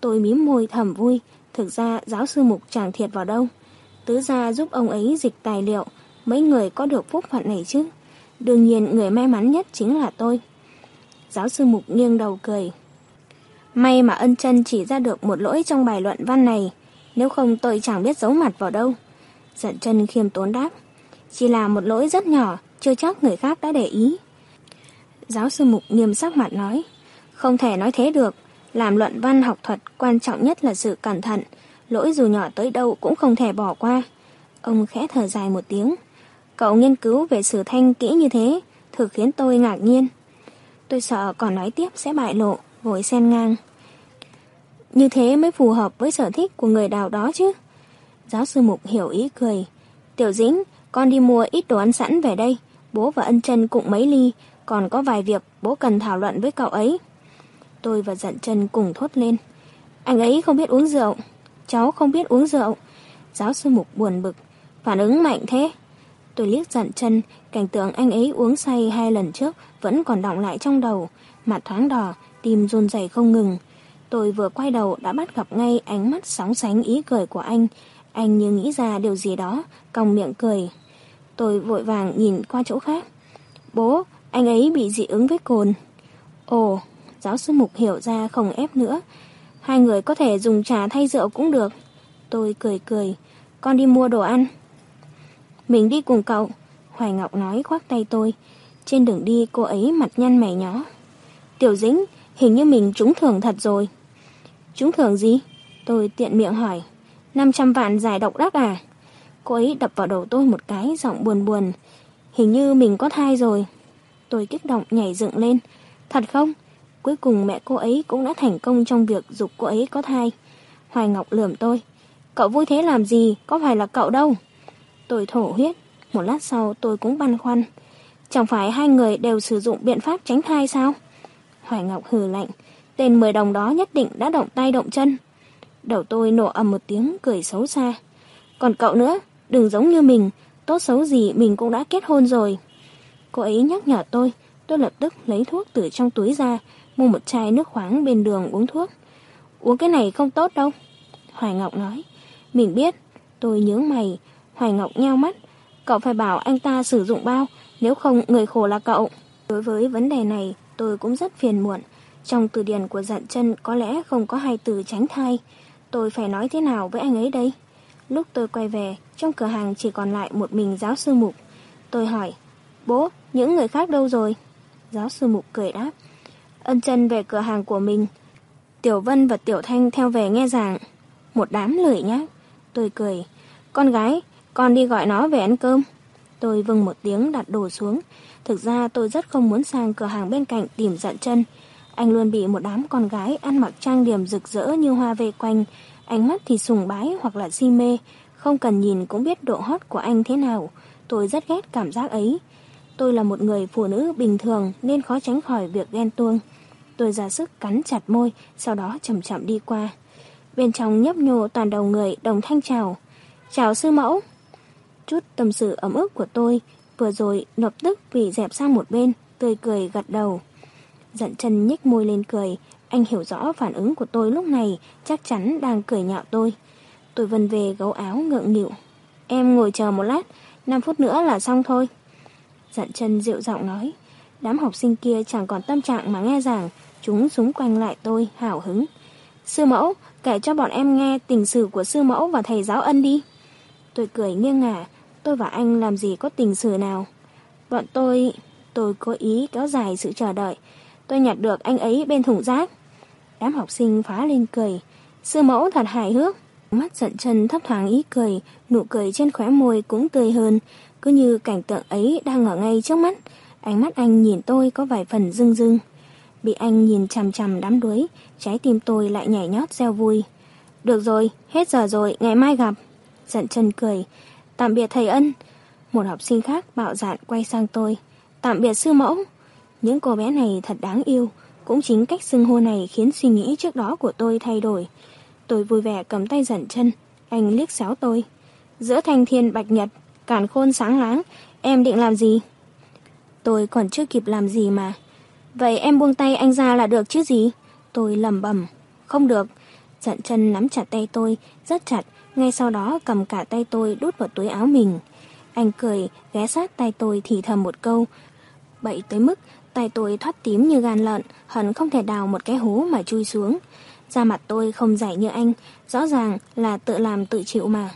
Tôi mím môi thầm vui. Thực ra giáo sư Mục chẳng thiệt vào đâu. Tứ gia giúp ông ấy dịch tài liệu. Mấy người có được phúc phận này chứ. Đương nhiên người may mắn nhất chính là tôi. Giáo sư Mục nghiêng đầu cười. May mà ân chân chỉ ra được một lỗi trong bài luận văn này. Nếu không tôi chẳng biết giấu mặt vào đâu. Giận chân khiêm tốn đáp. Chỉ là một lỗi rất nhỏ, chưa chắc người khác đã để ý. Giáo sư Mục nghiêm sắc mặt nói. Không thể nói thế được. Làm luận văn học thuật quan trọng nhất là sự cẩn thận. Lỗi dù nhỏ tới đâu cũng không thể bỏ qua. Ông khẽ thở dài một tiếng. Cậu nghiên cứu về sử thanh kỹ như thế, thực khiến tôi ngạc nhiên. Tôi sợ còn nói tiếp sẽ bại lộ, vội xen ngang. Như thế mới phù hợp với sở thích của người đào đó chứ. Giáo sư Mục hiểu ý cười. Tiểu Dĩnh, con đi mua ít đồ ăn sẵn về đây. Bố và ân chân cũng mấy ly, còn có vài việc bố cần thảo luận với cậu ấy. Tôi và giận chân cùng thốt lên. Anh ấy không biết uống rượu. Cháu không biết uống rượu. Giáo sư Mục buồn bực. Phản ứng mạnh thế. Tôi liếc giận chân, cảnh tượng anh ấy uống say hai lần trước vẫn còn đọng lại trong đầu. Mặt thoáng đỏ, tim run rẩy không ngừng. Tôi vừa quay đầu đã bắt gặp ngay ánh mắt sóng sánh ý cười của anh. Anh như nghĩ ra điều gì đó, còng miệng cười. Tôi vội vàng nhìn qua chỗ khác. Bố, anh ấy bị dị ứng với cồn. Ồ, giáo sư Mục hiểu ra không ép nữa. Hai người có thể dùng trà thay rượu cũng được. Tôi cười cười. Con đi mua đồ ăn. Mình đi cùng cậu. Hoài Ngọc nói khoác tay tôi. Trên đường đi cô ấy mặt nhăn mày nhó. Tiểu dính, hình như mình trúng thưởng thật rồi. Trúng thưởng gì? Tôi tiện miệng hỏi. 500 vạn giải độc đắc à? Cô ấy đập vào đầu tôi một cái, giọng buồn buồn. Hình như mình có thai rồi. Tôi kích động nhảy dựng lên. Thật không? Cuối cùng mẹ cô ấy cũng đã thành công trong việc dục cô ấy có thai. Hoài Ngọc lườm tôi. Cậu vui thế làm gì? Có phải là cậu đâu? Tôi thổ huyết. Một lát sau tôi cũng băn khoăn. Chẳng phải hai người đều sử dụng biện pháp tránh thai sao? Hoài Ngọc hừ lạnh. Tên 10 đồng đó nhất định đã động tay động chân. Đầu tôi nổ ầm một tiếng cười xấu xa. Còn cậu nữa, đừng giống như mình. Tốt xấu gì mình cũng đã kết hôn rồi. Cô ấy nhắc nhở tôi. Tôi lập tức lấy thuốc từ trong túi ra. Mua một chai nước khoáng bên đường uống thuốc. Uống cái này không tốt đâu. Hoài Ngọc nói. Mình biết. Tôi nhớ mày. Hoài Ngọc nheo mắt. Cậu phải bảo anh ta sử dụng bao, nếu không người khổ là cậu. Đối với vấn đề này, tôi cũng rất phiền muộn. Trong từ điển của dặn chân có lẽ không có hai từ tránh thai. Tôi phải nói thế nào với anh ấy đây? Lúc tôi quay về, trong cửa hàng chỉ còn lại một mình giáo sư Mục. Tôi hỏi, bố, những người khác đâu rồi? Giáo sư Mục cười đáp, ân chân về cửa hàng của mình. Tiểu Vân và Tiểu Thanh theo về nghe giảng. Một đám lười nhá. Tôi cười, con gái, con đi gọi nó về ăn cơm. Tôi vâng một tiếng đặt đồ xuống. Thực ra tôi rất không muốn sang cửa hàng bên cạnh tìm dặn chân. Anh luôn bị một đám con gái ăn mặc trang điểm rực rỡ như hoa vây quanh. Ánh mắt thì sùng bái hoặc là si mê. Không cần nhìn cũng biết độ hot của anh thế nào. Tôi rất ghét cảm giác ấy. Tôi là một người phụ nữ bình thường nên khó tránh khỏi việc ghen tuông. Tôi ra sức cắn chặt môi, sau đó chậm chậm đi qua. Bên trong nhấp nhô toàn đầu người đồng thanh chào. Chào sư mẫu. Chút tâm sự ấm ức của tôi vừa rồi lập tức bị dẹp sang một bên, tươi cười gật đầu. Giận chân nhích môi lên cười, anh hiểu rõ phản ứng của tôi lúc này chắc chắn đang cười nhạo tôi. Tôi vân về gấu áo ngượng nghịu. Em ngồi chờ một lát, 5 phút nữa là xong thôi. Giận chân dịu giọng nói. Đám học sinh kia chẳng còn tâm trạng mà nghe giảng, chúng súng quanh lại tôi, hào hứng. Sư mẫu, kể cho bọn em nghe tình sử của sư mẫu và thầy giáo ân đi. Tôi cười nghiêng ngả, tôi và anh làm gì có tình sử nào. Bọn tôi... tôi cố ý kéo dài sự chờ đợi. Tôi nhặt được anh ấy bên thùng rác. Đám học sinh phá lên cười. Sư mẫu thật hài hước. Mắt giận chân thấp thoáng ý cười, nụ cười trên khóe môi cũng tươi hơn, cứ như cảnh tượng ấy đang ở ngay trước mắt. Ánh mắt anh nhìn tôi có vài phần rưng rưng. Bị anh nhìn chằm chằm đám đuối, trái tim tôi lại nhảy nhót reo vui. Được rồi, hết giờ rồi, ngày mai gặp. Giận chân cười. Tạm biệt thầy ân. Một học sinh khác bạo dạn quay sang tôi. Tạm biệt sư mẫu. Những cô bé này thật đáng yêu. Cũng chính cách xưng hô này khiến suy nghĩ trước đó của tôi thay đổi. Tôi vui vẻ cầm tay dẫn chân. Anh liếc xéo tôi. Giữa thanh thiên bạch nhật, cản khôn sáng láng, em định làm gì? Tôi còn chưa kịp làm gì mà. Vậy em buông tay anh ra là được chứ gì? Tôi lầm bầm. Không được. Giận chân nắm chặt tay tôi, rất chặt, ngay sau đó cầm cả tay tôi đút vào túi áo mình. Anh cười, ghé sát tay tôi thì thầm một câu. Bậy tới mức, tay tôi thoát tím như gan lợn, hẳn không thể đào một cái hố mà chui xuống. Da mặt tôi không dày như anh, rõ ràng là tự làm tự chịu mà.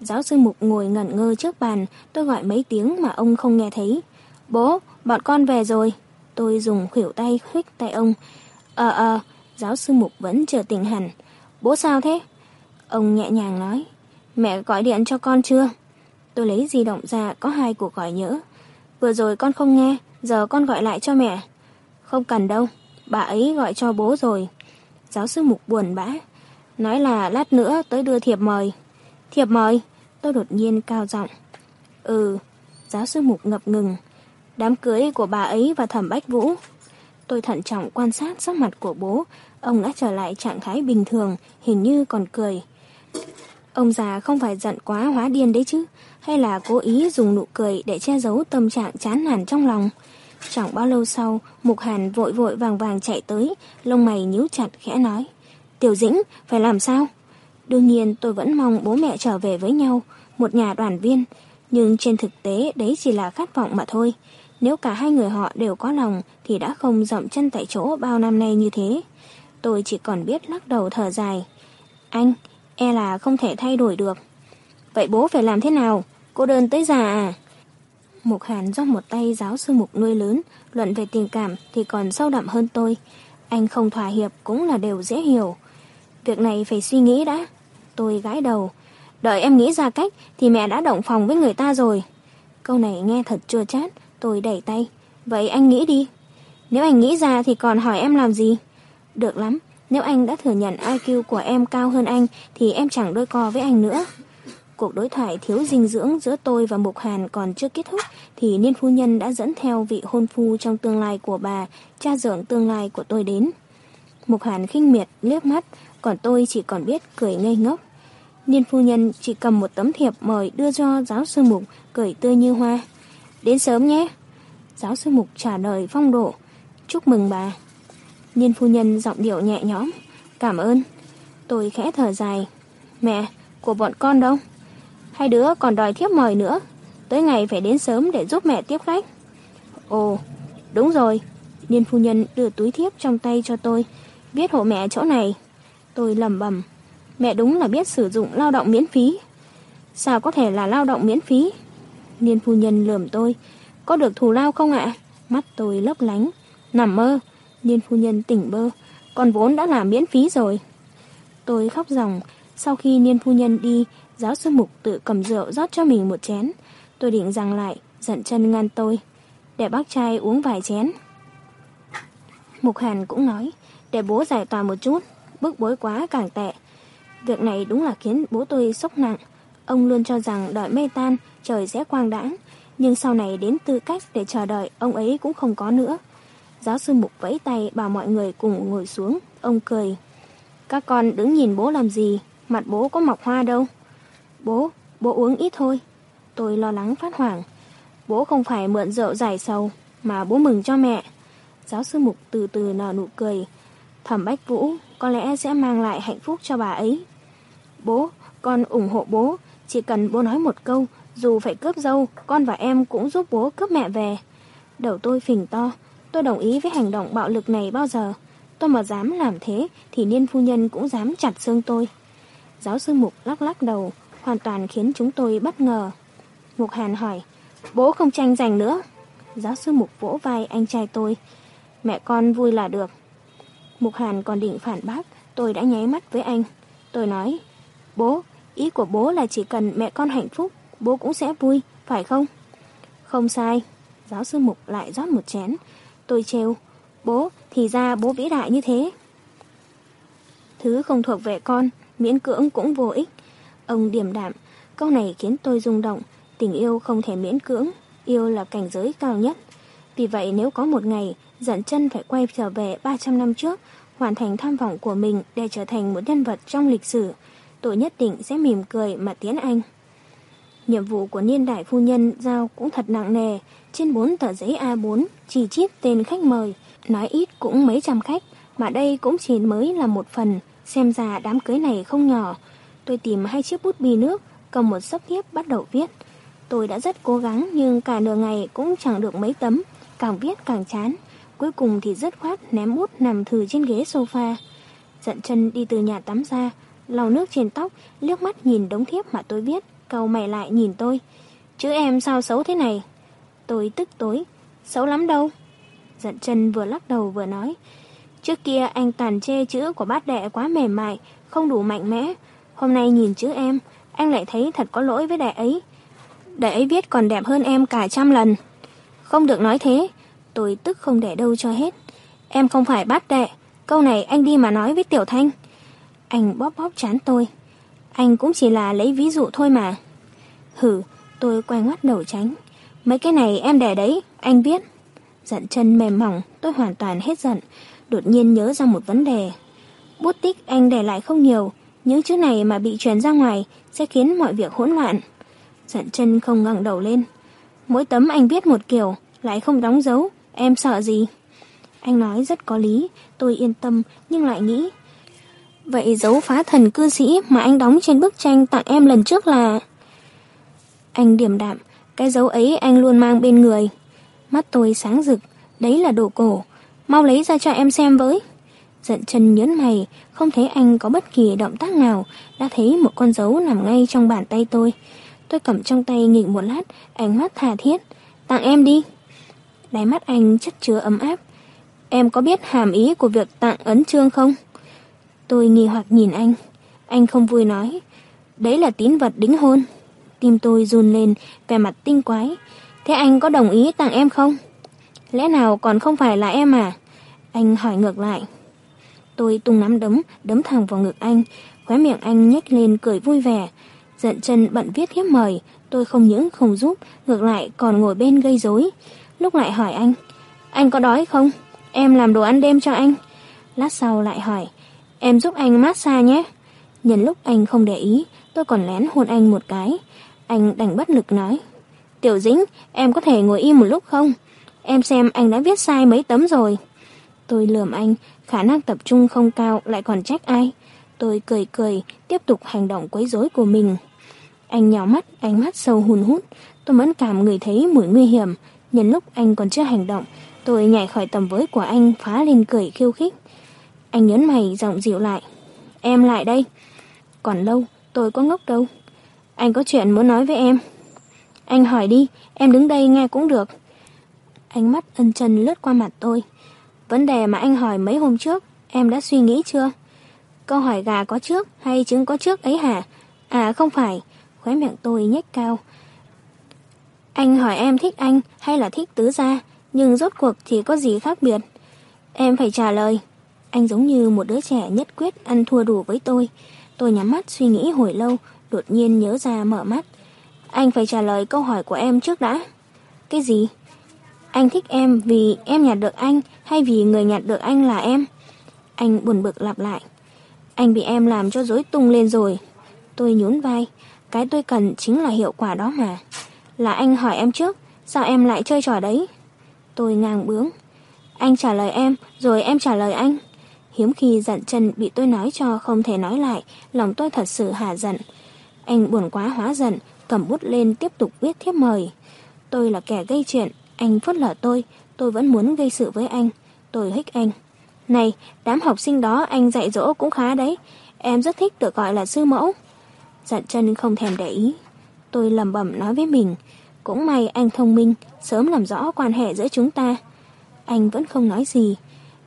Giáo sư Mục ngồi ngẩn ngơ trước bàn, tôi gọi mấy tiếng mà ông không nghe thấy. Bố, bọn con về rồi. Tôi dùng khuỷu tay khuyết tay ông. Ờ ờ, giáo sư Mục vẫn chờ tỉnh hẳn. Bố sao thế? Ông nhẹ nhàng nói. Mẹ gọi điện cho con chưa? Tôi lấy di động ra có hai cuộc gọi nhỡ. Vừa rồi con không nghe, giờ con gọi lại cho mẹ. Không cần đâu, bà ấy gọi cho bố rồi. Giáo sư Mục buồn bã. Nói là lát nữa tới đưa thiệp mời. Thiệp mời? Tôi đột nhiên cao giọng. Ừ, giáo sư Mục ngập ngừng. Đám cưới của bà ấy và thẩm Bách Vũ. Tôi thận trọng quan sát sắc mặt của bố. Ông đã trở lại trạng thái bình thường, hình như còn cười. Ông già không phải giận quá hóa điên đấy chứ, hay là cố ý dùng nụ cười để che giấu tâm trạng chán nản trong lòng. Chẳng bao lâu sau, Mục Hàn vội vội vàng vàng chạy tới, lông mày nhíu chặt khẽ nói. Tiểu Dĩnh, phải làm sao? Đương nhiên tôi vẫn mong bố mẹ trở về với nhau, một nhà đoàn viên, nhưng trên thực tế đấy chỉ là khát vọng mà thôi. Nếu cả hai người họ đều có lòng thì đã không dậm chân tại chỗ bao năm nay như thế. Tôi chỉ còn biết lắc đầu thở dài. Anh, e là không thể thay đổi được. Vậy bố phải làm thế nào? Cô đơn tới già à? Mục Hàn do một tay giáo sư mục nuôi lớn, luận về tình cảm thì còn sâu đậm hơn tôi. Anh không thỏa hiệp cũng là đều dễ hiểu. Việc này phải suy nghĩ đã. Tôi gãi đầu. Đợi em nghĩ ra cách thì mẹ đã động phòng với người ta rồi. Câu này nghe thật chua chát, tôi đẩy tay. Vậy anh nghĩ đi. Nếu anh nghĩ ra thì còn hỏi em làm gì? Được lắm, nếu anh đã thừa nhận IQ của em cao hơn anh thì em chẳng đôi co với anh nữa. Cuộc đối thoại thiếu dinh dưỡng giữa tôi và Mục Hàn còn chưa kết thúc thì Niên Phu Nhân đã dẫn theo vị hôn phu trong tương lai của bà, cha dưỡng tương lai của tôi đến. Mục Hàn khinh miệt, liếc mắt, còn tôi chỉ còn biết cười ngây ngốc. Niên Phu Nhân chỉ cầm một tấm thiệp mời đưa cho giáo sư Mục, cười tươi như hoa. Đến sớm nhé. Giáo sư Mục trả lời phong độ. Chúc mừng bà nhiên Phu Nhân giọng điệu nhẹ nhõm. Cảm ơn. Tôi khẽ thở dài. Mẹ, của bọn con đâu? Hai đứa còn đòi thiếp mời nữa. Tới ngày phải đến sớm để giúp mẹ tiếp khách. Ồ, đúng rồi. Niên phu nhân đưa túi thiếp trong tay cho tôi. Biết hộ mẹ chỗ này. Tôi lầm bầm. Mẹ đúng là biết sử dụng lao động miễn phí. Sao có thể là lao động miễn phí? Niên phu nhân lườm tôi. Có được thù lao không ạ? Mắt tôi lấp lánh. Nằm mơ. Niên phu nhân tỉnh bơ. Còn vốn đã làm miễn phí rồi. Tôi khóc ròng. Sau khi niên phu nhân đi, giáo sư mục tự cầm rượu rót cho mình một chén. Tôi định rằng lại, giận chân ngăn tôi. Để bác trai uống vài chén. Mục Hàn cũng nói, để bố giải tỏa một chút, bức bối quá càng tệ. Việc này đúng là khiến bố tôi sốc nặng. Ông luôn cho rằng đợi mây tan, trời sẽ quang đãng. Nhưng sau này đến tư cách để chờ đợi, ông ấy cũng không có nữa. Giáo sư Mục vẫy tay bảo mọi người cùng ngồi xuống. Ông cười. Các con đứng nhìn bố làm gì, mặt bố có mọc hoa đâu. Bố, bố uống ít thôi. Tôi lo lắng phát hoảng. Bố không phải mượn rượu giải sầu, mà bố mừng cho mẹ. Giáo sư Mục từ từ nở nụ cười. Thẩm Bách Vũ có lẽ sẽ mang lại hạnh phúc cho bà ấy. Bố, con ủng hộ bố. Chỉ cần bố nói một câu, dù phải cướp dâu, con và em cũng giúp bố cướp mẹ về. Đầu tôi phình to, tôi đồng ý với hành động bạo lực này bao giờ. Tôi mà dám làm thế thì niên phu nhân cũng dám chặt xương tôi. Giáo sư Mục lắc lắc đầu, hoàn toàn khiến chúng tôi bất ngờ. Mục Hàn hỏi, bố không tranh giành nữa. Giáo sư Mục vỗ vai anh trai tôi. Mẹ con vui là được. Mục Hàn còn định phản bác, tôi đã nháy mắt với anh. Tôi nói, bố, ý của bố là chỉ cần mẹ con hạnh phúc, bố cũng sẽ vui, phải không? Không sai. Giáo sư Mục lại rót một chén. Tôi trêu, bố, thì ra bố vĩ đại như thế. Thứ không thuộc về con, miễn cưỡng cũng vô ích. Ông điềm đạm, câu này khiến tôi rung động. Tình yêu không thể miễn cưỡng, yêu là cảnh giới cao nhất. Vì vậy nếu có một ngày dẫn chân phải quay trở về 300 năm trước, hoàn thành tham vọng của mình để trở thành một nhân vật trong lịch sử, tôi nhất định sẽ mỉm cười mà tiến anh. Nhiệm vụ của niên đại phu nhân giao cũng thật nặng nề, trên bốn tờ giấy A4 chỉ chít tên khách mời, nói ít cũng mấy trăm khách, mà đây cũng chỉ mới là một phần, xem ra đám cưới này không nhỏ. Tôi tìm hai chiếc bút bi nước, cầm một sấp thiếp bắt đầu viết. Tôi đã rất cố gắng nhưng cả nửa ngày cũng chẳng được mấy tấm, càng viết càng chán. Cuối cùng thì rất khoát ném bút nằm thử trên ghế sofa. Giận chân đi từ nhà tắm ra, lau nước trên tóc, liếc mắt nhìn đống thiếp mà tôi viết, cầu mày lại nhìn tôi. chữ em sao xấu thế này? Tôi tức tối, xấu lắm đâu. Giận chân vừa lắc đầu vừa nói, trước kia anh tàn chê chữ của bát đệ quá mềm mại, không đủ mạnh mẽ. Hôm nay nhìn chữ em, anh lại thấy thật có lỗi với đệ ấy. Đệ ấy viết còn đẹp hơn em cả trăm lần. Không được nói thế, tôi tức không để đâu cho hết. Em không phải bát đệ, câu này anh đi mà nói với Tiểu Thanh. Anh bóp bóp chán tôi. Anh cũng chỉ là lấy ví dụ thôi mà. Hử, tôi quay ngoắt đầu tránh. Mấy cái này em để đấy, anh viết. Giận chân mềm mỏng, tôi hoàn toàn hết giận. Đột nhiên nhớ ra một vấn đề. Bút tích anh để lại không nhiều, những chữ này mà bị truyền ra ngoài sẽ khiến mọi việc hỗn loạn. Giận chân không ngẩng đầu lên. Mỗi tấm anh viết một kiểu, lại không đóng dấu, em sợ gì? Anh nói rất có lý, tôi yên tâm nhưng lại nghĩ. Vậy dấu phá thần cư sĩ mà anh đóng trên bức tranh tặng em lần trước là... Anh điểm đạm, cái dấu ấy anh luôn mang bên người. Mắt tôi sáng rực, đấy là đồ cổ. Mau lấy ra cho em xem với. Giận chân nhớn mày, không thấy anh có bất kỳ động tác nào, đã thấy một con dấu nằm ngay trong bàn tay tôi. Tôi cầm trong tay nghỉ một lát, ánh mắt thà thiết. Tặng em đi. Đáy mắt anh chất chứa ấm áp. Em có biết hàm ý của việc tặng ấn chương không? Tôi nghi hoặc nhìn anh. Anh không vui nói. Đấy là tín vật đính hôn. Tim tôi run lên, vẻ mặt tinh quái. Thế anh có đồng ý tặng em không? Lẽ nào còn không phải là em à? Anh hỏi ngược lại. Tôi tung nắm đấm, đấm thẳng vào ngực anh. Khóe miệng anh nhếch lên cười vui vẻ. Giận chân bận viết thiếp mời. Tôi không những không giúp, ngược lại còn ngồi bên gây rối. Lúc lại hỏi anh. Anh có đói không? Em làm đồ ăn đêm cho anh. Lát sau lại hỏi. Em giúp anh massage nhé. Nhân lúc anh không để ý, tôi còn lén hôn anh một cái. Anh đành bất lực nói. Tiểu Dĩnh, em có thể ngồi im một lúc không? Em xem anh đã viết sai mấy tấm rồi. Tôi lườm anh, khả năng tập trung không cao lại còn trách ai. Tôi cười cười, tiếp tục hành động quấy rối của mình. Anh nhào mắt, ánh mắt sâu hùn hút. Tôi mẫn cảm người thấy mùi nguy hiểm. Nhân lúc anh còn chưa hành động, tôi nhảy khỏi tầm với của anh phá lên cười khiêu khích. Anh nhấn mày giọng dịu lại. Em lại đây. Còn lâu, tôi có ngốc đâu. Anh có chuyện muốn nói với em. Anh hỏi đi, em đứng đây nghe cũng được. Ánh mắt ân chân lướt qua mặt tôi. Vấn đề mà anh hỏi mấy hôm trước, em đã suy nghĩ chưa? Câu hỏi gà có trước hay trứng có trước ấy hả? À không phải, khóe miệng tôi nhếch cao. Anh hỏi em thích anh hay là thích tứ gia, nhưng rốt cuộc thì có gì khác biệt? Em phải trả lời. Anh giống như một đứa trẻ nhất quyết ăn thua đủ với tôi. Tôi nhắm mắt suy nghĩ hồi lâu, đột nhiên nhớ ra mở mắt. Anh phải trả lời câu hỏi của em trước đã. Cái gì? Anh thích em vì em nhặt được anh hay vì người nhặt được anh là em? Anh buồn bực lặp lại. Anh bị em làm cho rối tung lên rồi. Tôi nhún vai. Cái tôi cần chính là hiệu quả đó mà. Là anh hỏi em trước, sao em lại chơi trò đấy? Tôi ngang bướng. Anh trả lời em, rồi em trả lời anh. Hiếm khi giận chân bị tôi nói cho không thể nói lại, lòng tôi thật sự hả giận. Anh buồn quá hóa giận, cầm bút lên tiếp tục viết thiếp mời. Tôi là kẻ gây chuyện, Anh phớt lờ tôi, tôi vẫn muốn gây sự với anh. Tôi hích anh. Này, đám học sinh đó anh dạy dỗ cũng khá đấy. Em rất thích được gọi là sư mẫu. Dặn chân không thèm để ý. Tôi lầm bẩm nói với mình. Cũng may anh thông minh, sớm làm rõ quan hệ giữa chúng ta. Anh vẫn không nói gì.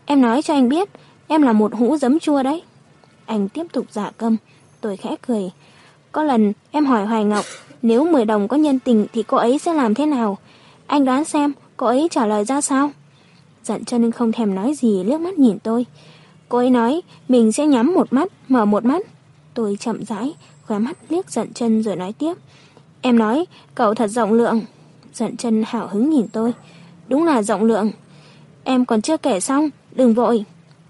Em nói cho anh biết, em là một hũ giấm chua đấy. Anh tiếp tục giả câm. Tôi khẽ cười. Có lần em hỏi Hoài Ngọc, nếu 10 đồng có nhân tình thì cô ấy sẽ làm thế nào? Anh đoán xem cô ấy trả lời ra sao? Giận chân không thèm nói gì liếc mắt nhìn tôi. Cô ấy nói mình sẽ nhắm một mắt, mở một mắt. Tôi chậm rãi, khóe mắt liếc giận chân rồi nói tiếp. Em nói, cậu thật rộng lượng. Giận chân hào hứng nhìn tôi. Đúng là rộng lượng. Em còn chưa kể xong, đừng vội.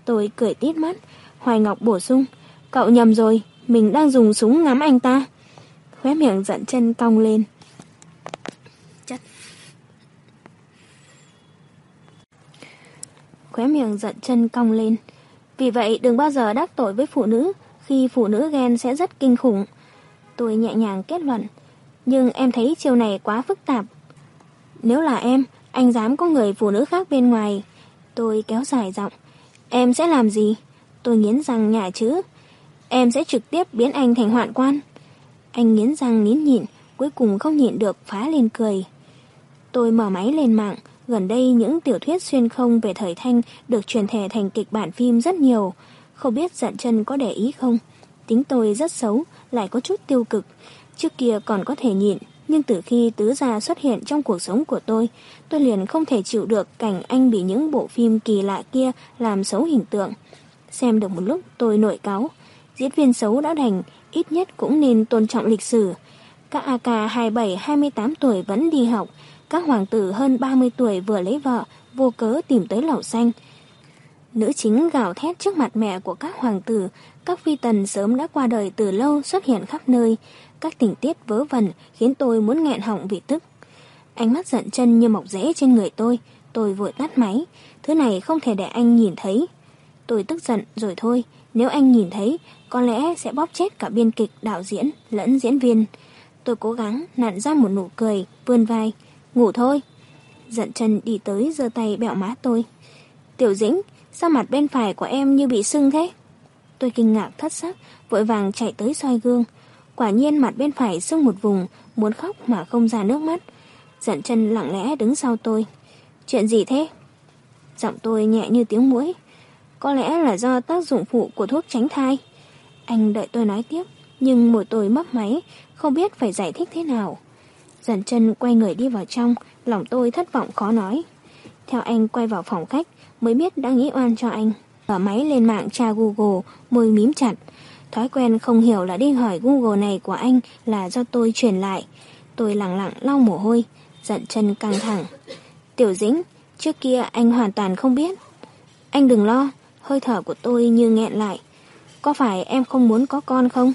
Tôi cười tít mắt. Hoài Ngọc bổ sung. Cậu nhầm rồi, mình đang dùng súng ngắm anh ta. Khóe miệng giận chân cong lên. Chất. Khóe miệng giận chân cong lên. Vì vậy đừng bao giờ đắc tội với phụ nữ, khi phụ nữ ghen sẽ rất kinh khủng. Tôi nhẹ nhàng kết luận. Nhưng em thấy chiêu này quá phức tạp. Nếu là em, anh dám có người phụ nữ khác bên ngoài. Tôi kéo dài giọng. Em sẽ làm gì? Tôi nghiến răng nhả chứ. Em sẽ trực tiếp biến anh thành hoạn quan. Anh nghiến răng nín nhịn, cuối cùng không nhịn được phá lên cười. Tôi mở máy lên mạng, gần đây những tiểu thuyết xuyên không về thời thanh được truyền thể thành kịch bản phim rất nhiều. Không biết dặn chân có để ý không? Tính tôi rất xấu, lại có chút tiêu cực. Trước kia còn có thể nhịn, nhưng từ khi tứ gia xuất hiện trong cuộc sống của tôi, tôi liền không thể chịu được cảnh anh bị những bộ phim kỳ lạ kia làm xấu hình tượng. Xem được một lúc tôi nổi cáo, diễn viên xấu đã đành, ít nhất cũng nên tôn trọng lịch sử. Các AK 27-28 tuổi vẫn đi học, các hoàng tử hơn 30 tuổi vừa lấy vợ, vô cớ tìm tới lẩu xanh. Nữ chính gào thét trước mặt mẹ của các hoàng tử, các phi tần sớm đã qua đời từ lâu xuất hiện khắp nơi. Các tình tiết vớ vẩn khiến tôi muốn nghẹn họng vì tức. Ánh mắt giận chân như mọc rễ trên người tôi, tôi vội tắt máy. Thứ này không thể để anh nhìn thấy. Tôi tức giận rồi thôi, nếu anh nhìn thấy, có lẽ sẽ bóp chết cả biên kịch, đạo diễn, lẫn diễn viên. Tôi cố gắng nặn ra một nụ cười, vươn vai. Ngủ thôi. Giận chân đi tới giơ tay bẹo má tôi. Tiểu dĩnh, sao mặt bên phải của em như bị sưng thế? Tôi kinh ngạc thất sắc, vội vàng chạy tới soi gương. Quả nhiên mặt bên phải sưng một vùng, muốn khóc mà không ra nước mắt. Giận chân lặng lẽ đứng sau tôi. Chuyện gì thế? Giọng tôi nhẹ như tiếng mũi. Có lẽ là do tác dụng phụ của thuốc tránh thai. Anh đợi tôi nói tiếp, nhưng mũi tôi mấp máy, không biết phải giải thích thế nào. Giản chân quay người đi vào trong, lòng tôi thất vọng khó nói. Theo anh quay vào phòng khách, mới biết đã nghĩ oan cho anh. mở máy lên mạng tra Google, môi mím chặt. Thói quen không hiểu là đi hỏi Google này của anh là do tôi truyền lại. Tôi lặng lặng lau mồ hôi, giận chân căng thẳng. Tiểu dĩnh, trước kia anh hoàn toàn không biết. Anh đừng lo, hơi thở của tôi như nghẹn lại. Có phải em không muốn có con không?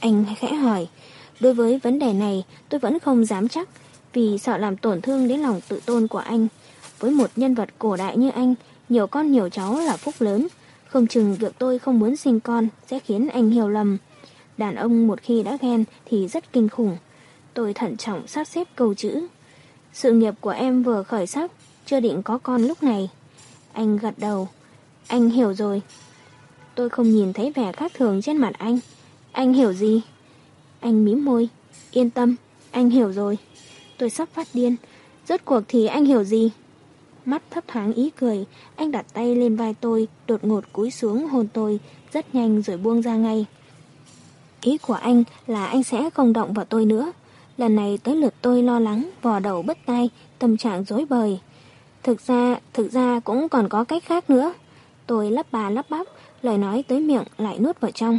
Anh khẽ hỏi. Đối với vấn đề này, tôi vẫn không dám chắc, vì sợ làm tổn thương đến lòng tự tôn của anh. Với một nhân vật cổ đại như anh, nhiều con nhiều cháu là phúc lớn. Không chừng việc tôi không muốn sinh con sẽ khiến anh hiểu lầm. Đàn ông một khi đã ghen thì rất kinh khủng. Tôi thận trọng sắp xếp câu chữ. Sự nghiệp của em vừa khởi sắc, chưa định có con lúc này. Anh gật đầu. Anh hiểu rồi. Tôi không nhìn thấy vẻ khác thường trên mặt anh. Anh hiểu gì? Anh mím môi. Yên tâm, anh hiểu rồi. Tôi sắp phát điên. Rốt cuộc thì anh hiểu gì? Mắt thấp thoáng ý cười, anh đặt tay lên vai tôi, đột ngột cúi xuống hôn tôi, rất nhanh rồi buông ra ngay. Ý của anh là anh sẽ không động vào tôi nữa. Lần này tới lượt tôi lo lắng, vò đầu bất tay, tâm trạng rối bời. Thực ra, thực ra cũng còn có cách khác nữa. Tôi lắp bà lắp bắp, lời nói tới miệng lại nuốt vào trong.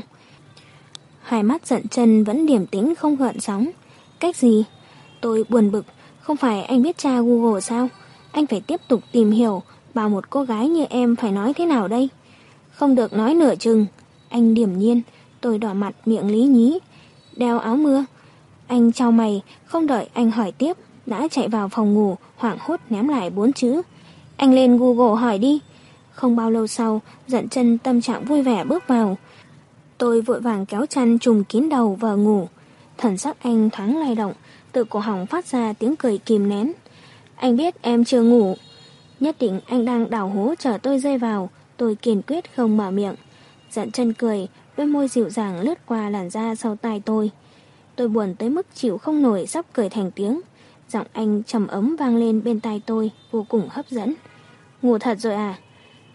Hai mắt giận chân vẫn điểm tĩnh không gợn sóng. Cách gì? Tôi buồn bực, không phải anh biết tra Google sao? Anh phải tiếp tục tìm hiểu bảo một cô gái như em phải nói thế nào đây? Không được nói nửa chừng. Anh điểm nhiên, tôi đỏ mặt miệng lý nhí. Đeo áo mưa. Anh trao mày, không đợi anh hỏi tiếp, đã chạy vào phòng ngủ, hoảng hốt ném lại bốn chữ. Anh lên Google hỏi đi. Không bao lâu sau, giận chân tâm trạng vui vẻ bước vào. Tôi vội vàng kéo chăn trùm kín đầu và ngủ. Thần sắc anh thoáng lay động, từ cổ họng phát ra tiếng cười kìm nén. Anh biết em chưa ngủ. Nhất định anh đang đảo hố chờ tôi rơi vào. Tôi kiên quyết không mở miệng. Giận chân cười, đôi môi dịu dàng lướt qua làn da sau tai tôi. Tôi buồn tới mức chịu không nổi sắp cười thành tiếng. Giọng anh trầm ấm vang lên bên tai tôi, vô cùng hấp dẫn. Ngủ thật rồi à?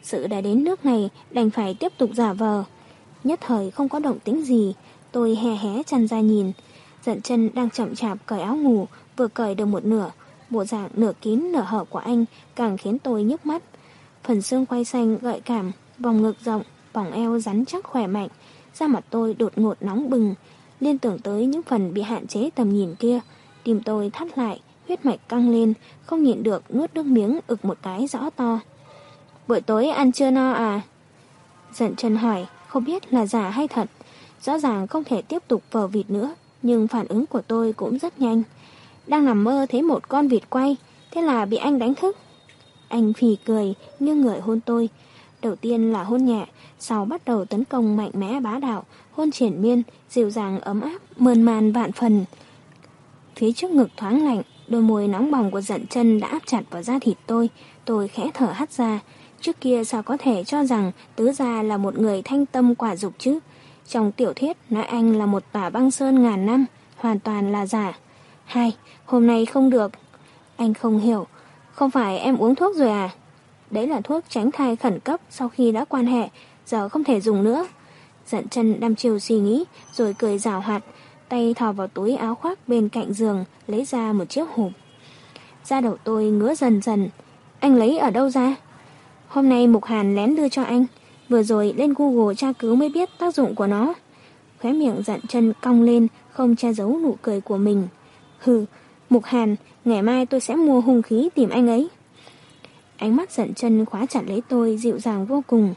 Sự đã đến nước này, đành phải tiếp tục giả vờ. Nhất thời không có động tĩnh gì, tôi hé hé chăn ra nhìn. Giận chân đang chậm chạp cởi áo ngủ, vừa cởi được một nửa. Bộ dạng nửa kín nửa hở của anh càng khiến tôi nhức mắt. Phần xương quay xanh gợi cảm, vòng ngực rộng, vòng eo rắn chắc khỏe mạnh. Da mặt tôi đột ngột nóng bừng, liên tưởng tới những phần bị hạn chế tầm nhìn kia. Tim tôi thắt lại, huyết mạch căng lên, không nhịn được nuốt nước miếng ực một cái rõ to. Buổi tối ăn chưa no à? Giận chân hỏi, không biết là giả hay thật. Rõ ràng không thể tiếp tục vờ vịt nữa, nhưng phản ứng của tôi cũng rất nhanh. Đang nằm mơ thấy một con vịt quay, thế là bị anh đánh thức. Anh phì cười, nghiêng người hôn tôi. Đầu tiên là hôn nhẹ, sau bắt đầu tấn công mạnh mẽ bá đạo, hôn triển miên, dịu dàng ấm áp, mơn man vạn phần. Phía trước ngực thoáng lạnh, đôi môi nóng bỏng của giận chân đã áp chặt vào da thịt tôi, tôi khẽ thở hắt ra. Trước kia sao có thể cho rằng tứ gia là một người thanh tâm quả dục chứ? Trong tiểu thuyết nói anh là một tòa băng sơn ngàn năm, hoàn toàn là giả. Hai, hôm nay không được. Anh không hiểu, không phải em uống thuốc rồi à? Đấy là thuốc tránh thai khẩn cấp sau khi đã quan hệ, giờ không thể dùng nữa. Giận chân đăm chiều suy nghĩ, rồi cười rào hoạt, tay thò vào túi áo khoác bên cạnh giường, lấy ra một chiếc hộp. Da đầu tôi ngứa dần dần. Anh lấy ở đâu ra? Hôm nay Mục Hàn lén đưa cho anh. Vừa rồi lên Google tra cứu mới biết tác dụng của nó. Khóe miệng dặn chân cong lên, không che giấu nụ cười của mình. Hừ, Mục Hàn, ngày mai tôi sẽ mua hung khí tìm anh ấy. Ánh mắt giận chân khóa chặt lấy tôi dịu dàng vô cùng.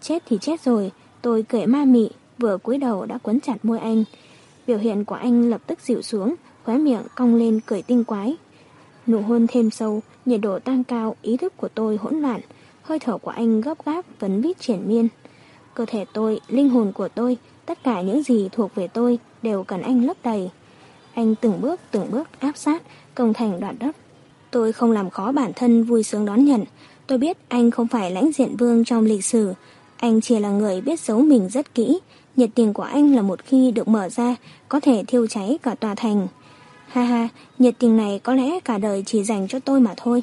Chết thì chết rồi, tôi cười ma mị, vừa cúi đầu đã quấn chặt môi anh. Biểu hiện của anh lập tức dịu xuống, khóe miệng cong lên cười tinh quái. Nụ hôn thêm sâu, nhiệt độ tăng cao, ý thức của tôi hỗn loạn, hơi thở của anh gấp gáp vấn vít triển miên. Cơ thể tôi, linh hồn của tôi, tất cả những gì thuộc về tôi đều cần anh lấp đầy. Anh từng bước từng bước áp sát, công thành đoạn đất. Tôi không làm khó bản thân vui sướng đón nhận. Tôi biết anh không phải lãnh diện vương trong lịch sử. Anh chỉ là người biết giấu mình rất kỹ. Nhiệt tình của anh là một khi được mở ra, có thể thiêu cháy cả tòa thành. Ha ha, nhiệt tình này có lẽ cả đời chỉ dành cho tôi mà thôi.